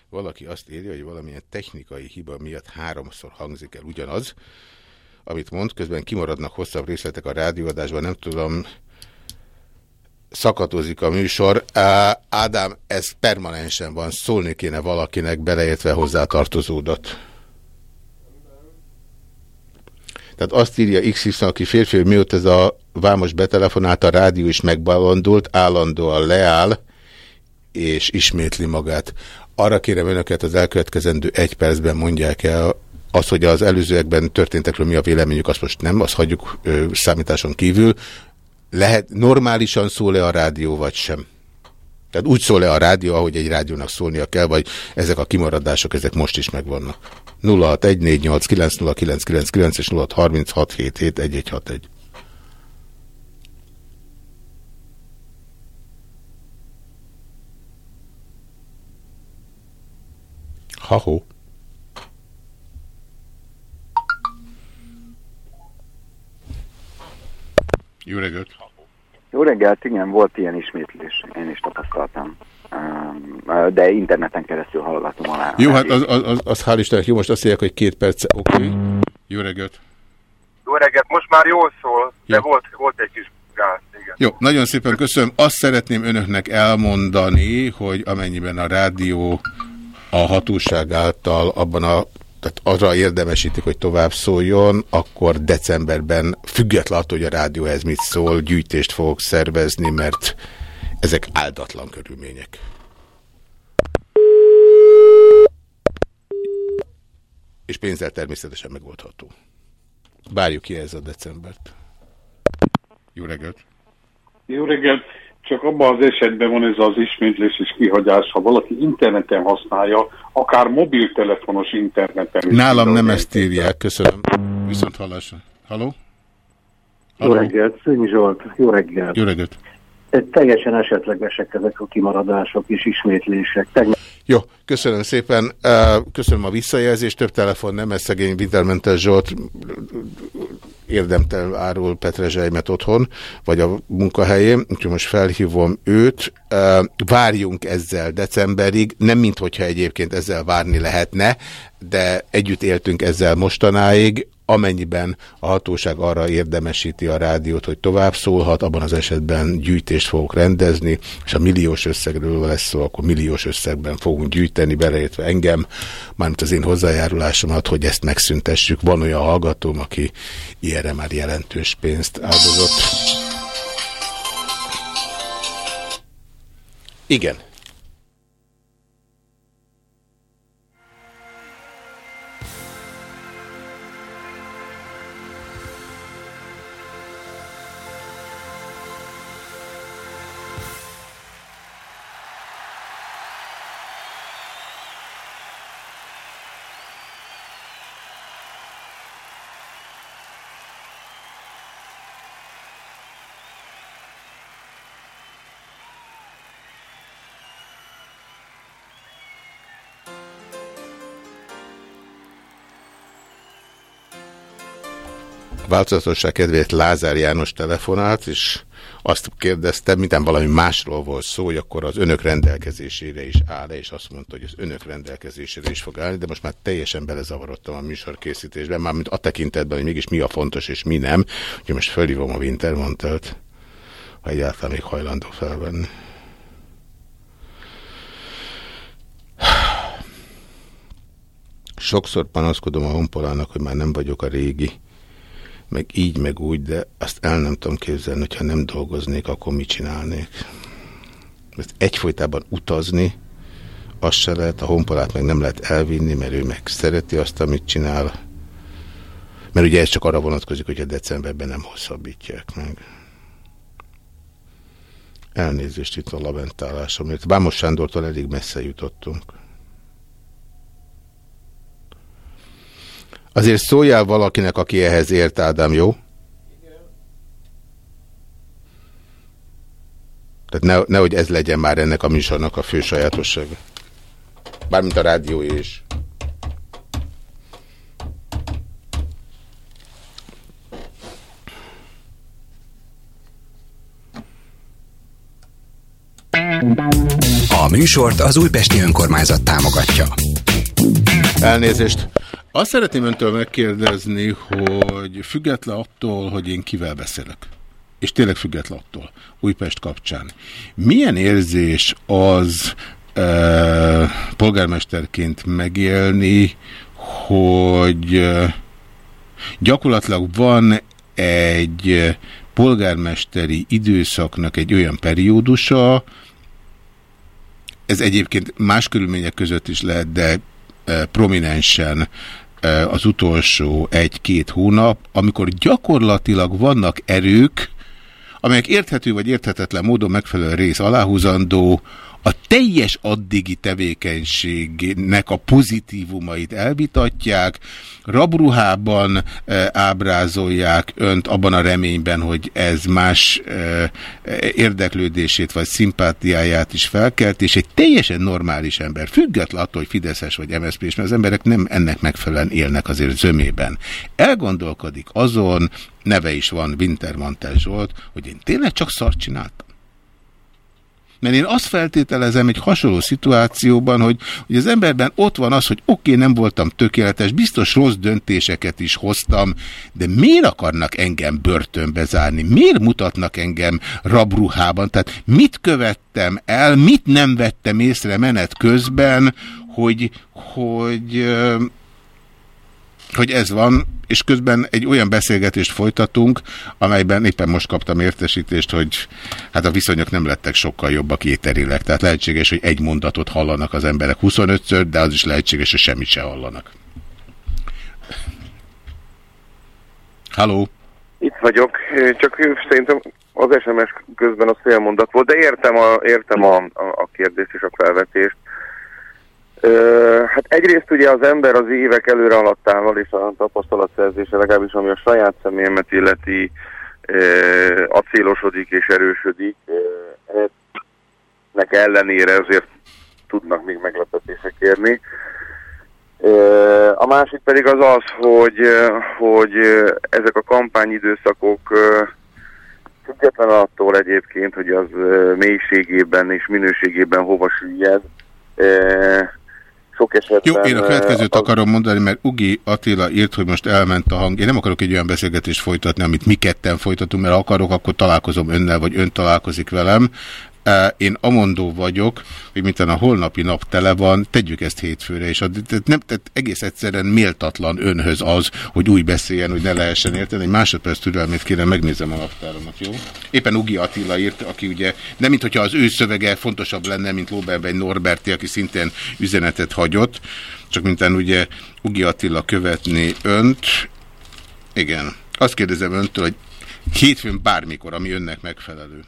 Speaker 1: Valaki azt írja, hogy valamilyen technikai hiba miatt háromszor hangzik el ugyanaz, amit mond, közben kimaradnak hosszabb részletek a rádióadásban, nem tudom, szakadozik a műsor. Ádám, ez permanensen van, szólni kéne valakinek, beleértve hozzá tartozódott. Tehát azt írja XY, aki férfi, hogy mióta ez a vámos betelefonált, a rádió is megbalandult, állandóan leáll, és ismétli magát. Arra kérem önöket, az elkövetkezendő egy percben mondják el, az, hogy az előzőekben történtekről mi a véleményük, azt most nem, azt hagyjuk ö, számításon kívül. Lehet, normálisan szól-e a rádió, vagy sem? Tehát úgy szól-e a rádió, ahogy egy rádiónak szólnia kell, vagy ezek a kimaradások, ezek most is megvannak. 0614890999 és 0636771161. Ha-ho. Jó reggelt!
Speaker 14: Jó reggelt, igen, volt ilyen ismétlés, én is tapasztaltam. De interneten keresztül hallgatom alá.
Speaker 1: Jó, hát az, az, az, az hál' Istennek jó, most azt mondják, hogy két perc, oké. Okay. Jó reggelt!
Speaker 17: Jó reggelt, most már jól szól, de
Speaker 1: Jó.
Speaker 17: volt, volt egy kis gáz, igen.
Speaker 1: Jó, nagyon szépen köszönöm. Azt szeretném önöknek elmondani, hogy amennyiben a rádió a hatóság által abban a tehát arra érdemesítik, hogy tovább szóljon, akkor decemberben, függetlenül attól, hogy a rádió ez mit szól, gyűjtést fogok szervezni, mert Ezek áldatlan körülmények. És pénzzel természetesen megoldható. Várjuk ki ez a decembert. Jó reggelt!
Speaker 18: Jó reggelt! Csak abban az esetben van ez az ismétlés és kihagyás, ha valaki interneten használja, akár mobiltelefonos interneten. is
Speaker 1: Nálam nem ezt írják, köszönöm. Viszont hallásra. Haló?
Speaker 19: Jó reggelt, Szőnyi Zsolt, jó reggelt.
Speaker 1: Jó reggelt.
Speaker 19: Teljesen esetlegesek ezek a kimaradások és ismétlések. Tegnap
Speaker 1: Jó, köszönöm szépen. Köszönöm a visszajelzést. Több telefon nem, ez szegény Vitelmentes Zsolt érdemtel árul Petrezselymet otthon, vagy a munkahelyén, úgyhogy most felhívom őt. Várjunk ezzel decemberig, nem minthogyha egyébként ezzel várni lehetne, de együtt éltünk ezzel mostanáig, amennyiben a hatóság arra érdemesíti a rádiót, hogy tovább szólhat, abban az esetben gyűjtést fogok rendezni, és a milliós összegről lesz szó, akkor milliós összegben fogunk gyűjteni, beleértve engem, mármint az én hozzájárulásomat, hogy ezt megszüntessük. Van olyan hallgatóm, aki ilyenre már jelentős pénzt áldozott. Igen. Változatosság kedvéért Lázár János telefonált, és azt kérdezte, mintán valami másról volt szó, hogy akkor az önök rendelkezésére is áll és azt mondta, hogy az önök rendelkezésére is fog állni, de most már teljesen belezavarodtam a műsorkészítésben, mármint a tekintetben, hogy mégis mi a fontos és mi nem, úgyhogy most felhívom a Wintermantelt, ha egyáltalán még hajlandó felvenni. Sokszor panaszkodom a honpolának, hogy már nem vagyok a régi, meg így, meg úgy, de azt el nem tudom képzelni, hogyha nem dolgoznék, akkor mit csinálnék. Ezt egyfolytában utazni, azt se lehet, a honpolát meg nem lehet elvinni, mert ő meg szereti azt, amit csinál. Mert ugye ez csak arra vonatkozik, hogy a decemberben nem hosszabbítják meg. Elnézést itt a lamentálásomért. Vámos Sándortól elég messze jutottunk. Azért szóljál valakinek, aki ehhez ért, Ádám, jó? Tehát ne, nehogy ez legyen már ennek a műsornak a fő sajátossága. Bármint a rádió is.
Speaker 20: A műsort az Újpesti Önkormányzat támogatja.
Speaker 1: Elnézést. Azt szeretném öntől megkérdezni, hogy független attól, hogy én kivel beszélek, és tényleg független attól, Újpest kapcsán, milyen érzés az e, polgármesterként megélni, hogy e, gyakorlatilag van egy polgármesteri időszaknak egy olyan periódusa, ez egyébként más körülmények között is lehet, de prominensen az utolsó egy-két hónap, amikor gyakorlatilag vannak erők, amelyek érthető vagy érthetetlen módon megfelelő rész aláhúzandó, a teljes addigi tevékenységnek a pozitívumait elvitatják, rabruhában e, ábrázolják önt abban a reményben, hogy ez más e, érdeklődését vagy szimpátiáját is felkelt, és egy teljesen normális ember, független attól, hogy Fideszes vagy MSZP, mert az emberek nem ennek megfelelően élnek azért zömében. Elgondolkodik azon, neve is van Wintermantel Zsolt, hogy én tényleg csak szart csináltam. Mert én azt feltételezem egy hasonló szituációban, hogy, hogy az emberben ott van az, hogy oké, okay, nem voltam tökéletes, biztos rossz döntéseket is hoztam, de miért akarnak engem börtönbe zárni? Miért mutatnak engem rabruhában? Tehát mit követtem el, mit nem vettem észre menet közben, hogy, hogy, hogy ez van, és közben egy olyan beszélgetést folytatunk, amelyben éppen most kaptam értesítést, hogy hát a viszonyok nem lettek sokkal jobbak éterileg. Tehát lehetséges, hogy egy mondatot hallanak az emberek 25-ször, de az is lehetséges, hogy semmit se hallanak. Halló?
Speaker 17: Itt vagyok, csak szerintem az SMS közben az félmondat volt, de értem a, értem a, a, a kérdést és a felvetést. Hát egyrészt ugye az ember az évek előre haladtával és a tapasztalatszerzése, legalábbis ami a saját személyemet illeti, acélosodik és erősödik. Ennek ellenére azért tudnak még meglepetések érni. A másik pedig az az, hogy, hogy ezek a kampányidőszakok független attól egyébként, hogy az mélységében és minőségében hova süllyed, sok esetben...
Speaker 1: Jó, én a következőt
Speaker 17: ö,
Speaker 1: akarom mondani, mert Ugi Attila írt, hogy most elment a hang. Én nem akarok egy olyan beszélgetést folytatni, amit mi ketten folytatunk, mert ha akarok, akkor találkozom önnel, vagy ön találkozik velem. Eh, Én amondó vagyok, hogy mint a holnapi nap tele van, tegyük ezt hétfőre, és a, tehát nem, tehát egész egyszerűen méltatlan önhöz az, hogy úgy beszéljen, hogy ne lehessen érteni. Egy másodperc türelmét kéne, megnézem a naptáromat, jó? Éppen Ugi Attila írt, aki ugye, nem mint hogyha az ő szövege fontosabb lenne, mint Lóberbegy Norberti, aki szintén üzenetet hagyott, csak mintán ugye Ugi Attila követni önt. Igen. Azt kérdezem öntől, hogy hétfőn bármikor, ami önnek megfelelő.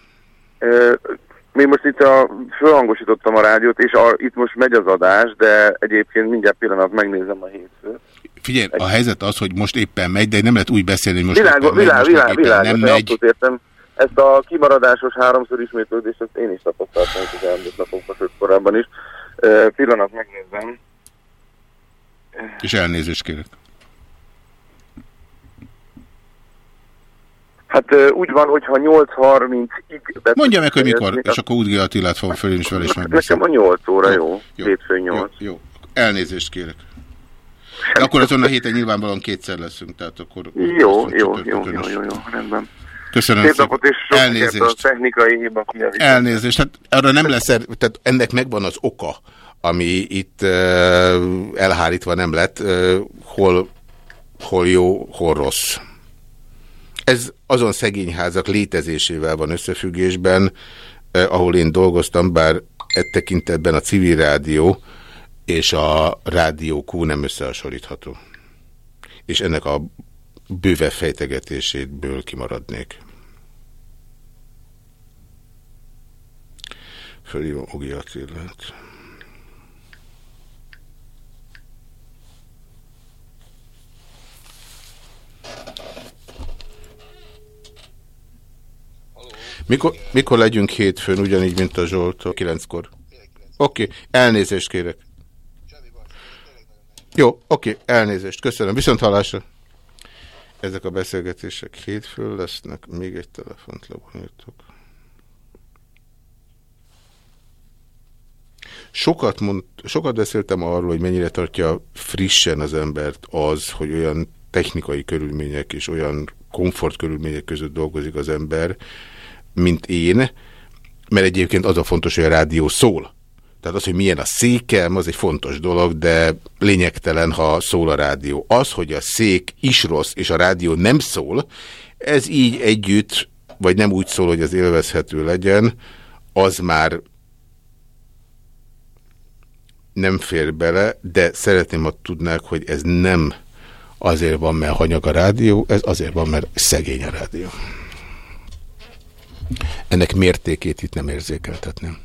Speaker 17: Még most itt a, fölhangosítottam a rádiót, és a, itt most megy az adás, de egyébként mindjárt pillanat megnézem a hétfőt.
Speaker 1: Figyelj, a helyzet az, hogy most éppen megy, de nem lehet úgy beszélni, hogy most
Speaker 17: Világos,
Speaker 1: éppen megy,
Speaker 17: világ,
Speaker 1: most
Speaker 17: világ,
Speaker 1: éppen
Speaker 17: világos,
Speaker 1: nem megy.
Speaker 17: értem. Ezt a kimaradásos háromszor ismétlődést, ezt én is tapasztaltam az elmúlt napokban, sőt korábban is. Ö, pillanat, megnézem.
Speaker 1: És elnézést kérek.
Speaker 17: Hát úgy van, hogyha 8.30-ig...
Speaker 1: Mondja meg, hogy mikor, és akkor Ugi Attilát fogom föl, én is vele is
Speaker 17: Nekem
Speaker 1: megbeszélni.
Speaker 17: a 8 óra, jó?
Speaker 1: Jó,
Speaker 17: jó. Hétfő 8.
Speaker 1: Jó, jó. Elnézést kérek. De akkor azon a héten nyilvánvalóan kétszer leszünk, tehát akkor...
Speaker 17: Jó, jó, jó, jó, jó, jó, rendben.
Speaker 1: Köszönöm
Speaker 17: Szép
Speaker 1: szépen.
Speaker 17: napot, és
Speaker 1: Elnézést.
Speaker 17: a technikai hiba.
Speaker 1: Elnézést, hát arra nem lesz, er- tehát ennek megvan az oka, ami itt uh, elhárítva nem lett, uh, hol, hol jó, hol rossz. Ez azon szegényházak létezésével van összefüggésben, eh, ahol én dolgoztam, bár e tekintetben a civil rádió és a rádió Q nem összehasonlítható. És ennek a bőve fejtegetéséből kimaradnék. Fölhívom Ogi Attilát. Mikor, mikor legyünk hétfőn, ugyanígy, mint a Zsoltól? Kilenckor. Oké, okay. elnézést kérek. Jó, oké, okay. elnézést, köszönöm. Viszont hallásra. Ezek a beszélgetések hétfőn lesznek. Még egy telefont lebonyolítok. Sokat, mond, sokat beszéltem arról, hogy mennyire tartja frissen az embert az, hogy olyan technikai körülmények és olyan komfort körülmények között dolgozik az ember, mint én, mert egyébként az a fontos, hogy a rádió szól. Tehát az, hogy milyen a székem, az egy fontos dolog, de lényegtelen, ha szól a rádió. Az, hogy a szék is rossz, és a rádió nem szól, ez így együtt, vagy nem úgy szól, hogy az élvezhető legyen, az már nem fér bele, de szeretném, ha tudnák, hogy ez nem azért van, mert hanyag a rádió, ez azért van, mert szegény a rádió. Ennek mértékét itt nem érzékeltetném.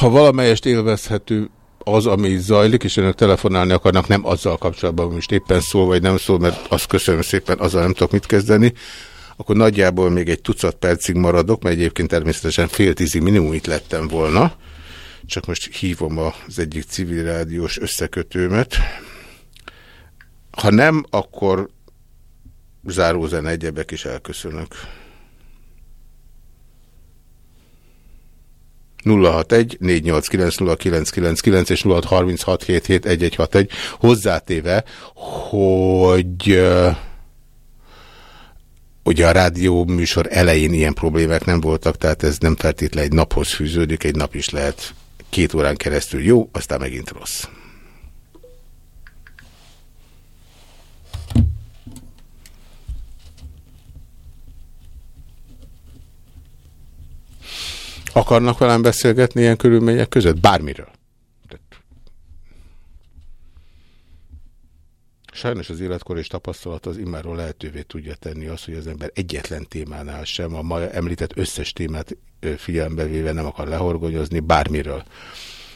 Speaker 1: Ha valamelyest élvezhető az, ami zajlik, és önök telefonálni akarnak, nem azzal kapcsolatban, hogy most éppen szól, vagy nem szól, mert azt köszönöm szépen, azzal nem tudok mit kezdeni, akkor nagyjából még egy tucat percig maradok, mert egyébként természetesen fél tízig minimum itt lettem volna. Csak most hívom az egyik civil rádiós összekötőmet. Ha nem, akkor zárózen egyebek is elköszönök. 061 489 és 0636771161 hozzátéve, hogy ugye a rádió műsor elején ilyen problémák nem voltak, tehát ez nem feltétlenül egy naphoz fűződik, egy nap is lehet két órán keresztül jó, aztán megint rossz. Akarnak velem beszélgetni ilyen körülmények között? Bármiről. Sajnos az életkor és tapasztalat az immáról lehetővé tudja tenni azt, hogy az ember egyetlen témánál sem, a ma említett összes témát figyelembe véve nem akar lehorgonyozni bármiről.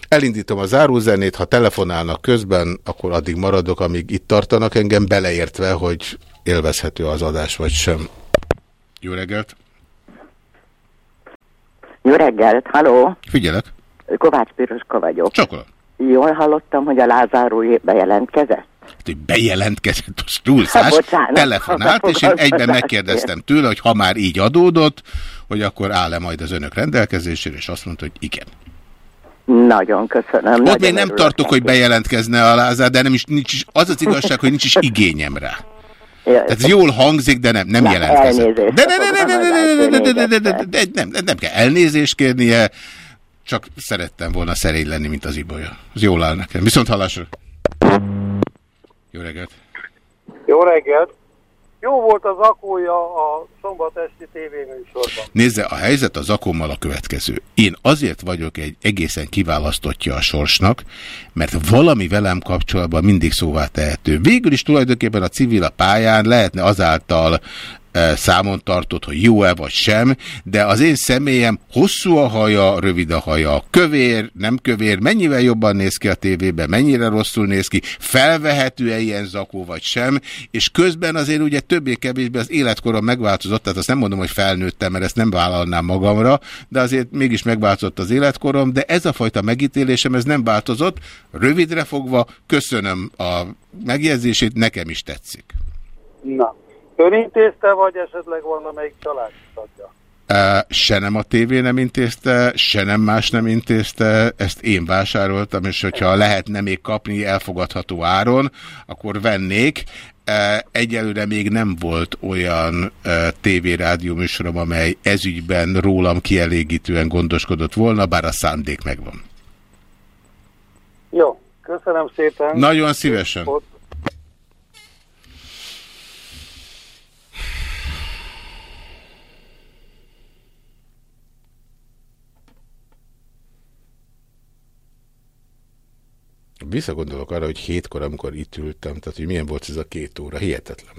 Speaker 1: Elindítom a zárózenét, ha telefonálnak közben, akkor addig maradok, amíg itt tartanak engem, beleértve, hogy élvezhető az adás, vagy sem. Jó reggelt!
Speaker 21: Jó reggelt, haló!
Speaker 1: Figyelek!
Speaker 21: Kovács Piroska vagyok.
Speaker 1: Csokolom.
Speaker 21: Jól hallottam, hogy a Lázáró bejelentkezett?
Speaker 1: hogy bejelentkezett, az túlszás,
Speaker 21: Bocsánat,
Speaker 1: telefonált, és én egyben megkérdeztem tőle, hogy ha már így adódott, hogy akkor áll-e majd az önök rendelkezésére, és azt mondta, hogy igen.
Speaker 21: Nagyon köszönöm.
Speaker 1: Ott
Speaker 21: nagyon
Speaker 1: még nem tartok, hogy
Speaker 21: neki.
Speaker 1: bejelentkezne a Lázár, de nem is, nincs is, az az igazság, hogy nincs is igényem rá. Tehát ez jól hangzik, de nem, nem
Speaker 21: elnézést,
Speaker 1: De, de, de, de, de, de, de, de, de, de, de,
Speaker 21: akkor
Speaker 1: de, de, nem, nem kell elnézést kérnie, csak szerettem volna szerény lenni, mint az ibolya. Ez jól áll nekem. Viszont hallásra. Jó reggelt.
Speaker 22: Jó reggelt! Jó volt az akója a szombat esti tévéműsorban.
Speaker 1: Nézze, a helyzet az akommal a következő. Én azért vagyok egy egészen kiválasztottja a sorsnak, mert valami velem kapcsolatban mindig szóvá tehető. Végül is tulajdonképpen a civil a pályán lehetne azáltal számon tartott, hogy jó-e vagy sem, de az én személyem hosszú a haja, rövid a haja, kövér, nem kövér, mennyivel jobban néz ki a tévében, mennyire rosszul néz ki, felvehető-e ilyen zakó vagy sem, és közben azért ugye többé-kevésbé az életkorom megváltozott, tehát azt nem mondom, hogy felnőttem, mert ezt nem vállalnám magamra, de azért mégis megváltozott az életkorom, de ez a fajta megítélésem, ez nem változott, rövidre fogva, köszönöm a megjegyzését, nekem is tetszik.
Speaker 22: Na, ön intézte, vagy esetleg valamelyik családi tagja?
Speaker 1: Se nem a tévé nem intézte, se nem más nem intézte, ezt én vásároltam, és hogyha lehetne még kapni elfogadható áron, akkor vennék. Egyelőre még nem volt olyan tévérádió műsorom, amely ezügyben rólam kielégítően gondoskodott volna, bár a szándék megvan.
Speaker 22: Jó, köszönöm szépen.
Speaker 1: Nagyon szívesen.
Speaker 22: Ott
Speaker 1: Visszagondolok arra, hogy hétkor, amikor itt ültem, tehát hogy milyen volt ez a két óra, hihetetlen.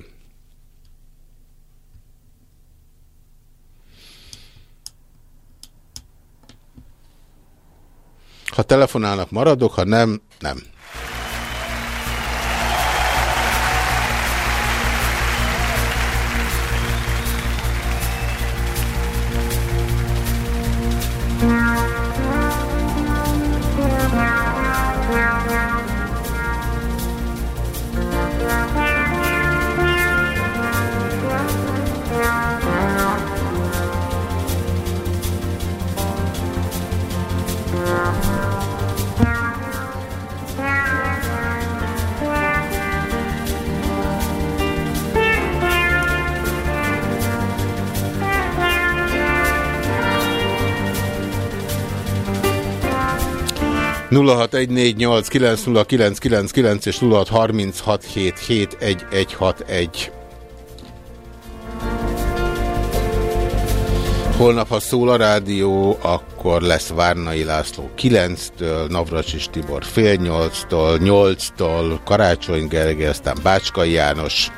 Speaker 1: Ha telefonálnak, maradok, ha nem, nem. 0614890999 és 0636771161. Holnap, ha szól a rádió, akkor lesz Várnai László 9-től, Navracsis Tibor fél 8-tól, 8-tól, Karácsony Gergely, aztán Bácskai János.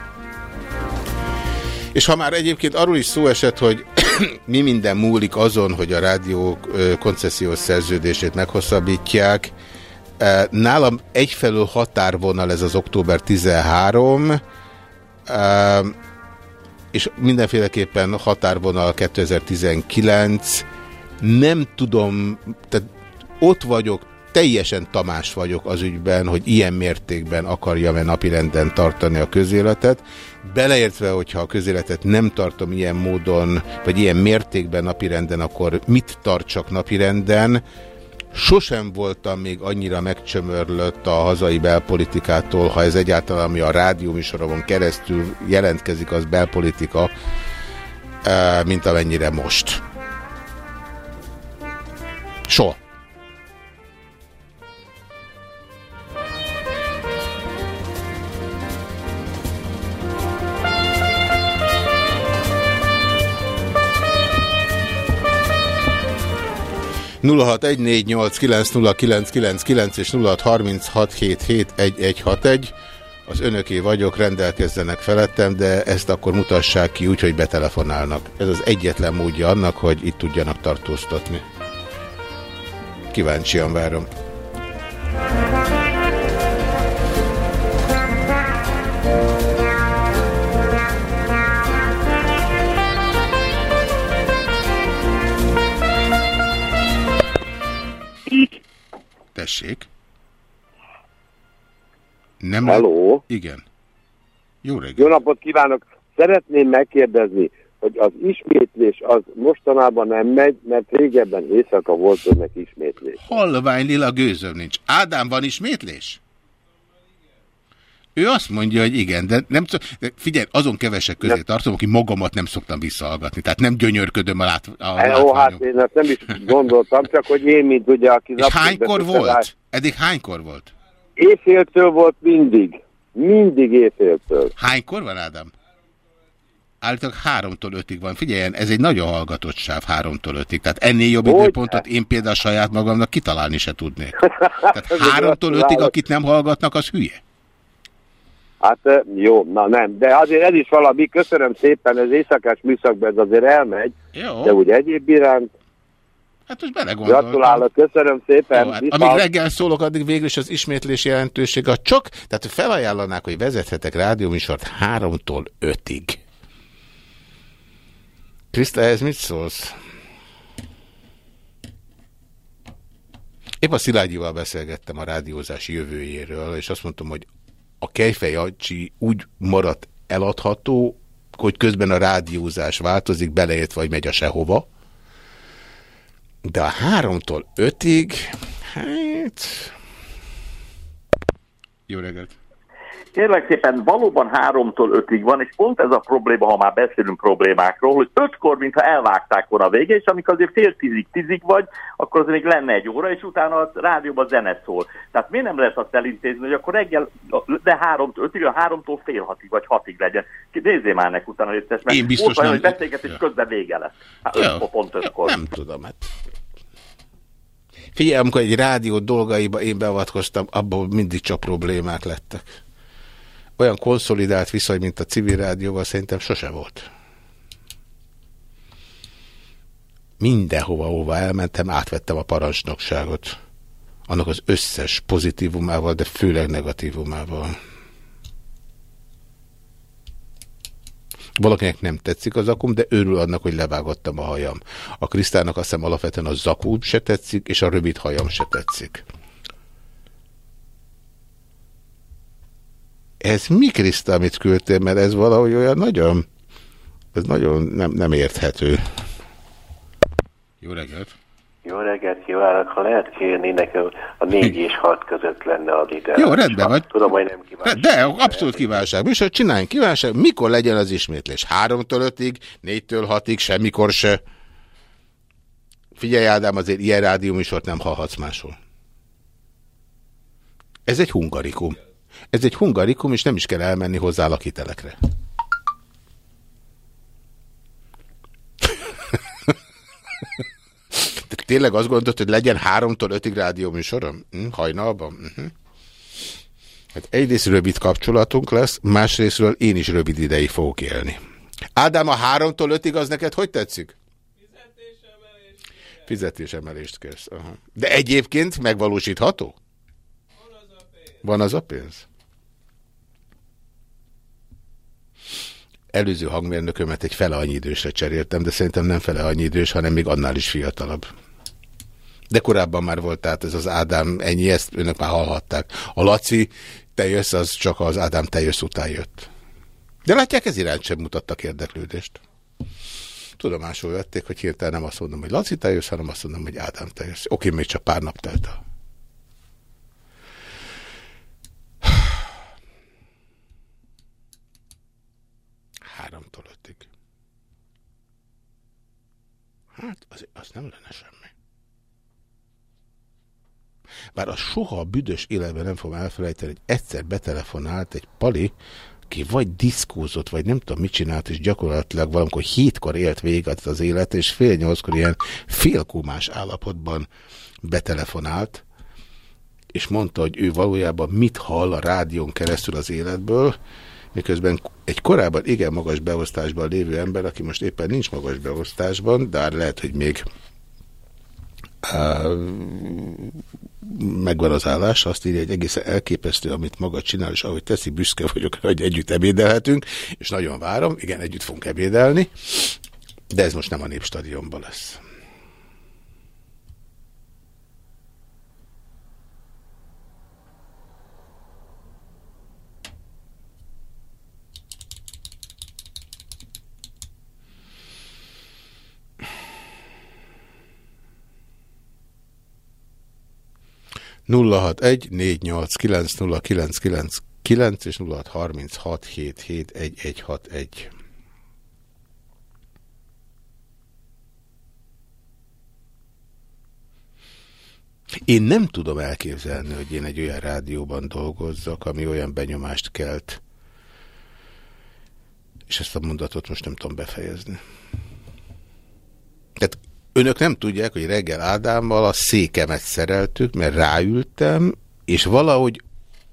Speaker 1: És ha már egyébként arról is szó esett, hogy mi minden múlik azon, hogy a rádió koncesziós szerződését meghosszabbítják, nálam egyfelől határvonal ez az október 13, eh, és mindenféleképpen határvonal 2019. Nem tudom, tehát ott vagyok teljesen tamás vagyok az ügyben, hogy ilyen mértékben akarja-e napirenden tartani a közéletet, beleértve, hogyha a közéletet nem tartom ilyen módon, vagy ilyen mértékben napirenden, akkor mit tartsak napirenden, Sosem voltam még annyira megcsömörlött a hazai belpolitikától, ha ez egyáltalán, ami a rádióműsoromon keresztül jelentkezik, az belpolitika, eh, mint amennyire most. Soha. 0614890999 és 0636771161. Az önöké vagyok, rendelkezzenek felettem, de ezt akkor mutassák ki úgy, hogy betelefonálnak. Ez az egyetlen módja annak, hogy itt tudjanak tartóztatni. Kíváncsian várom. Tessék. Nem
Speaker 23: Hello.
Speaker 1: Igen. Jó reggelt.
Speaker 23: Jó napot kívánok! Szeretném megkérdezni, hogy az ismétlés az mostanában nem megy, mert régebben éjszaka volt önnek ismétlés.
Speaker 1: Halvány lila gőzöm nincs. Ádám, van ismétlés? Ő azt mondja, hogy igen, de nem de figyelj, azon kevesek közé tartom, aki magamat nem szoktam visszahallgatni. Tehát nem gyönyörködöm a, lát, a
Speaker 23: Jó, hát én ezt nem is gondoltam, csak hogy én, mint ugye, aki...
Speaker 1: És hánykor volt? Eddig hánykor volt?
Speaker 23: Éjféltől volt mindig. Mindig éjféltől.
Speaker 1: Hánykor van, Ádám? Állítólag háromtól ötig van. Figyeljen, ez egy nagyon hallgatott sáv háromtól ötig. Tehát ennél jobb
Speaker 23: Hogy?
Speaker 1: időpontot én például saját magamnak kitalálni se tudnék. Tehát háromtól ötig, akit nem hallgatnak, az hülye.
Speaker 23: Hát jó, na nem, de azért ez is valami, köszönöm szépen, ez éjszakás műszakban ez azért elmegy,
Speaker 1: Jó.
Speaker 23: de úgy egyéb iránt.
Speaker 1: Hát most belegondoltam.
Speaker 23: Gratulálok, köszönöm szépen.
Speaker 1: Jó, hát,
Speaker 23: Viszont-
Speaker 1: amíg reggel szólok, addig végül is az ismétlés jelentősége csak, tehát felajánlanák, hogy vezethetek rádióműsort háromtól ötig. Kriszta, ez mit szólsz? Épp a Szilágyival beszélgettem a rádiózás jövőjéről, és azt mondtam, hogy a Kejfej Jancsi úgy maradt eladható, hogy közben a rádiózás változik, beleértve, vagy megy a sehova. De a háromtól ötig, hát... Jó reggelt!
Speaker 24: Kérlek szépen, valóban háromtól ötig van, és pont ez a probléma, ha már beszélünk problémákról, hogy ötkor, mintha elvágták volna a vége, és amikor azért fél tízig, tízig vagy, akkor az még lenne egy óra, és utána a rádióban zene szól. Tehát miért nem lehet azt elintézni, hogy akkor reggel, de háromtól ötig, a háromtól fél hatig, vagy hatig legyen. Nézzél már nek utána, hogy ezt
Speaker 1: Én biztos
Speaker 24: olyan,
Speaker 1: nem-
Speaker 24: hogy beszélgetés közben vége lesz. Hát öt, pont ötkor.
Speaker 1: Nem tudom, hát. Figyelj, amikor egy rádió dolgaiba én beavatkoztam, abból mindig csak problémák lettek. Olyan konszolidált viszony, mint a civil rádióval szerintem sose volt. Mindenhova, hova elmentem, átvettem a parancsnokságot. Annak az összes pozitívumával, de főleg negatívumával. Valakinek nem tetszik az akum, de örül annak, hogy levágottam a hajam. A Krisztának azt hiszem alapvetően a zakú se tetszik, és a rövid hajam se tetszik. Ez mi Kriszta, amit küldtél, mert ez valahogy olyan nagyon, ez nagyon nem, nem érthető. Jó reggelt!
Speaker 25: Jó reggelt kívánok, ha lehet kérni nekem a négy és hat között lenne a ide.
Speaker 1: Jó, rendben vagy.
Speaker 25: Tudom, hogy nem kívánok.
Speaker 1: De, abszolút kívánság. Műsor csináljunk kívánság. Mikor legyen az ismétlés? Háromtól ötig, négytől hatig, semmikor se. Figyelj Ádám, azért ilyen rádióműsort nem hallhatsz máshol. Ez egy hungarikum. Ez egy hungarikum, és nem is kell elmenni hozzá lakitelekre. Te tényleg azt gondolod, hogy legyen háromtól ötig rádióműsorom? Hm, hajnalban? Uh -huh. Hát egyrészt rövid kapcsolatunk lesz, másrésztről én is rövid ideig fogok élni. Ádám, a háromtól ötig az neked hogy tetszik? Fizetésemelést kérsz. Aha. De egyébként megvalósítható? Van az a pénz? Előző hangmérnökömet egy fele annyi idősre cseréltem, de szerintem nem fele annyi idős, hanem még annál is fiatalabb. De korábban már volt, tehát ez az Ádám ennyi, ezt önök már hallhatták. A Laci, te jössz, az csak az Ádám te jössz után jött. De látják, ez iránt sem mutattak érdeklődést. Tudomásul vették, hogy hirtelen nem azt mondom, hogy Laci te jössz, hanem azt mondom, hogy Ádám te jössz. Oké, még csak pár nap telt el. Háromtól ötig. Hát, az, az nem lenne semmi. Bár az soha a büdös életben nem fogom elfelejteni, hogy egyszer betelefonált egy pali, aki vagy diszkózott, vagy nem tudom mit csinált, és gyakorlatilag valamikor hétkor élt véget az élet, és fél nyolckor ilyen félkómás állapotban betelefonált, és mondta, hogy ő valójában mit hall a rádión keresztül az életből, miközben egy korábban igen magas beosztásban lévő ember, aki most éppen nincs magas beosztásban, de lehet, hogy még uh, megvan az állás, azt írja, hogy egészen elképesztő, amit maga csinál, és ahogy teszi, büszke vagyok, hogy együtt ebédelhetünk, és nagyon várom, igen, együtt fogunk ebédelni, de ez most nem a Népstadionban lesz. 061 és 0636771161. Én nem tudom elképzelni, hogy én egy olyan rádióban dolgozzak, ami olyan benyomást kelt. És ezt a mondatot most nem tudom befejezni. Tehát önök nem tudják, hogy reggel Ádámmal a székemet szereltük, mert ráültem, és valahogy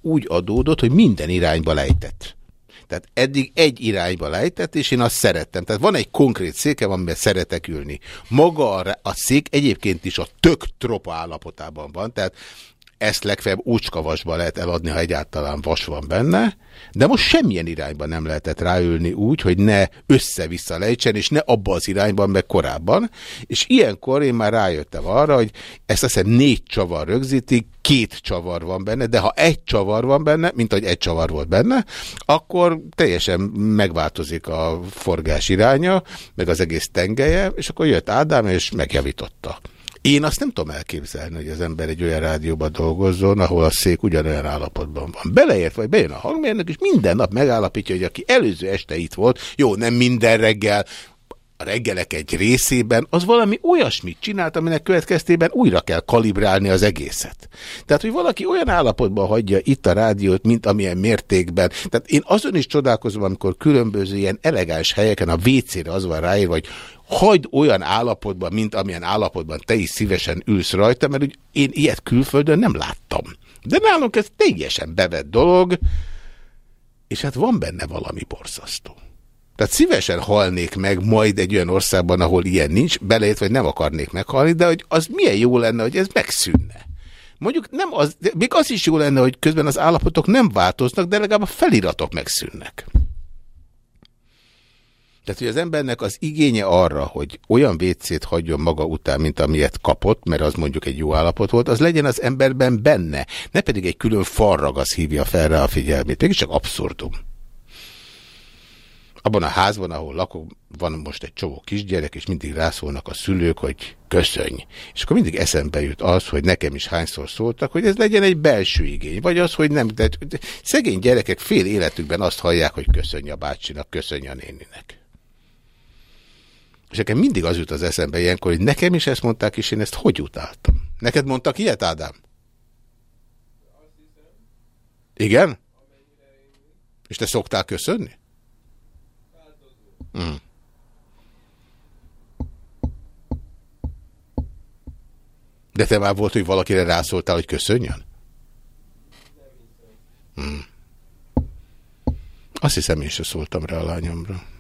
Speaker 1: úgy adódott, hogy minden irányba lejtett. Tehát eddig egy irányba lejtett, és én azt szerettem. Tehát van egy konkrét székem, amiben szeretek ülni. Maga a, a szék egyébként is a tök tropa állapotában van, tehát ezt legfeljebb úcskavasba lehet eladni, ha egyáltalán vas van benne, de most semmilyen irányban nem lehetett ráülni úgy, hogy ne össze-vissza lejtsen, és ne abba az irányban, meg korábban. És ilyenkor én már rájöttem arra, hogy ezt azt hiszem négy csavar rögzítik, két csavar van benne, de ha egy csavar van benne, mint hogy egy csavar volt benne, akkor teljesen megváltozik a forgás iránya, meg az egész tengelye, és akkor jött Ádám, és megjavította. Én azt nem tudom elképzelni, hogy az ember egy olyan rádióban dolgozzon, ahol a szék ugyanolyan állapotban van. Beleért, vagy bejön a hangmérnök, és minden nap megállapítja, hogy aki előző este itt volt, jó, nem minden reggel, a reggelek egy részében, az valami olyasmit csinált, aminek következtében újra kell kalibrálni az egészet. Tehát, hogy valaki olyan állapotban hagyja itt a rádiót, mint amilyen mértékben. Tehát én azon is csodálkozom, amikor különböző ilyen elegáns helyeken a WC-re az van ráírva, hogy hagyd olyan állapotban, mint amilyen állapotban te is szívesen ülsz rajta, mert úgy én ilyet külföldön nem láttam. De nálunk ez teljesen bevett dolog, és hát van benne valami borzasztó. Tehát szívesen halnék meg majd egy olyan országban, ahol ilyen nincs, belejött, vagy nem akarnék meghalni, de hogy az milyen jó lenne, hogy ez megszűnne. Mondjuk nem az, még az is jó lenne, hogy közben az állapotok nem változnak, de legalább a feliratok megszűnnek. Tehát, hogy az embernek az igénye arra, hogy olyan vécét hagyjon maga után, mint amilyet kapott, mert az mondjuk egy jó állapot volt, az legyen az emberben benne, ne pedig egy külön farragasz hívja fel rá a figyelmét. Mégis csak abszurdum. Abban a házban, ahol lakok, van most egy csomó kisgyerek, és mindig rászólnak a szülők, hogy köszönj. És akkor mindig eszembe jut az, hogy nekem is hányszor szóltak, hogy ez legyen egy belső igény. Vagy az, hogy nem, de szegény gyerekek fél életükben azt hallják, hogy köszönj a bácsinak, köszönj a néninek. És nekem mindig az jut az eszembe ilyenkor, hogy nekem is ezt mondták, és én ezt hogy utáltam. Neked mondtak ilyet, Ádám? Igen? És te szoktál köszönni? Hmm. De te már volt, hogy valakire rászóltál, hogy köszönjön? Hmm. Azt hiszem, én sem szóltam rá a lányomra.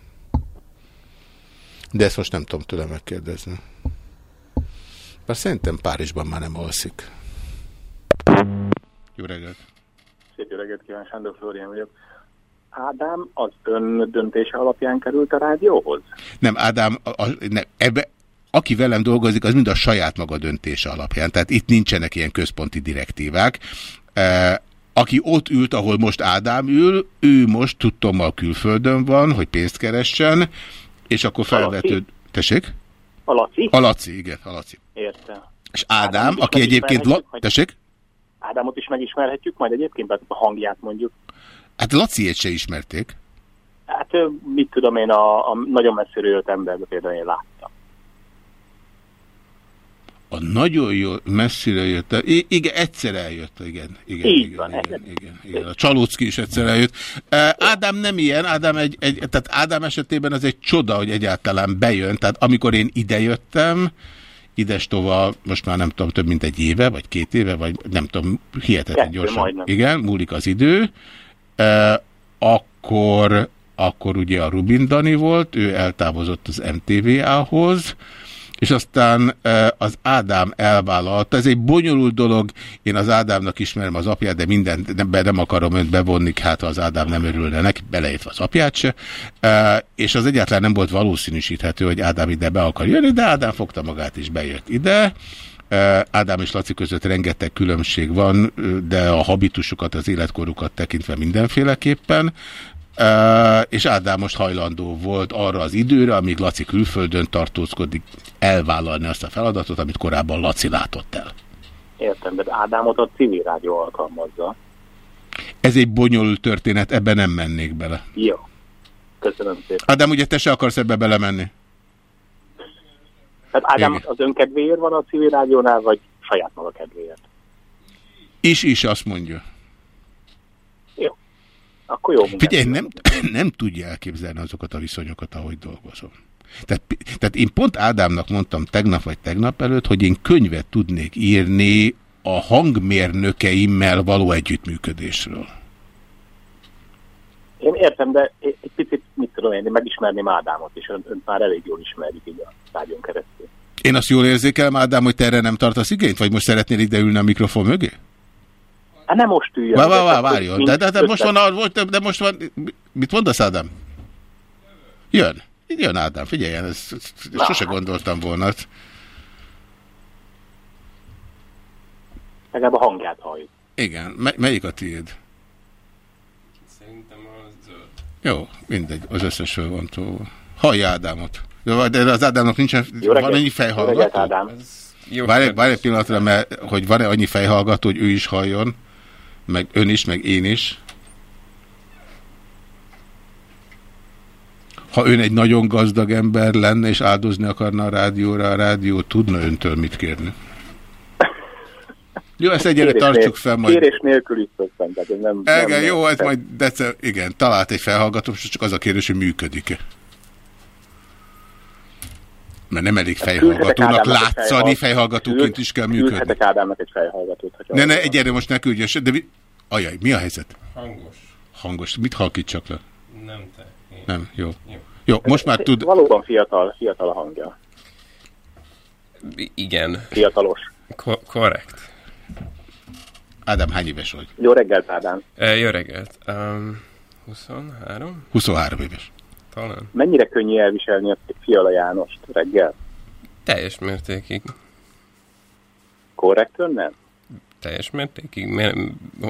Speaker 1: De ezt most nem tudom tőle megkérdezni. Bár szerintem Párizsban már nem alszik. Jó reggelt!
Speaker 26: Szép jó reggelt kíván, Sándor Flórián vagyok. Ádám az ön döntése alapján került a rádióhoz?
Speaker 1: Nem, Ádám, a, a, ne, ebbe aki velem dolgozik, az mind a saját maga döntése alapján. Tehát itt nincsenek ilyen központi direktívák. E, aki ott ült, ahol most Ádám ül, ő most tudtommal külföldön van, hogy pénzt keressen, és akkor felvetőd... Tessék?
Speaker 26: A Laci?
Speaker 1: A Laci, igen, a Laci.
Speaker 26: Értem.
Speaker 1: És Ádám,
Speaker 26: Ádámot
Speaker 1: aki egyébként... La...
Speaker 26: vagy-
Speaker 1: Tessék?
Speaker 26: Ádámot is megismerhetjük majd egyébként, a hangját mondjuk.
Speaker 1: Hát Laciét se ismerték.
Speaker 26: Hát mit tudom én, a, a nagyon messziről jött emberbe például én láttam.
Speaker 1: A nagyon jó, messzire jött el. I- igen, egyszer eljött, igen. igen
Speaker 26: Így
Speaker 1: igen,
Speaker 26: van,
Speaker 1: igen, igen, igen. A Csalócki is egyszer eljött. Uh, Ádám nem ilyen, Ádám egy, egy, tehát Ádám esetében az egy csoda, hogy egyáltalán bejön. Tehát amikor én idejöttem, idestova, most már nem tudom, több mint egy éve, vagy két éve, vagy nem tudom, hihetetlen
Speaker 26: Kettő
Speaker 1: gyorsan.
Speaker 26: majdnem.
Speaker 1: Igen, múlik az idő. Uh, akkor, akkor ugye a Rubin Dani volt, ő eltávozott az MTVA-hoz, és aztán az Ádám elvállalta. Ez egy bonyolult dolog, én az Ádámnak ismerem az apját, de minden, nem, akarom önt bevonni, hát ha az Ádám nem örülne neki, beleértve az apját se. És az egyáltalán nem volt valószínűsíthető, hogy Ádám ide be akar jönni, de Ádám fogta magát és bejött ide. Ádám és Laci között rengeteg különbség van, de a habitusukat, az életkorukat tekintve mindenféleképpen. És Ádám most hajlandó volt arra az időre, amíg Laci külföldön tartózkodik, elvállalni azt a feladatot, amit korábban Laci látott el.
Speaker 26: Értem, de Ádámot a civil rádió alkalmazza.
Speaker 1: Ez egy bonyolult történet, ebbe nem mennék bele.
Speaker 26: Jó. Köszönöm szépen.
Speaker 1: Ádám, ugye te se akarsz ebbe belemenni?
Speaker 26: Tehát Ádám
Speaker 1: Igen.
Speaker 26: az önkedvéért van a civil rádiónál, vagy saját maga kedvéért?
Speaker 1: Is is azt mondja.
Speaker 26: Akkor jó munkát.
Speaker 1: Figyelj, nem, nem tudja elképzelni azokat a viszonyokat, ahogy dolgozom. Tehát, tehát én pont Ádámnak mondtam tegnap vagy tegnap előtt, hogy én könyvet tudnék írni a hangmérnökeimmel való együttműködésről.
Speaker 26: Én értem, de egy picit, mit tudom én, megismerném Ádámot, és ön, önt már elég jól ismerjük így a rádión keresztül.
Speaker 1: Én azt jól érzékelem, Ádám, hogy te erre nem tartasz igényt? Vagy most szeretnél ide ülni a mikrofon mögé?
Speaker 26: Hát nem most üljön.
Speaker 1: Vá, vá,
Speaker 26: de
Speaker 1: vá, várjon. De, de, de, most van, de most van... Mit mondasz, Ádám? Jön. Jön, Ádám, figyeljen, ezt, ezt
Speaker 26: Na.
Speaker 1: sose gondoltam volna.
Speaker 26: Legalább a hangját halljuk.
Speaker 1: Igen, me- melyik a tiéd?
Speaker 27: Szerintem a zöld.
Speaker 1: Jó, mindegy, az összes föl van tolva. Hallja Ádámot. Jó, De az Ádámnak nincsen...
Speaker 26: Jó reggelt.
Speaker 1: van ennyi
Speaker 26: Jó
Speaker 1: fejhallgató?
Speaker 26: reggelt, Ádám.
Speaker 27: Jó
Speaker 1: Várj, várj egy pillanatra, mert hogy van-e annyi fejhallgató, hogy ő is halljon, meg ön is, meg én is. Ha ön egy nagyon gazdag ember lenne, és áldozni akarna a rádióra, a rádió tudna öntől mit kérni. Jó, ezt egyre tartsuk fel majd.
Speaker 26: Kérés nélkül is szoktam, ez nem...
Speaker 1: Igen, jó, ez majd december, igen, talált egy felhallgató, csak az a kérdés, hogy működik-e. Mert nem elég
Speaker 26: Küldhetek
Speaker 1: fejhallgatónak látszani,
Speaker 26: fejhall-
Speaker 1: fejhallgatóként is kell működni.
Speaker 26: Küldhetek Ádámnak egy fejhallgatót.
Speaker 1: Ne, ne, egyre most ne küldjön se, de mi... Ajaj, mi a helyzet?
Speaker 27: Hangos.
Speaker 1: Hangos. Mit halkítsak le?
Speaker 27: Nem te. Én.
Speaker 1: Nem, jó.
Speaker 27: Jó.
Speaker 1: Jó, most már tud...
Speaker 26: Valóban fiatal, fiatal a hangja.
Speaker 27: Igen.
Speaker 26: Fiatalos.
Speaker 27: Ko- korrekt.
Speaker 1: Ádám, hány éves vagy?
Speaker 26: Jó reggelt, Ádám.
Speaker 27: E, jó reggelt. Um, 23?
Speaker 1: 23 éves.
Speaker 27: Talán.
Speaker 26: Mennyire könnyű elviselni a Fiala Jánost reggel?
Speaker 27: Teljes mértékig.
Speaker 26: Korrekt nem?
Speaker 27: Teljes mértékig. Mert,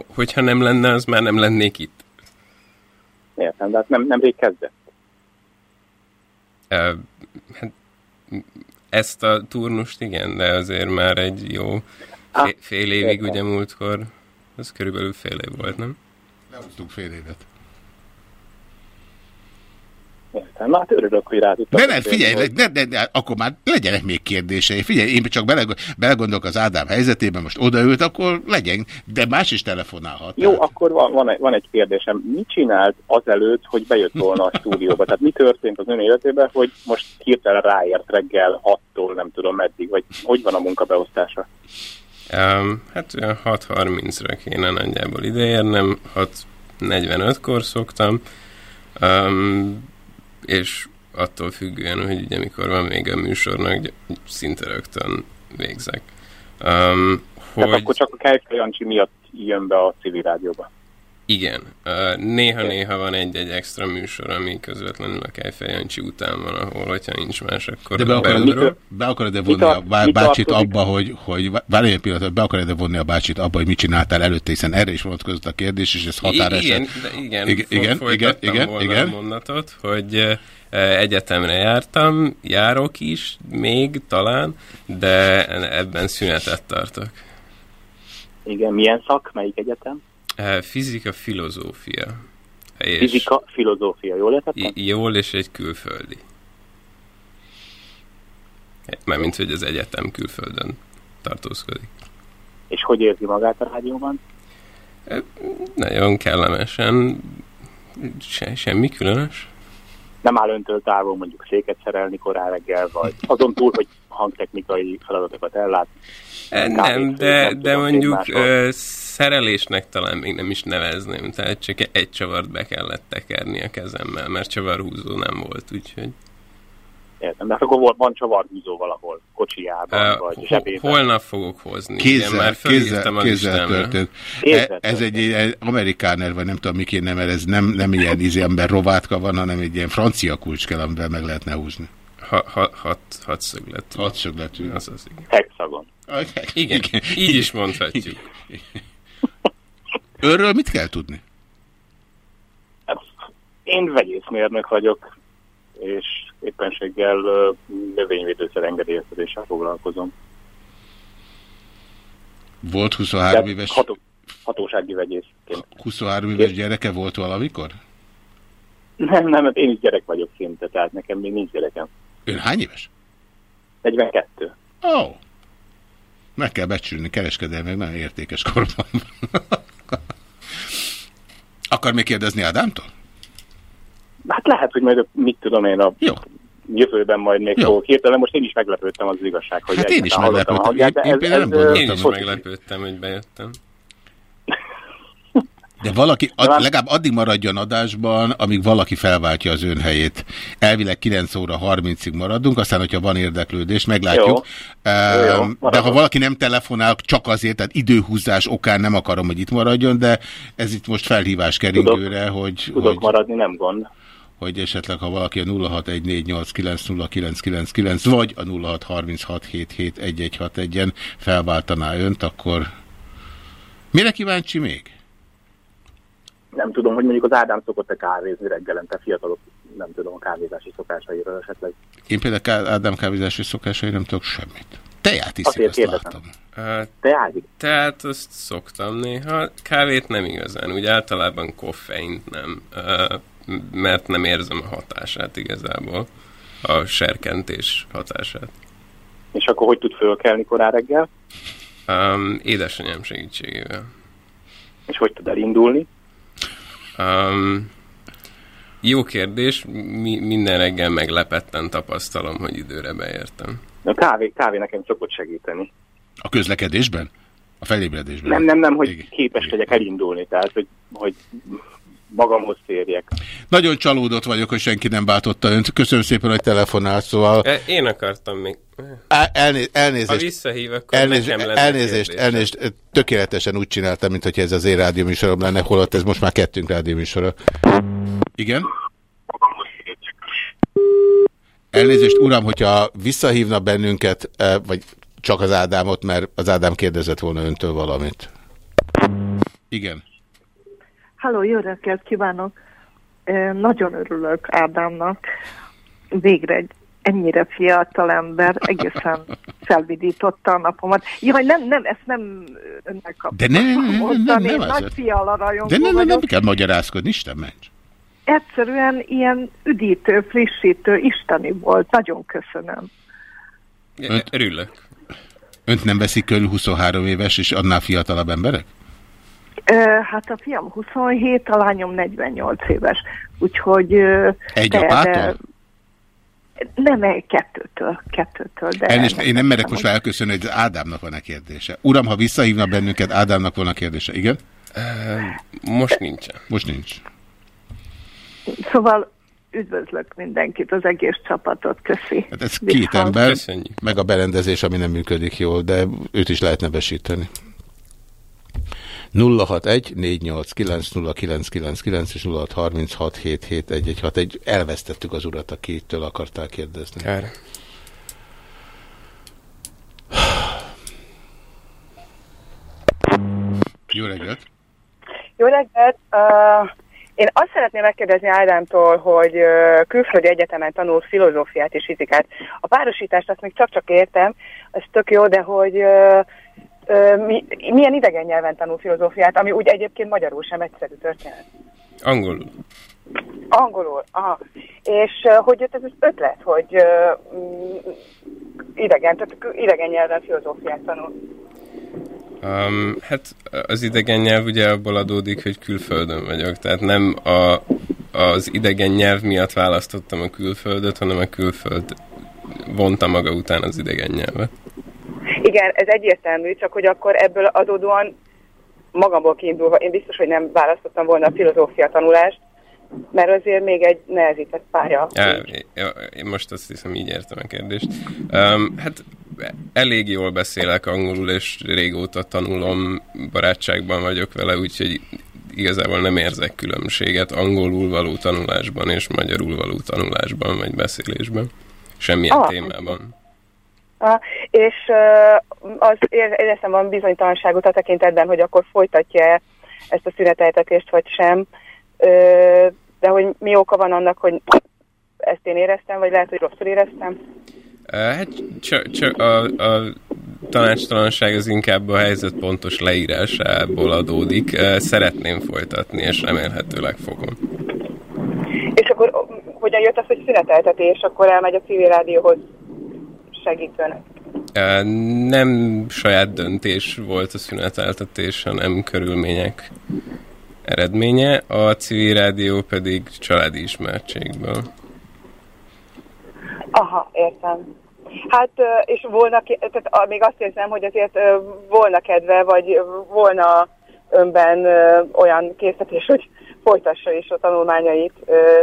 Speaker 27: hogyha nem lenne, az már nem lennék itt.
Speaker 26: Értem, de hát nem, nemrég kezdett.
Speaker 27: E, hát, ezt a turnust igen, de azért már egy jó fél, fél évig
Speaker 26: értem.
Speaker 27: ugye múltkor, az körülbelül fél év volt, nem?
Speaker 1: Lehúztunk fél évet.
Speaker 26: Értem. Hát örülök, hogy rá tudtam.
Speaker 1: Ne, ne, figyelj,
Speaker 26: hogy-
Speaker 1: ne, ne, ne, akkor már legyenek még kérdései. Figyelj, én csak beleg, belegondolok az Ádám helyzetében, most odaült, akkor legyen, de más is telefonálhat.
Speaker 26: Jó, akkor van, van, egy, van egy kérdésem. Mit csinált azelőtt, hogy bejött volna a stúdióba? Tehát mi történt az ön életében, hogy most hirtelen ráért reggel 6-tól nem tudom meddig, vagy hogy van a munkabeosztása?
Speaker 27: Um, hát olyan 6.30-ra kéne nagyjából ideérnem, 6.45-kor szoktam, um, és attól függően, hogy ugye mikor van még a műsornak, szinte rögtön végzek. Um,
Speaker 26: Tehát
Speaker 27: hogy
Speaker 26: akkor csak a Kejfej Jancsi miatt jön be a civil rádióba.
Speaker 27: Igen. Néha-néha van egy-egy extra műsor, ami közvetlenül a Kejfej Jancsi után van, ahol, hogyha nincs más, akkor
Speaker 1: De be akarod,
Speaker 27: beugrom.
Speaker 1: be akarod-e vonni a bá- bácsit abba, hogy, hogy várj egy pillanatot, be akarod-e vonni a bácsit abba, hogy mit csináltál előtte, hiszen erre is vonatkozott a kérdés, és ez határeset.
Speaker 27: Igen, igen,
Speaker 1: igen, igen, igen, igen,
Speaker 27: volna
Speaker 1: igen.
Speaker 27: a mondatot, hogy egyetemre jártam, járok is, még talán, de ebben szünetet tartok.
Speaker 26: Igen, milyen szak, melyik egyetem?
Speaker 27: Fizika, filozófia. És
Speaker 26: Fizika, filozófia, jól értettem?
Speaker 27: Jól, és egy külföldi. Mármint, hogy az egyetem külföldön tartózkodik.
Speaker 26: És hogy érzi magát a rádióban?
Speaker 27: Nagyon kellemesen, se, semmi különös.
Speaker 26: Nem áll öntől távol mondjuk széket szerelni korán reggel, vagy azon túl, hogy hangtechnikai feladatokat ellát.
Speaker 27: Eh, Nem,
Speaker 26: Kávét
Speaker 27: de,
Speaker 26: nem
Speaker 27: de mondjuk ö, szerelésnek talán még nem is nevezném, tehát csak egy csavart be kellett tekerni a kezemmel, mert csavarhúzó nem volt, úgyhogy
Speaker 26: Értem, de akkor volt- van csavarhúzó valahol, kocsijában,
Speaker 27: Ö,
Speaker 26: vagy
Speaker 27: ho-
Speaker 26: zsebében.
Speaker 27: holnap fogok hozni. Igen,
Speaker 1: Kézzel,
Speaker 27: már
Speaker 1: kézzel, kézzel történt.
Speaker 26: Kézzel
Speaker 1: E- Ez egy ilyen amerikáner, vagy nem tudom mi kéne, mert ez nem, nem ilyen amiben rovátka van, hanem egy ilyen francia kulcs kell, amivel meg lehetne húzni.
Speaker 27: Ha, ha, hat, hatszögletű.
Speaker 1: Hatszögletű.
Speaker 27: Az az, igen.
Speaker 26: Hexagon.
Speaker 27: Igen, így is mondhatjuk.
Speaker 1: Őről mit kell tudni?
Speaker 26: Én vegyészmérnök vagyok, és éppenséggel növényvédőszer engedélyeztetéssel foglalkozom.
Speaker 1: Volt 23
Speaker 26: De
Speaker 1: éves,
Speaker 26: Ható, hatósági vegyészként.
Speaker 1: 23 éves gyereke volt valamikor?
Speaker 26: Nem, nem, hát én is gyerek vagyok szinte, tehát nekem még nincs gyerekem.
Speaker 1: Ön hány éves?
Speaker 26: 42.
Speaker 1: Ó. Oh. Meg kell becsülni, kereskedelmi, nagyon értékes korban. Akar még kérdezni Ádámtól?
Speaker 26: Hát lehet, hogy majd mit tudom én a
Speaker 1: Jó.
Speaker 26: jövőben majd még
Speaker 1: Jó.
Speaker 26: fogok hirtelen. Most én is meglepődtem az, az igazság, hogy
Speaker 1: Hát én is meglepődtem. Én- én gondoltam,
Speaker 27: Én is meglepődtem, hogy bejöttem.
Speaker 1: De valaki, ad, legalább addig maradjon adásban, amíg valaki felváltja az ön helyét. Elvileg 9 óra 30-ig maradunk, aztán, hogyha van érdeklődés, meglátjuk.
Speaker 26: Jó.
Speaker 1: Ehm,
Speaker 26: Jó, jó,
Speaker 1: de
Speaker 26: maradok.
Speaker 1: ha valaki nem telefonál, csak azért, tehát időhúzás okán nem akarom, hogy itt maradjon, de ez itt most felhívás keringőre, hogy,
Speaker 26: Tudok
Speaker 1: hogy,
Speaker 26: maradni, nem gond.
Speaker 1: hogy esetleg, ha valaki a 0614890999 vagy a 0636771161-en felváltaná önt, akkor mire kíváncsi még?
Speaker 26: Nem tudom, hogy mondjuk az Ádám szokott-e kávézni reggelente fiatalok, nem tudom, a kávézási szokásairól esetleg.
Speaker 1: Én például Ádám kávézási szokásai nem tudok semmit. Teját iszik,
Speaker 26: Azért
Speaker 1: azt
Speaker 26: kérdezem.
Speaker 27: Hát,
Speaker 26: Teát?
Speaker 27: Tehát azt szoktam néha. Kávét nem igazán, úgy általában koffeint nem, mert nem érzem a hatását igazából, a serkentés hatását.
Speaker 26: És akkor hogy tud fölkelni korán reggel?
Speaker 27: Um, édesanyám segítségével.
Speaker 26: És hogy tud elindulni?
Speaker 27: Um, jó kérdés, Mi, minden reggel meglepetten tapasztalom, hogy időre beértem.
Speaker 26: A kávé, kávé nekem szokott segíteni.
Speaker 1: A közlekedésben? A felébredésben?
Speaker 26: Nem, nem, nem, hogy képes legyek elindulni, tehát hogy, hogy magamhoz férjek.
Speaker 1: Nagyon csalódott vagyok, hogy senki nem bátotta önt. Köszönöm szépen, hogy telefonált, szóval...
Speaker 27: E, Én akartam még.
Speaker 1: Elné, elnézést.
Speaker 27: Ha visszahív, akkor
Speaker 1: elnézést,
Speaker 27: nekem lesz
Speaker 1: elnézést, elnézést, tökéletesen úgy csináltam, mint hogy ez az én rádióműsorom lenne, holott ez most már kettőnk rádióműsora. Igen? Elnézést, uram, hogyha visszahívna bennünket, vagy csak az Ádámot, mert az Ádám kérdezett volna öntől valamit. Igen.
Speaker 28: Halló, jó reggelt kívánok! Nagyon örülök Ádámnak. Végre egy ennyire fiatal ember egészen felvidította a napomat. Jaj, nem, nem, ezt nem önnek kaptam.
Speaker 1: De nem, nem, nem, nem,
Speaker 28: én
Speaker 1: nem,
Speaker 28: nagy fiala rajongó
Speaker 1: De nem, nem, nem kell magyarázkodni, Isten ments.
Speaker 28: Egyszerűen ilyen üdítő, frissítő, isteni volt. Nagyon köszönöm.
Speaker 27: Önt, Örülök.
Speaker 1: Önt nem veszik körül 23 éves és annál fiatalabb emberek?
Speaker 28: Hát a fiam 27, a lányom 48 éves. Úgyhogy...
Speaker 1: Egy
Speaker 28: de-
Speaker 1: apától?
Speaker 28: Nem, egy kettőtől, kettőtől. De
Speaker 1: Elnézést, én nem merek most már elköszönni, hogy az Ádámnak van-e kérdése. Uram, ha visszahívna bennünket, Ádámnak van a kérdése. Igen?
Speaker 27: Most nincsen.
Speaker 1: Most nincs.
Speaker 28: Szóval üdvözlök mindenkit, az egész csapatot, köszi.
Speaker 1: Hát ez két ember, meg a berendezés, ami nem működik jól, de őt is lehet nevesíteni. 061 489 0999 és 0636771161. Elvesztettük az urat, akitől akartál kérdezni.
Speaker 27: Kár.
Speaker 1: Jó reggelt!
Speaker 29: Jó reggelt! Uh, én azt szeretném megkérdezni Ádámtól, hogy uh, külföldi egyetemen tanul filozófiát és fizikát. A párosítást azt még csak-csak értem, ez tök jó, de hogy uh, mi, milyen idegen nyelven tanul filozófiát, ami úgy egyébként magyarul sem egyszerű történet.
Speaker 27: Angolul.
Speaker 29: Angolul, aha. És hogy jött ez az ötlet, hogy uh, idegen, tehát idegen nyelven filozófiát tanul?
Speaker 27: Um, hát az idegen nyelv ugye abból adódik, hogy külföldön vagyok, tehát nem a, az idegen nyelv miatt választottam a külföldet, hanem a külföld vonta maga után az idegen nyelvet.
Speaker 29: Igen, ez egyértelmű, csak hogy akkor ebből adódóan magamból kiindulva, én biztos, hogy nem választottam volna a filozófia tanulást, mert azért még egy nehezített pálya.
Speaker 27: Ja, én most azt hiszem, így értem a kérdést. Um, hát elég jól beszélek angolul, és régóta tanulom, barátságban vagyok vele, úgyhogy igazából nem érzek különbséget angolul való tanulásban és magyarul való tanulásban, vagy beszélésben. Semmilyen
Speaker 29: Ah.
Speaker 27: témában.
Speaker 29: És az ér- éreztem van bizonytalanságot a tekintetben, hogy akkor folytatja ezt a szüneteltetést, vagy sem. De hogy mi oka van annak, hogy ezt én éreztem, vagy lehet, hogy rosszul éreztem?
Speaker 27: Hát csak, csak a, a tanácstalanság az inkább a helyzet pontos leírásából adódik. Szeretném folytatni, és remélhetőleg fogom.
Speaker 29: És akkor hogyan jött az, hogy szüneteltetés, akkor elmegy a civil rádióhoz
Speaker 27: Uh, Nem saját döntés volt a szüneteltetés, hanem körülmények eredménye, a civil rádió pedig családi ismertségből.
Speaker 29: Aha, értem. Hát, és volna, tehát még azt érzem, hogy azért volna kedve, vagy volna önben olyan készítés, hogy folytassa is a tanulmányait,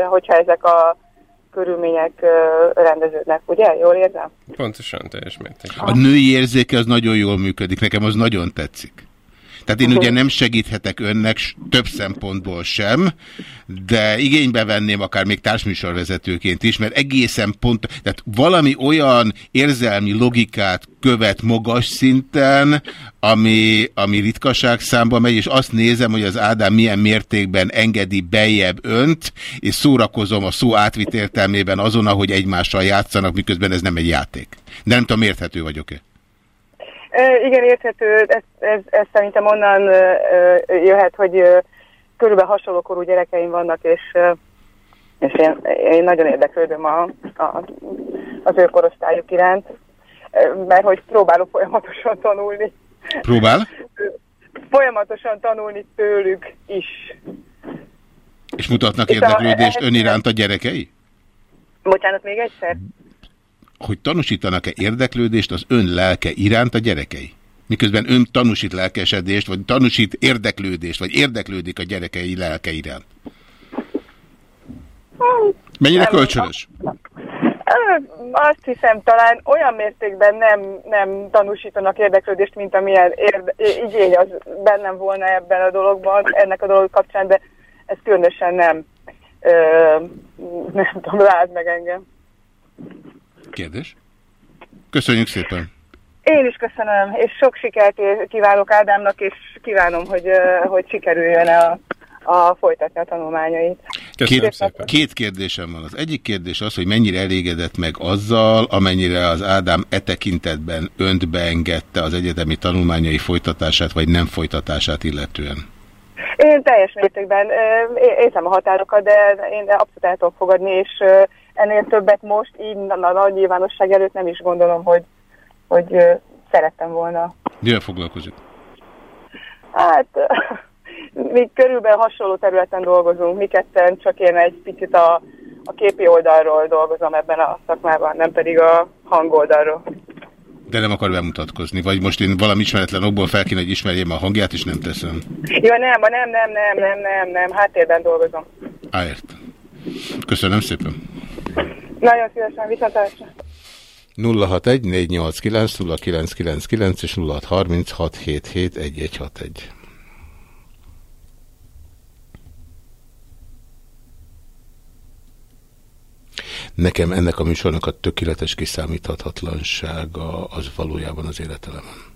Speaker 29: hogyha ezek a körülmények rendeződnek, ugye? Jól érzem?
Speaker 27: Pontosan, teljes mértékben.
Speaker 1: A női érzéke az nagyon jól működik, nekem az nagyon tetszik. Tehát én ugye nem segíthetek önnek több szempontból sem, de igénybe venném akár még társműsorvezetőként is, mert egészen pont, tehát valami olyan érzelmi logikát követ magas szinten, ami, ami ritkaság számba megy, és azt nézem, hogy az Ádám milyen mértékben engedi bejebb önt, és szórakozom a szó átvit értelmében azon, ahogy egymással játszanak, miközben ez nem egy játék. De nem tudom, érthető vagyok-e.
Speaker 29: Igen, érthető, ez, ez, ez szerintem onnan jöhet, hogy körülbelül hasonló korú gyerekeim vannak, és, és én, én nagyon érdeklődöm a, a, az ő korosztályuk iránt, mert hogy próbálok folyamatosan tanulni.
Speaker 1: Próbál?
Speaker 29: Folyamatosan tanulni tőlük is.
Speaker 1: És mutatnak
Speaker 29: Itt a-
Speaker 1: érdeklődést ön iránt a gyerekei?
Speaker 29: Bocsánat, még egyszer?
Speaker 1: Hogy tanúsítanak-e érdeklődést az ön lelke iránt a gyerekei? Miközben ön tanúsít lelkesedést, vagy tanúsít érdeklődést, vagy érdeklődik a gyerekei lelke iránt. Mennyire kölcsönös?
Speaker 29: Azt hiszem, talán olyan mértékben nem, nem tanúsítanak érdeklődést, mint amilyen érde, igény az bennem volna ebben a dologban, ennek a dolog kapcsán, de ez különösen nem, ö, nem tudom, lát meg engem.
Speaker 1: Kérdés? Köszönjük szépen.
Speaker 29: Én is köszönöm, és sok sikert kívánok Ádámnak, és kívánom, hogy, hogy sikerüljön a, a folytatni a tanulmányait.
Speaker 1: Két, két kérdésem van. Az egyik kérdés az, hogy mennyire elégedett meg azzal, amennyire az Ádám e tekintetben önt beengedte az egyetemi tanulmányai folytatását, vagy nem folytatását illetően.
Speaker 29: Én teljes mértékben ö, é- érzem a határokat, de én abszolút el tudok fogadni, és ennél többet most így a a nagy nyilvánosság előtt nem is gondolom, hogy, hogy ö, szerettem volna.
Speaker 1: Mivel foglalkozik?
Speaker 29: Hát mi körülbelül hasonló területen dolgozunk, mi ketten, csak én egy picit a, a képi oldalról dolgozom ebben a szakmában, nem pedig a hangoldalról.
Speaker 1: De nem akar bemutatkozni, vagy most én valami ismeretlen okból fel kéne, hogy ismerjem a hangját, és nem teszem.
Speaker 29: Jó, nem, nem, nem, nem, nem, nem, nem, háttérben dolgozom.
Speaker 1: Á, értem. Köszönöm szépen.
Speaker 29: Nagyon szívesen, viszontlátásra.
Speaker 1: 061-489-0999 és 0636771161. Nekem ennek a műsornak a tökéletes kiszámíthatatlansága az valójában az életelemem.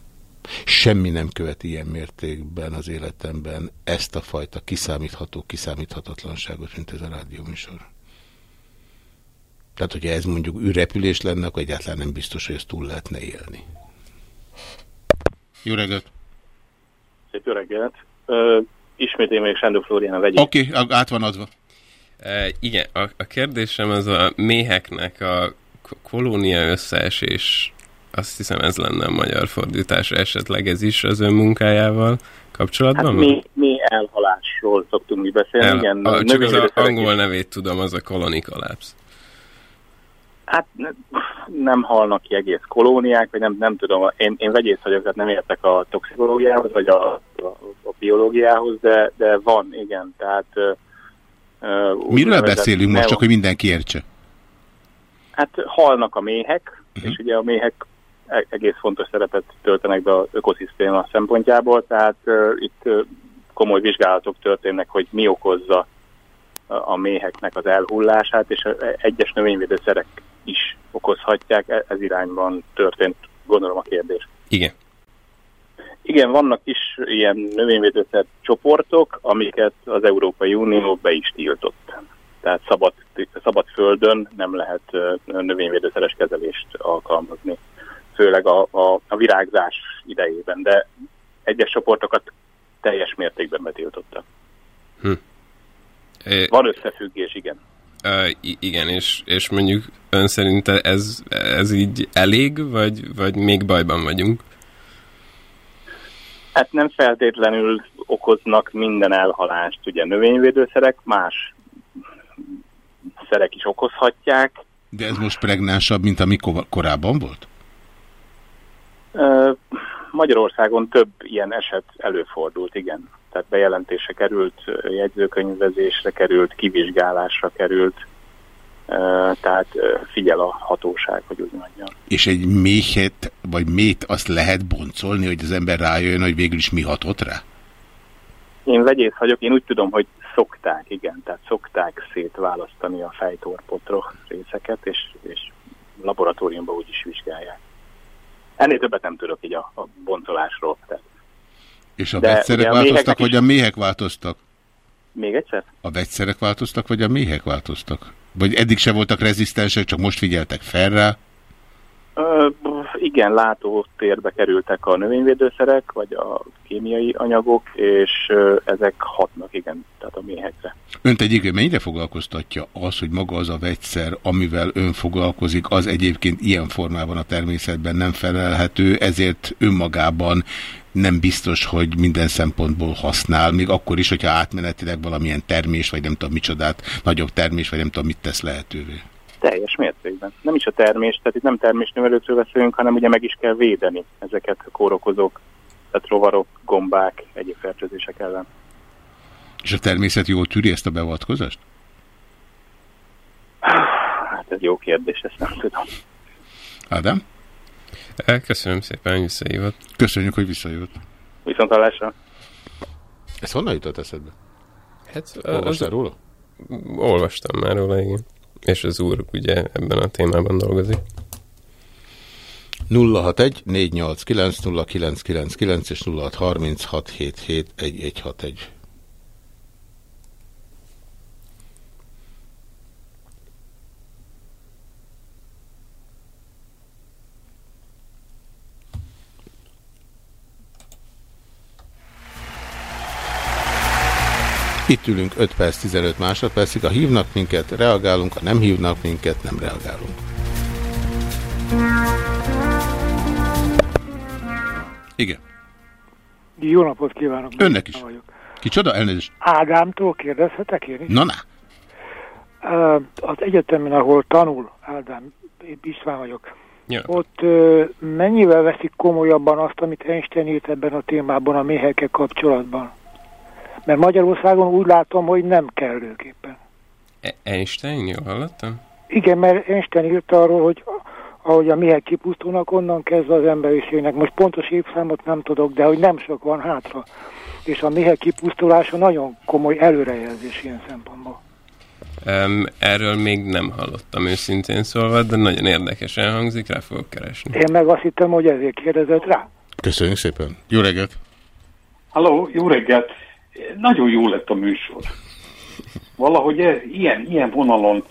Speaker 1: Semmi nem követ ilyen mértékben az életemben ezt a fajta kiszámítható kiszámíthatatlanságot, mint ez a rádióműsor. Tehát, hogyha ez mondjuk űrrepülés lenne, akkor egyáltalán nem biztos, hogy ezt túl lehetne élni. Jó reggelt!
Speaker 26: Szép jó reggelt! Ö, ismét én még Sándor Flórián a vegyék.
Speaker 1: Oké, okay, át van adva.
Speaker 27: E, igen, a, a kérdésem az a méheknek a kolónia összeesés, azt hiszem ez lenne a magyar fordítás, esetleg ez is az ön munkájával kapcsolatban?
Speaker 26: Hát mi, mi elhalásról szoktunk mi beszélni,
Speaker 27: El,
Speaker 26: igen.
Speaker 27: A, csak az a angol nevét tudom, az a colony collapse.
Speaker 26: Hát nem halnak ki egész kolóniák, vagy nem, nem tudom, én, én vegyész vagyok, tehát nem értek a toxikológiához, vagy a, a, a biológiához, de, de van, igen, tehát...
Speaker 1: Uh, Miről beszélünk most, csak hogy mindenki értse?
Speaker 26: Hát halnak a méhek, uh-huh. és ugye a méhek e-, egész fontos szerepet töltenek be az ökoszisztéma szempontjából, tehát uh, itt uh, komoly vizsgálatok történnek, hogy mi okozza a méheknek az elhullását, és egyes növényvédőszerek is okozhatják, e-, ez irányban történt, gondolom a kérdés.
Speaker 27: Igen.
Speaker 26: Igen, vannak is ilyen növényvédőszer csoportok, amiket az Európai Unió be is tiltott. Tehát szabad, szabad földön nem lehet növényvédőszeres kezelést alkalmazni, főleg a, a, a virágzás idejében, de egyes csoportokat teljes mértékben betiltottak.
Speaker 27: Hm.
Speaker 26: Van összefüggés, igen.
Speaker 27: Uh, igen, és, és mondjuk ön szerint ez, ez így elég, vagy, vagy még bajban vagyunk?
Speaker 26: Hát nem feltétlenül okoznak minden elhalást, ugye növényvédőszerek, más szerek is okozhatják.
Speaker 1: De ez most pregnánsabb, mint ami korábban volt?
Speaker 26: Uh, Magyarországon több ilyen eset előfordult, igen tehát bejelentése került, jegyzőkönyvezésre került, kivizsgálásra került, tehát figyel a hatóság, hogy úgy mondjam.
Speaker 1: És egy méhet, vagy mét azt lehet boncolni, hogy az ember rájön, hogy végül is mi hatott rá?
Speaker 26: Én vegyész vagyok, én úgy tudom, hogy szokták, igen, tehát szokták szétválasztani a fejtorpotroch részeket, és, és laboratóriumban úgy is vizsgálják. Ennél többet nem tudok így a, a boncolásról. Tehát
Speaker 1: és a De vegyszerek változtak, vagy a méhek változtak?
Speaker 26: Még egyszer?
Speaker 1: A vegyszerek változtak, vagy a méhek változtak? Vagy eddig se voltak rezisztensek, csak most figyeltek fel rá?
Speaker 26: Ö, igen, látótérbe kerültek a növényvédőszerek, vagy a kémiai anyagok, és ö, ezek hatnak, igen, tehát a méhekre.
Speaker 1: Önt egyébként mennyire foglalkoztatja az, hogy maga az a vegyszer, amivel ön foglalkozik, az egyébként ilyen formában a természetben nem felelhető, ezért önmagában nem biztos, hogy minden szempontból használ, még akkor is, hogyha átmenetileg valamilyen termés, vagy nem tudom micsodát, nagyobb termés, vagy nem tudom mit tesz lehetővé.
Speaker 26: Teljes mértékben. Nem is a termés, tehát itt nem termésnövelőkről beszélünk, hanem ugye meg is kell védeni ezeket a kórokozók, tehát rovarok, gombák, egyéb fertőzések ellen.
Speaker 1: És a természet jól tűri ezt a beavatkozást?
Speaker 26: Hát ez jó kérdés, ezt nem tudom.
Speaker 1: Ádám?
Speaker 27: Köszönöm szépen, hogy visszajövött.
Speaker 1: Köszönjük, hogy visszajövött.
Speaker 26: Viszont hallásra.
Speaker 1: Ez honnan jutott eszedbe?
Speaker 27: Hát,
Speaker 1: Olvastál róla?
Speaker 27: Olvastam már róla, igen. És az úr ugye ebben a témában dolgozik.
Speaker 1: 061 489 0999 és 0636771161. Itt ülünk 5 perc 15 másodpercig, ha hívnak minket, reagálunk, ha nem hívnak minket, nem reagálunk. Igen.
Speaker 30: Jó napot kívánok!
Speaker 1: Önnek is. Vagyok. Kicsoda? Elnézést.
Speaker 30: Ádámtól kérdezhetek én is?
Speaker 1: Na, na.
Speaker 30: Az egyetemen, ahol tanul Ádám, István vagyok,
Speaker 27: ja.
Speaker 30: ott mennyivel veszik komolyabban azt, amit Einstein írt ebben a témában a méhekkel kapcsolatban? Mert Magyarországon úgy látom, hogy nem kellőképpen.
Speaker 27: E Einstein, jól hallottam?
Speaker 30: Igen, mert Einstein írta arról, hogy ahogy a méhek kipusztulnak, onnan kezdve az emberiségnek. Most pontos évszámot nem tudok, de hogy nem sok van hátra. És a méhek kipusztulása nagyon komoly előrejelzés ilyen szempontból.
Speaker 27: Um, erről még nem hallottam őszintén szólva, de nagyon érdekesen hangzik, rá fogok keresni.
Speaker 30: Én meg azt hittem, hogy ezért kérdezett rá.
Speaker 1: Köszönjük szépen. Jó reggelt!
Speaker 18: Halló, jó reggelt! Nagyon jó lett a műsor. Valahogy ez, ilyen, ilyen vonalon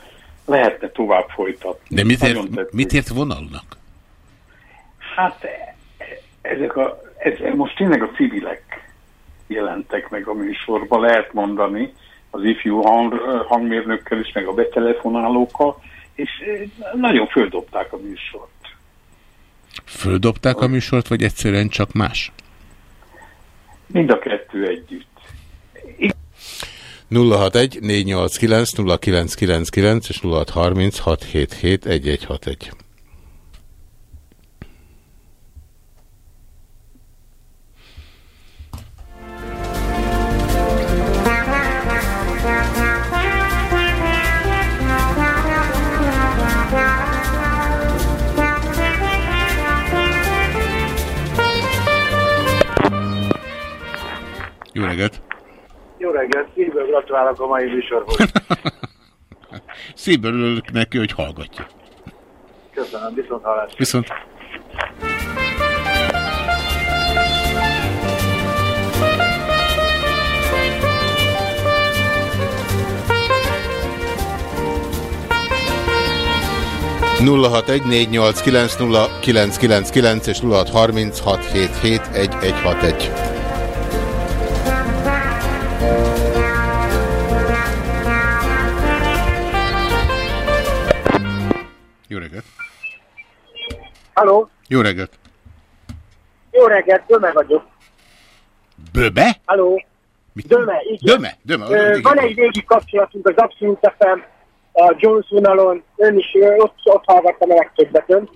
Speaker 18: lehetne tovább folytatni.
Speaker 1: De mit
Speaker 18: Nagyon
Speaker 1: ért, mit ért vonalnak?
Speaker 18: Hát ezek a, ez, most tényleg a civilek jelentek meg a műsorba, lehet mondani, az ifjú hang, hangmérnökkel is, meg a betelefonálókkal, és nagyon földobták a műsort.
Speaker 1: Földobták a műsort, vagy egyszerűen csak más?
Speaker 18: Mind a kettő együtt.
Speaker 1: 061 489 0999 és 0630 677 1161. Jó reggelt!
Speaker 31: Jó reggelt, szívből gratulálok a mai műsorhoz.
Speaker 1: Szívből örülök neki, hogy hallgatja.
Speaker 31: Köszönöm, viszont hallásra.
Speaker 1: Viszont. nulla hat egy négy nyolc kilenc nulla kilenc kilenc kilenc és nulla hat harminc hat hét hét egy egy hat egy. Jó reggelt!
Speaker 31: Halló,
Speaker 1: Jó reggelt!
Speaker 31: jó reggelt, Döme vagyok.
Speaker 1: Böbe?
Speaker 31: Halló, Döme, igen.
Speaker 1: Döme, Döme.
Speaker 31: Ö,
Speaker 1: igen.
Speaker 31: Van egy régi kapcsolatunk az Abszolút FM, a Jones vonalon, ön is ott, ott hallgattam a legtöbbet ön,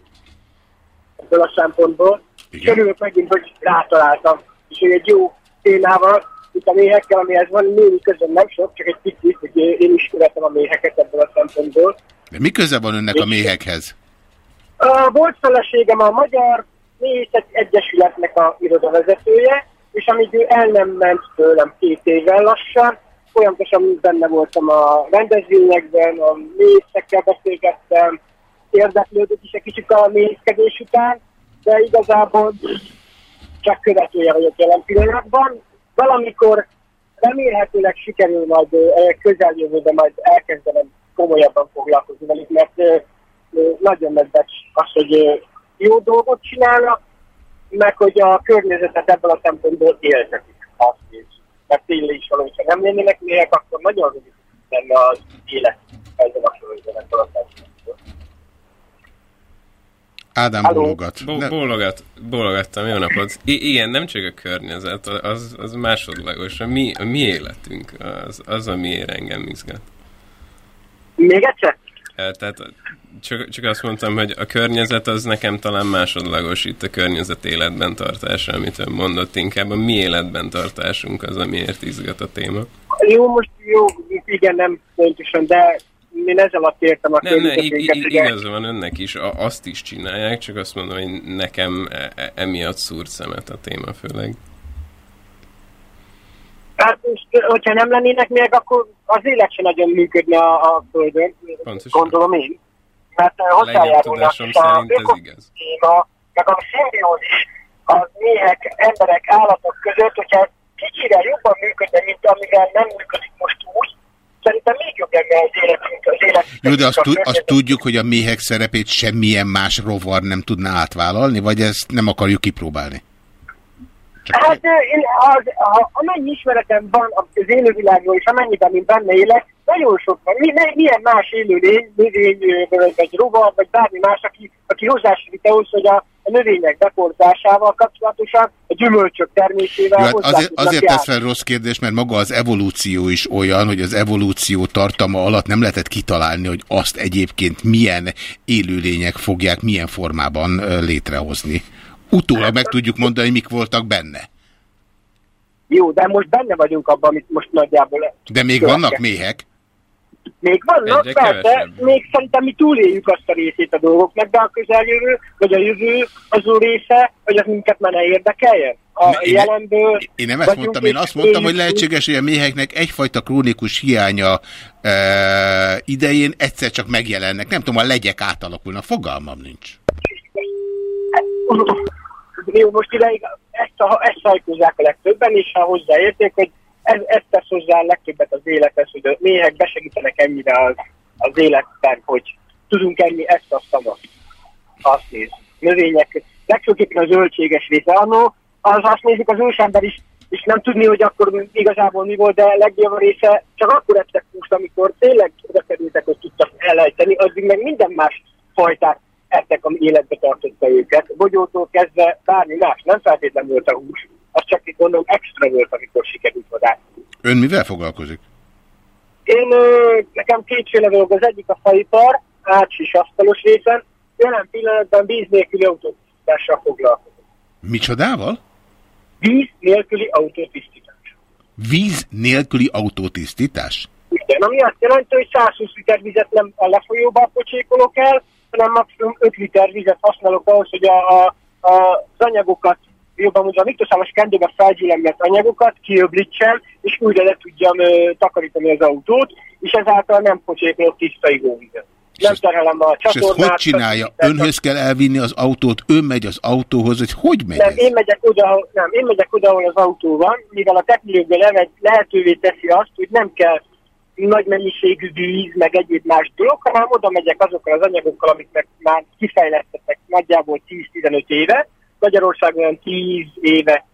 Speaker 31: ebből a szempontból. És örülök megint, hogy rátaláltam, és hogy egy jó témával, itt a méhekkel, amihez van némi közön nem sok, csak egy picit, hogy én is követem a méheket ebből a szempontból.
Speaker 1: De mi köze van önnek a méhekhez?
Speaker 31: A volt feleségem a Magyar Méhészet Egyesületnek a irodavezetője, és amíg ő el nem ment tőlem két évvel lassan, folyamatosan benne voltam a rendezvényekben, a méhészekkel beszélgettem, érdeklődött is egy kicsit a méhészkedés után, de igazából csak követője vagyok jelen pillanatban. Valamikor remélhetőleg sikerül majd közeljövőben majd elkezdenem komolyabban foglalkozni velük, mert nagyon megbecs az, hogy jó dolgot csinálnak, meg hogy a környezetet ebből a szempontból éltetik azt is. Mert tényleg is valami, ha nem lennének mélyek, akkor nagyon rövid lenne az élet ezzel a ebből a szempontból.
Speaker 1: Ádám
Speaker 31: Halló?
Speaker 1: bólogat.
Speaker 27: Bo- bólogat, bólogattam, jó napot. I- igen, nem csak a környezet, az, az másodlagos. A mi, a mi életünk, az, az, amiért engem izgat.
Speaker 31: Még egyszer?
Speaker 27: Eh, Tehát csak, csak azt mondtam, hogy a környezet az nekem talán másodlagos itt a környezet életben tartása, amit ön mondott. Inkább a mi életben tartásunk az, amiért izgat a téma.
Speaker 31: Jó, most jó, igen, nem pontosan, de én ezzel alatt értem a
Speaker 27: Nem, ne, i-
Speaker 31: környezetünket,
Speaker 27: i-
Speaker 31: igen.
Speaker 27: igaza van önnek is, a, azt is csinálják, csak azt mondom, hogy nekem e- e- emiatt szúrt szemet a téma főleg.
Speaker 31: Hát most, hogyha nem lennének még, akkor az élet sem nagyon működne a, a Földön,
Speaker 27: Pontosan.
Speaker 31: gondolom én. Mert hozzájárulnak a ökoszisztéma, meg a szimbiózis a méhek, emberek, állatok között, hogyha kicsire jobban működne, mint amivel nem működik most úgy, szerintem még jobb lenne az életünk, az életünk.
Speaker 1: Jó, de azt,
Speaker 31: a
Speaker 1: tu- azt tudjuk, hogy a méhek szerepét semmilyen más rovar nem tudná átvállalni, vagy ezt nem akarjuk kipróbálni?
Speaker 31: Hát én az, a, amennyi ismeretem van az élővilágról, és amennyiben én benne élek, nagyon sok van. Mi, mi- milyen más élőlény, növény, vagy egy rovar, vagy bármi más, aki, aki hozzásegít ahhoz, hogy a, a növények beporzásával kapcsolatosan, a gyümölcsök termésével
Speaker 1: Jó, hát azért, azért tesz fel rossz kérdés, mert maga az evolúció is olyan, hogy az evolúció tartama alatt nem lehetett kitalálni, hogy azt egyébként milyen élőlények fogják milyen formában létrehozni. Utólag meg tudjuk mondani, mik voltak benne.
Speaker 31: Jó, de most benne vagyunk abban, amit most nagyjából...
Speaker 1: De még vannak méhek.
Speaker 31: Még vannak,
Speaker 27: Egyre
Speaker 31: persze,
Speaker 27: kevesebb.
Speaker 31: még szerintem mi túléljük azt a részét a dolgoknak, de a közeljövő, vagy a jövő az ő része, hogy az minket már ne érdekeljen. A
Speaker 1: Én-
Speaker 31: jelenből
Speaker 1: Én nem ezt mondtam, én azt mondtam, hogy lehetséges, hogy a méheknek egyfajta krónikus hiánya e, idején egyszer csak megjelennek. Nem tudom, a legyek átalakulnak, fogalmam nincs.
Speaker 31: Jó, most ideig ezt, a, ezt hajtózzák a legtöbben, és ha hozzáérték, hogy ez, ez tesz hozzá a legtöbbet az élethez, hogy a méhek besegítenek ennyire az, az életben, hogy tudunk enni ezt, azt, azt, azt néz. Növények, legfőképpen a zöldséges része. Annó, az azt nézik az ősember is, és nem tudni, hogy akkor igazából mi volt, de a legjobb része csak akkor ettek húst, amikor tényleg oda kerültek, hogy tudtak elejteni, addig meg minden más fajtát ettek, ami életbe tartotta őket. Bogyótól kezdve bármi más, nem feltétlenül volt a hús. Az csak itt mondom extra volt, amikor sikerült vadászni.
Speaker 1: Ön mivel foglalkozik?
Speaker 31: Én, nekem kétféle dolog, az egyik a faipar, ács és asztalos részen, jelen pillanatban víz nélküli autótisztítással foglalkozom.
Speaker 1: Micsodával?
Speaker 31: Víz nélküli autótisztítás.
Speaker 1: Víz nélküli autótisztítás?
Speaker 31: Igen, ami azt jelenti, hogy 120 liter vizet nem a lefolyóba pocsékolok el, hanem maximum 5 liter vizet használok ahhoz, hogy a, a, a, az anyagokat, jobban mondva a mikroszámos kendőbe felgyűlemlett anyagokat kiöblítsem, és újra le tudjam ö, takarítani az autót, és ezáltal nem pocsékolok tiszta ivóvizet. Nem terhelem a
Speaker 1: És ezt
Speaker 31: csatornát.
Speaker 1: hogy csinálja? Önhöz kell elvinni az autót, ön megy az autóhoz, hogy hogy megy
Speaker 31: Nem,
Speaker 1: ez?
Speaker 31: én megyek oda, nem, én megyek oda, ahol az autó van, mivel a technológia lehetővé teszi azt, hogy nem kell nagy mennyiségű víz, meg egyéb más dolog, hanem oda megyek azokkal az anyagokkal, amiket már kifejlesztettek nagyjából 10-15 éve. Magyarországon olyan 10 éve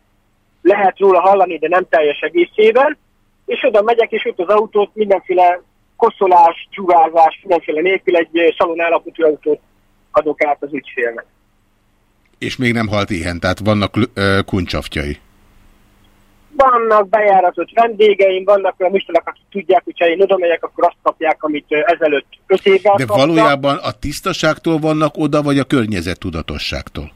Speaker 31: lehet róla hallani, de nem teljes egészében, és oda megyek, és ott az autót mindenféle koszolás, csuvázás, mindenféle nélkül egy szalon állapotú autót adok át az ügyfélnek.
Speaker 1: És még nem halt éhen, tehát vannak kuncsaftjai.
Speaker 31: Vannak bejáratott vendégeim, vannak olyan üstelek, akik tudják, hogyha én oda megyek, akkor azt kapják, amit ezelőtt öt évvel
Speaker 1: De
Speaker 31: kaptak.
Speaker 1: valójában a tisztaságtól vannak oda, vagy a környezettudatosságtól?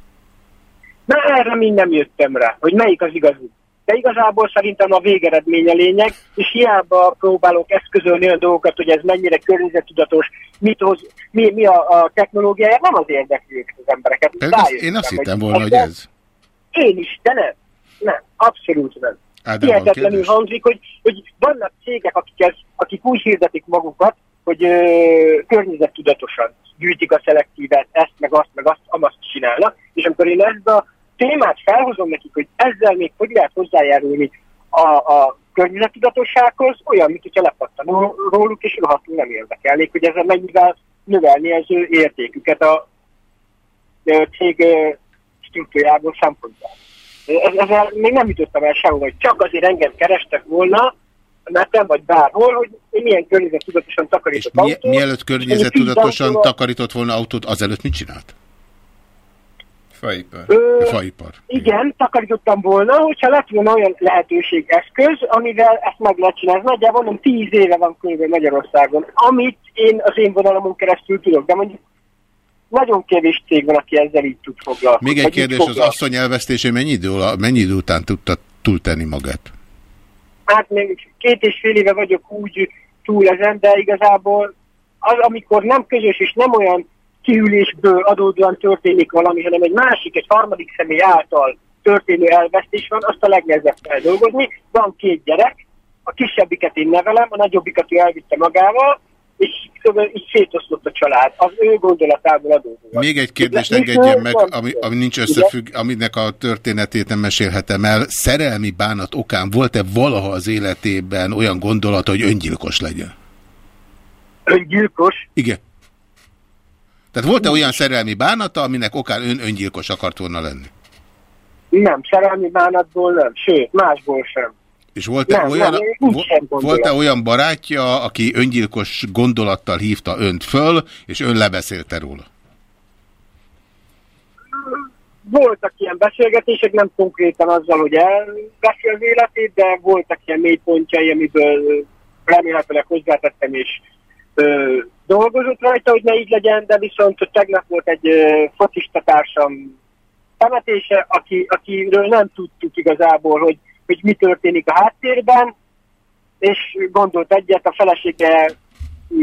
Speaker 31: Na erre mind nem jöttem rá, hogy melyik az igazi. De igazából szerintem a végeredmény a lényeg, és hiába próbálok eszközölni olyan dolgokat, hogy ez mennyire környezettudatos, mit hoz, mi, mi a, a technológiája, nem az érdekli az embereket.
Speaker 1: Én azt hittem volna, hogy ez.
Speaker 31: Én is, de nem. Nem, abszolút nem. Hihetetlenül hangzik, hogy, hogy vannak cégek, akik, ez, akik úgy hirdetik magukat, hogy ö, környezettudatosan gyűjtik a szelektívet, ezt, meg azt, meg azt, amazt csinálnak, és amikor én ezt a témát felhozom nekik, hogy ezzel még hogy lehet hozzájárulni a, a környezettudatossághoz, olyan, mint hogyha lepattan róluk, és rohadtul nem érdekelnék, hogy ezzel mennyivel növelni az ő értéküket a ö, cég struktúrából szempontjából. Ez- Ezzel még nem jutottam el sehol, hogy csak azért engem kerestek volna, nekem vagy bárhol, hogy én milyen környezettudatosan takarítok
Speaker 1: Mi,
Speaker 31: autót.
Speaker 1: mielőtt környezettudatosan takarított volna autót, azelőtt mit csinált?
Speaker 27: Faipar.
Speaker 31: Ö,
Speaker 1: Faipar.
Speaker 31: Igen, takarítottam volna, hogyha lett volna olyan lehetőség, eszköz, amivel ezt meg lehet csinálni. Nagyjából mondom, tíz éve van körülbelül Magyarországon, amit én az én vonalamon keresztül tudok, de mondjuk nagyon kevés cég van, aki ezzel így tud foglalkozni.
Speaker 1: Még egy kérdés, az asszony elvesztése mennyi idő, mennyi idő után tudta túltenni magát?
Speaker 31: hát még két és fél éve vagyok úgy túl ezen, de igazából az, amikor nem közös és nem olyan kiülésből adódóan történik valami, hanem egy másik, egy harmadik személy által történő elvesztés van, azt a legnehezebb feldolgozni. Van két gyerek, a kisebbiket én nevelem, a nagyobbikat ő elvitte magával, és így szétoszlott a család, az ő gondolatából adódóan.
Speaker 1: Még egy kérdést engedjen meg, ami, ami nincs
Speaker 31: Igen?
Speaker 1: összefügg, aminek a történetét nem mesélhetem el. Szerelmi bánat okán volt-e valaha az életében olyan gondolata, hogy öngyilkos legyen?
Speaker 31: Öngyilkos?
Speaker 1: Igen. Tehát volt-e olyan szerelmi bánata, aminek okán ön öngyilkos akart volna lenni?
Speaker 31: Nem, szerelmi bánatból nem, sőt, másból sem.
Speaker 1: És volt-e olyan,
Speaker 31: nem, úgy
Speaker 1: vo-
Speaker 31: sem gondolom.
Speaker 1: volt-e olyan barátja, aki öngyilkos gondolattal hívta önt föl, és ön lebeszélte róla?
Speaker 31: voltak ilyen beszélgetések, nem konkrétan azzal, hogy elveszi az életét, de voltak ilyen mélypontjai, amiből remélhetőleg hozzátettem, és ö, dolgozott rajta, hogy ne így legyen, de viszont tegnap volt egy ö, focista társam temetése, aki, akiről nem tudtuk igazából, hogy, hogy mi történik a háttérben, és gondolt egyet, a felesége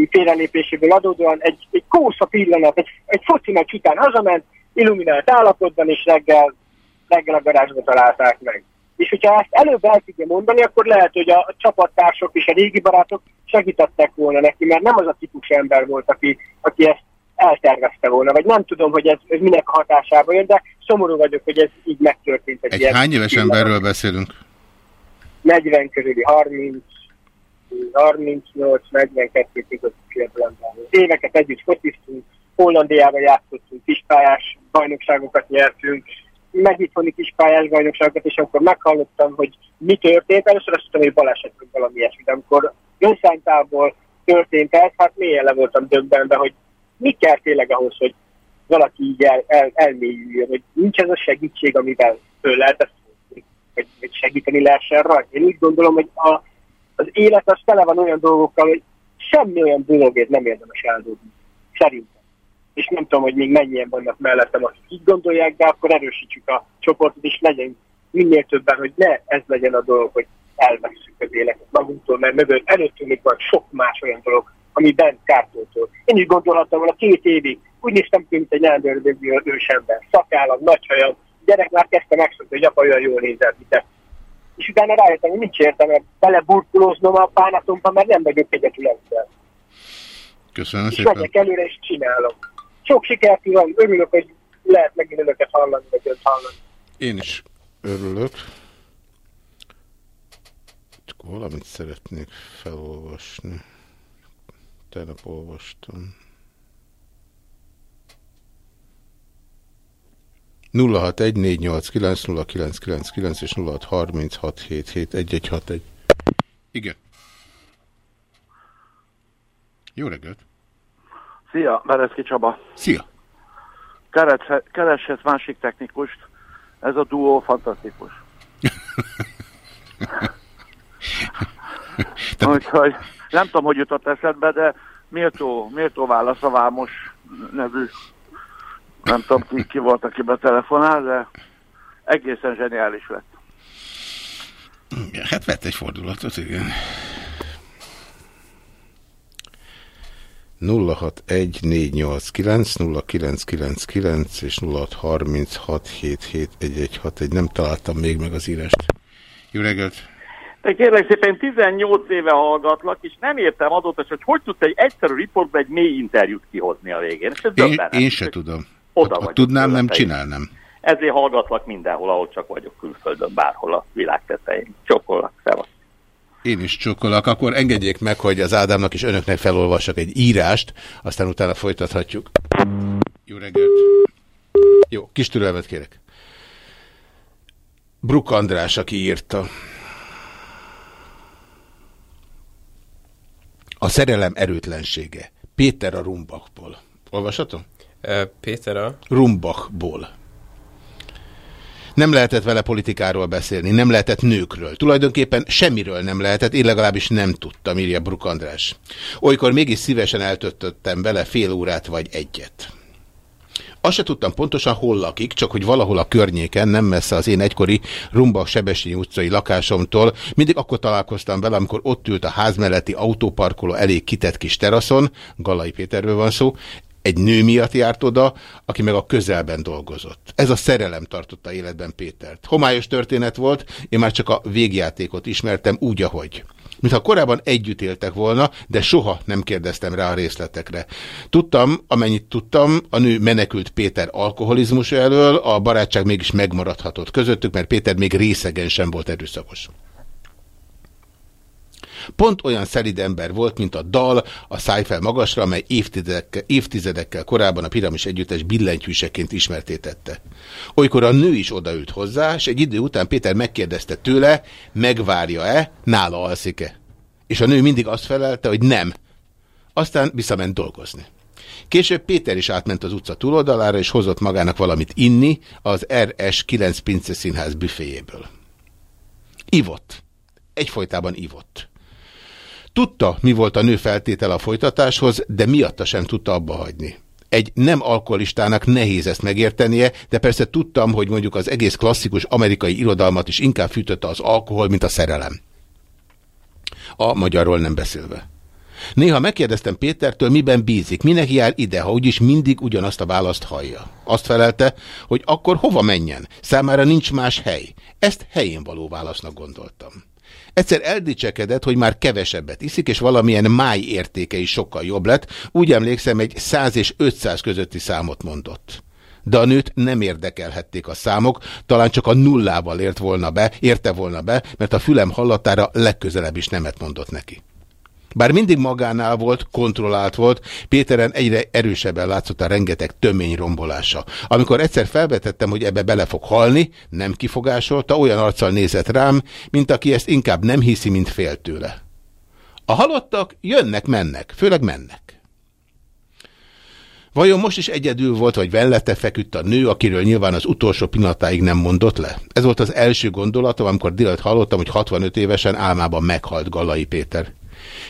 Speaker 31: félrelépéséből adódóan egy, egy kósza pillanat, egy, egy foci meccs után hazament, illuminált állapotban, és reggel, reggel a garázsba találták meg. És hogyha ezt előbb el tudja mondani, akkor lehet, hogy a, csapattársak és a régi barátok segítettek volna neki, mert nem az a típus ember volt, aki, aki ezt eltervezte volna, vagy nem tudom, hogy ez, ez minek a hatásában jön, de szomorú vagyok, hogy ez így megtörtént.
Speaker 1: Egy, egy hány éves pillanat. emberről beszélünk?
Speaker 31: 40 körüli, 30, 38, 42 között fiatalember. Éveket együtt fociztunk, Hollandiában játszottunk, kispályás bajnokságokat nyertünk, meg itthoni kispályás bajnokságokat, és akkor meghallottam, hogy mi történt. Először azt tudtam, hogy baleset, vagy valami ilyesmi, de amikor önszánytából történt ez, hát mélyen le voltam döbbenve, hogy mi kell tényleg ahhoz, hogy valaki így el, el, elmélyüljön, hogy nincs ez a segítség, amivel föl lehet ezt hogy, hogy segíteni lehessen rajta. Én úgy gondolom, hogy a, az élet az tele van olyan dolgokkal, hogy semmi olyan dologért nem érdemes eldobni. Szerintem. És nem tudom, hogy még mennyien vannak mellettem, akik így gondolják, de akkor erősítsük a csoportot, és legyen minél többen, hogy ne ez legyen a dolog, hogy elveszünk az életet magunktól, mert mögött előttünk még van sok más olyan dolog, ami bent kártótól. Én is gondolhattam volna két évig, úgy néztem ki, mint egy elmördögő ősember, szakállam, nagy gyerek már kezdte megszokni, hogy apa olyan jól nézett, mint És utána rájöttem, hogy nincs értelme beleburkulóznom a bánatomba, mert nem vagyok egyetül ezzel.
Speaker 1: Köszönöm
Speaker 31: és
Speaker 1: szépen.
Speaker 31: És megyek előre, és csinálom. Sok sikert kívánok, örülök, hogy lehet megint önöket hallani, vagy önt hallani.
Speaker 1: Én is örülök. Csak valamit szeretnék felolvasni. Tegnap olvastam. 0614890999 és 0636771161. Igen. Jó reggelt!
Speaker 32: Szia, Bereszki Csaba.
Speaker 1: Szia.
Speaker 32: Kereshet másik technikust. Ez a duó fantasztikus. Úgyhogy nem tudom, hogy jutott eszedbe, de méltó, méltó válasz a Vámos nevű nem tudom ki, ki volt, aki betelefonál, de egészen zseniális lett.
Speaker 1: Hát vett egy fordulatot, igen. 0614890999 és 0636771161. Nem találtam még meg az írást. Jó reggelt!
Speaker 24: De kérlek szépen 18 éve hallgatlak, és nem értem azóta, hogy hogy tudsz egy egyszerű riportba egy mély interjút kihozni a végén.
Speaker 1: Én, én se tudom. Oda ha tudnám, nem csinálnám.
Speaker 24: Ezért hallgatlak mindenhol, ahol csak vagyok külföldön, bárhol a világ tetején. Csokolak, szevasz.
Speaker 1: Én is csokolak. Akkor engedjék meg, hogy az Ádámnak és önöknek felolvassak egy írást, aztán utána folytathatjuk. Jó reggelt! Jó, kis türelmet kérek. Bruk András, aki írta. A szerelem erőtlensége. Péter a Rumbakból. Olvashatom?
Speaker 27: Péter a...
Speaker 1: Rumbachból. Nem lehetett vele politikáról beszélni, nem lehetett nőkről. Tulajdonképpen semmiről nem lehetett, én legalábbis nem tudtam, írja Bruk András. Olykor mégis szívesen eltöltöttem vele fél órát vagy egyet. Azt se tudtam pontosan, hol lakik, csak hogy valahol a környéken, nem messze az én egykori Rumbach Sebesényi utcai lakásomtól. Mindig akkor találkoztam vele, amikor ott ült a ház melletti autóparkoló elég kitett kis teraszon, Galai Péterről van szó, egy nő miatt járt oda, aki meg a közelben dolgozott. Ez a szerelem tartotta életben Pétert. Homályos történet volt, én már csak a végjátékot ismertem úgy, ahogy. Mintha korábban együtt éltek volna, de soha nem kérdeztem rá a részletekre. Tudtam, amennyit tudtam, a nő menekült Péter alkoholizmus elől, a barátság mégis megmaradhatott közöttük, mert Péter még részegen sem volt erőszakos. Pont olyan szelid ember volt, mint a dal a Szájfel magasra, amely évtizedekkel, évtizedekkel korábban a piramis együttes billentyűseként ismertétette. Olykor a nő is odaült hozzá, és egy idő után Péter megkérdezte tőle, megvárja-e, nála alszik-e. És a nő mindig azt felelte, hogy nem. Aztán visszament dolgozni. Később Péter is átment az utca túloldalára, és hozott magának valamit inni az RS 9 Pince Színház büféjéből. Ivott. Egyfolytában ivott. Tudta, mi volt a nő feltétel a folytatáshoz, de miatta sem tudta abba hagyni. Egy nem alkoholistának nehéz ezt megértenie, de persze tudtam, hogy mondjuk az egész klasszikus amerikai irodalmat is inkább fűtötte az alkohol, mint a szerelem. A magyarról nem beszélve. Néha megkérdeztem Pétertől, miben bízik, minek jár ide, ha úgyis mindig ugyanazt a választ hallja. Azt felelte, hogy akkor hova menjen, számára nincs más hely. Ezt helyén való válasznak gondoltam. Egyszer eldicsekedett, hogy már kevesebbet iszik, és valamilyen máj értéke is sokkal jobb lett. Úgy emlékszem, egy 100 és 500 közötti számot mondott. De a nőt nem érdekelhették a számok, talán csak a nullával ért volna be, érte volna be, mert a fülem hallatára legközelebb is nemet mondott neki. Bár mindig magánál volt, kontrollált volt, Péteren egyre erősebben látszott a rengeteg tömény rombolása. Amikor egyszer felvetettem, hogy ebbe bele fog halni, nem kifogásolta, olyan arccal nézett rám, mint aki ezt inkább nem hiszi, mint fél tőle. A halottak jönnek-mennek, főleg mennek. Vajon most is egyedül volt, vagy vellete feküdt a nő, akiről nyilván az utolsó pillanatáig nem mondott le? Ez volt az első gondolatom, amikor délután hallottam, hogy 65 évesen álmában meghalt Galai Péter.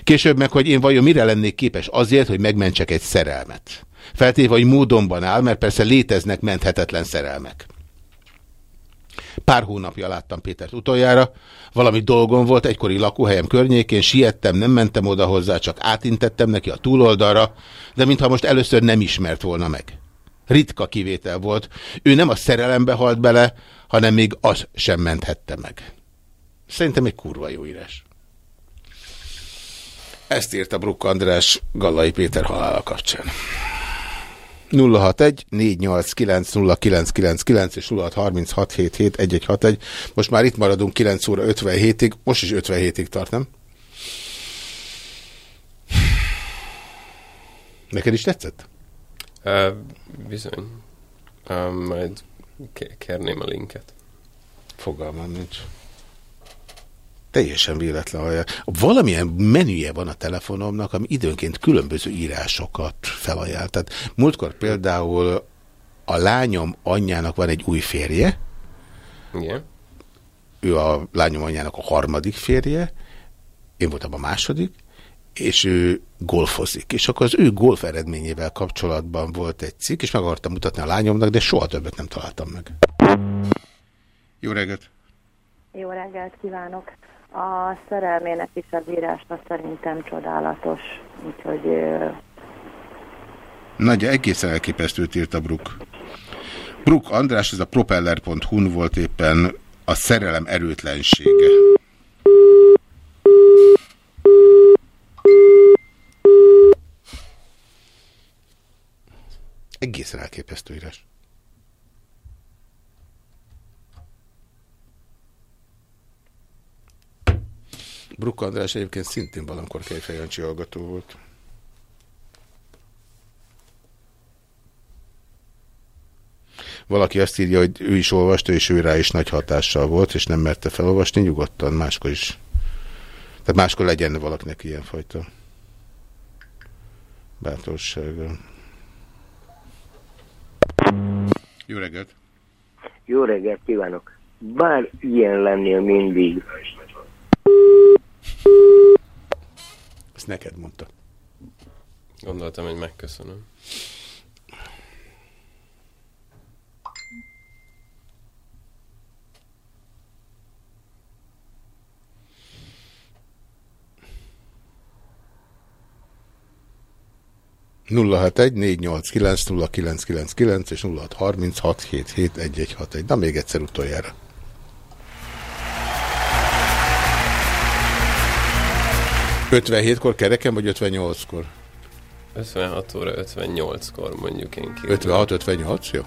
Speaker 1: Később meg, hogy én vajon mire lennék képes azért, hogy megmentsek egy szerelmet. Feltéve, hogy módonban áll, mert persze léteznek menthetetlen szerelmek. Pár hónapja láttam Pétert utoljára, valami dolgom volt egykori lakóhelyem környékén, siettem, nem mentem oda hozzá, csak átintettem neki a túloldalra, de mintha most először nem ismert volna meg. Ritka kivétel volt. Ő nem a szerelembe halt bele, hanem még az sem menthette meg. Szerintem egy kurva jó írás. Ezt írta Bruk András Gallai Péter halála kapcsán. 061 489 0999 és 0636771161. Most már itt maradunk 9 óra 57-ig, most is 57-ig tart, nem? Neked is tetszett?
Speaker 27: Uh, bizony. Uh, majd kérném a linket.
Speaker 1: Fogalmam nincs. Teljesen véletlen hallja. Valamilyen menüje van a telefonomnak, ami időnként különböző írásokat felajánl. Tehát múltkor például a lányom anyjának van egy új férje.
Speaker 27: Igen.
Speaker 1: Ő a lányom anyjának a harmadik férje, én voltam a második, és ő golfozik. És akkor az ő golf eredményével kapcsolatban volt egy cikk, és meg akartam mutatni a lányomnak, de soha többet nem találtam meg. Jó reggelt!
Speaker 33: Jó reggelt kívánok! A szerelmének is az írása szerintem csodálatos, úgyhogy...
Speaker 1: Nagy, egészen elképesztőt írt a Bruk. Bruk András, ez a propeller.hu volt éppen a szerelem erőtlensége. Egészen elképesztő írás. Bruk András egyébként szintén valamikor Kejfejancsi hallgató volt. Valaki azt írja, hogy ő is olvasta, és ő rá is nagy hatással volt, és nem merte felolvasni, nyugodtan, máskor is. Tehát máskor legyen valakinek ilyenfajta bátorsága. Jó reggelt!
Speaker 34: Jó reggelt kívánok! Bár ilyen lennél mindig,
Speaker 1: ezt neked mondta.
Speaker 27: Gondoltam, hogy megköszönöm.
Speaker 1: nulla hat egy négy nyolc kilenc nulla kilenc kilenc kilenc és nulla hat harminc hat hét hét egy egy hat egy. Na még egyszer utoljára. 57-kor kereken, vagy 58-kor?
Speaker 27: 56 óra 58-kor mondjuk én ki.
Speaker 1: 56-58, jó?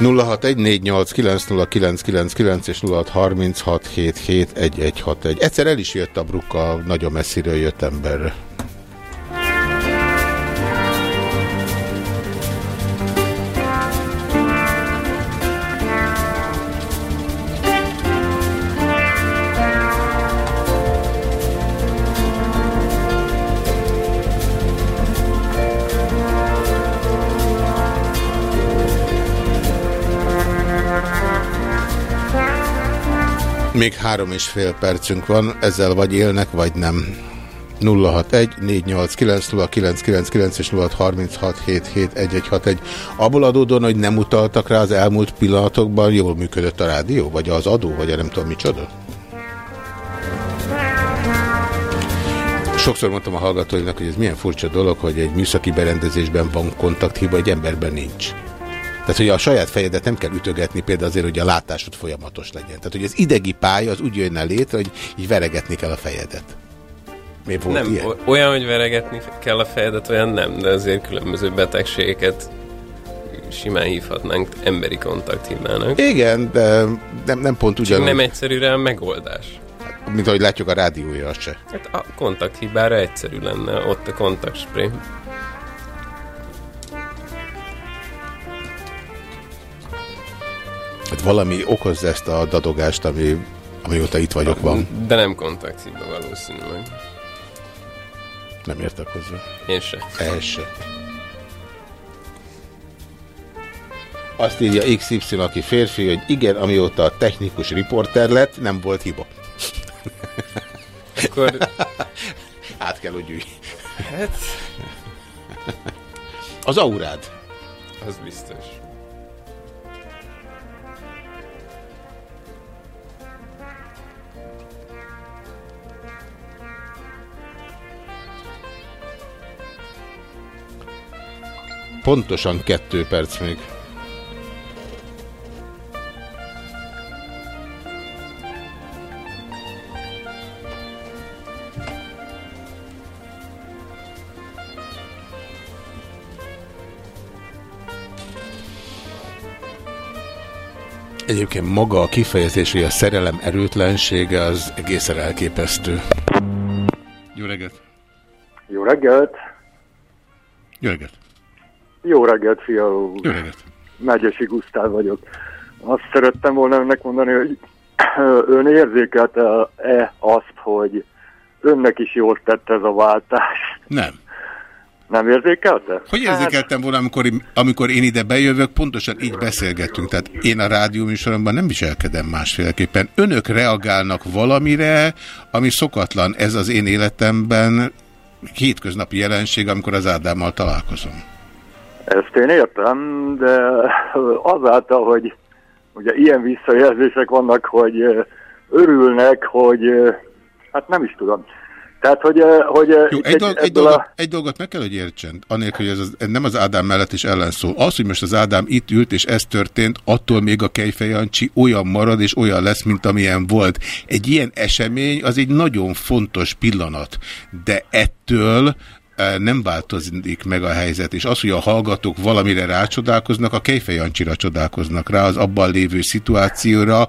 Speaker 1: 0614890999 és 0636771161. Egyszer el is jött a brukka nagyon messziről jött emberre. Még három és fél percünk van, ezzel vagy élnek, vagy nem. 061 489 és 0636771161. Abból adódóan, hogy nem utaltak rá az elmúlt pillanatokban, jól működött a rádió? Vagy az adó? Vagy a nem tudom micsoda? Sokszor mondtam a hallgatóinak, hogy ez milyen furcsa dolog, hogy egy műszaki berendezésben van kontakthiba, egy emberben nincs. Tehát, hogy a saját fejedet nem kell ütögetni például azért, hogy a látásod folyamatos legyen. Tehát, hogy az idegi pálya az úgy jönne létre, hogy így veregetni kell a fejedet.
Speaker 27: Mi volt nem, ilyen? olyan, hogy veregetni kell a fejedet, olyan nem, de azért különböző betegségeket simán hívhatnánk emberi kontakthibának.
Speaker 1: Igen, de nem, nem pont ugyanúgy.
Speaker 27: Csak nem egyszerűre a megoldás.
Speaker 1: Mint ahogy látjuk a rádiója, se.
Speaker 27: Hát a kontakthibára egyszerű lenne, ott a kontaktspray.
Speaker 1: Hát valami okozza ezt a dadogást, ami, amióta itt vagyok van.
Speaker 27: De nem kontakthiba valószínűleg.
Speaker 1: Nem értek hozzá.
Speaker 27: Én se.
Speaker 1: Ehhez se. Azt írja XY, aki férfi, hogy igen, amióta a technikus riporter lett, nem volt hiba.
Speaker 27: Akkor...
Speaker 1: Át kell, hogy ülj.
Speaker 27: Hát...
Speaker 1: Az aurád.
Speaker 27: Az biztos.
Speaker 1: Pontosan kettő perc még. Egyébként maga a kifejezés, hogy a szerelem erőtlensége az egészen elképesztő. Jó reggelt!
Speaker 35: Jó reggelt!
Speaker 1: Jó reggelt!
Speaker 35: Jó reggelt, fialó!
Speaker 1: Jó reggelt!
Speaker 35: Megyesi Gusztáv vagyok. Azt szerettem volna önnek mondani, hogy ön érzékelte-e azt, hogy önnek is jól tett ez a váltás?
Speaker 1: Nem.
Speaker 35: Nem érzékelte?
Speaker 1: Hogy érzékeltem volna, amikor, amikor én ide bejövök, pontosan így beszélgettünk. Tehát én a rádió műsoromban nem viselkedem másféleképpen. Önök reagálnak valamire, ami szokatlan. Ez az én életemben hétköznapi jelenség, amikor az Ádámmal találkozom.
Speaker 35: Ezt én értem, de azáltal, hogy ugye ilyen visszajelzések vannak, hogy örülnek, hogy hát nem is tudom, tehát, hogy... hogy
Speaker 1: Jó, egy, dolg, egy, dolgot, a... egy dolgot meg kell, hogy értsen, anélkül, hogy ez az, nem az Ádám mellett is ellenszó. Az, hogy most az Ádám itt ült, és ez történt, attól még a Kejfejancsi olyan marad, és olyan lesz, mint amilyen volt. Egy ilyen esemény az egy nagyon fontos pillanat, de ettől nem változik meg a helyzet, és az, hogy a hallgatók valamire rácsodálkoznak, a Kejfejancsira csodálkoznak rá, az abban lévő szituációra,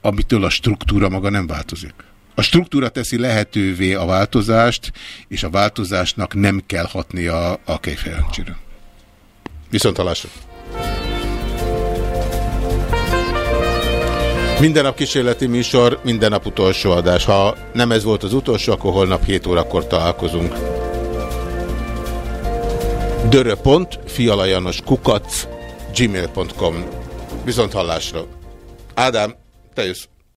Speaker 1: amitől a struktúra maga nem változik. A struktúra teszi lehetővé a változást, és a változásnak nem kell hatnia a kejfejancsira. Viszont halásra! Minden nap kísérleti műsor, minden nap utolsó adás. Ha nem ez volt az utolsó, akkor holnap 7 órakor találkozunk. Dörö.pont, fialajanos kukac, gmail.com. Viszont hallásra. Ádám, te jössz.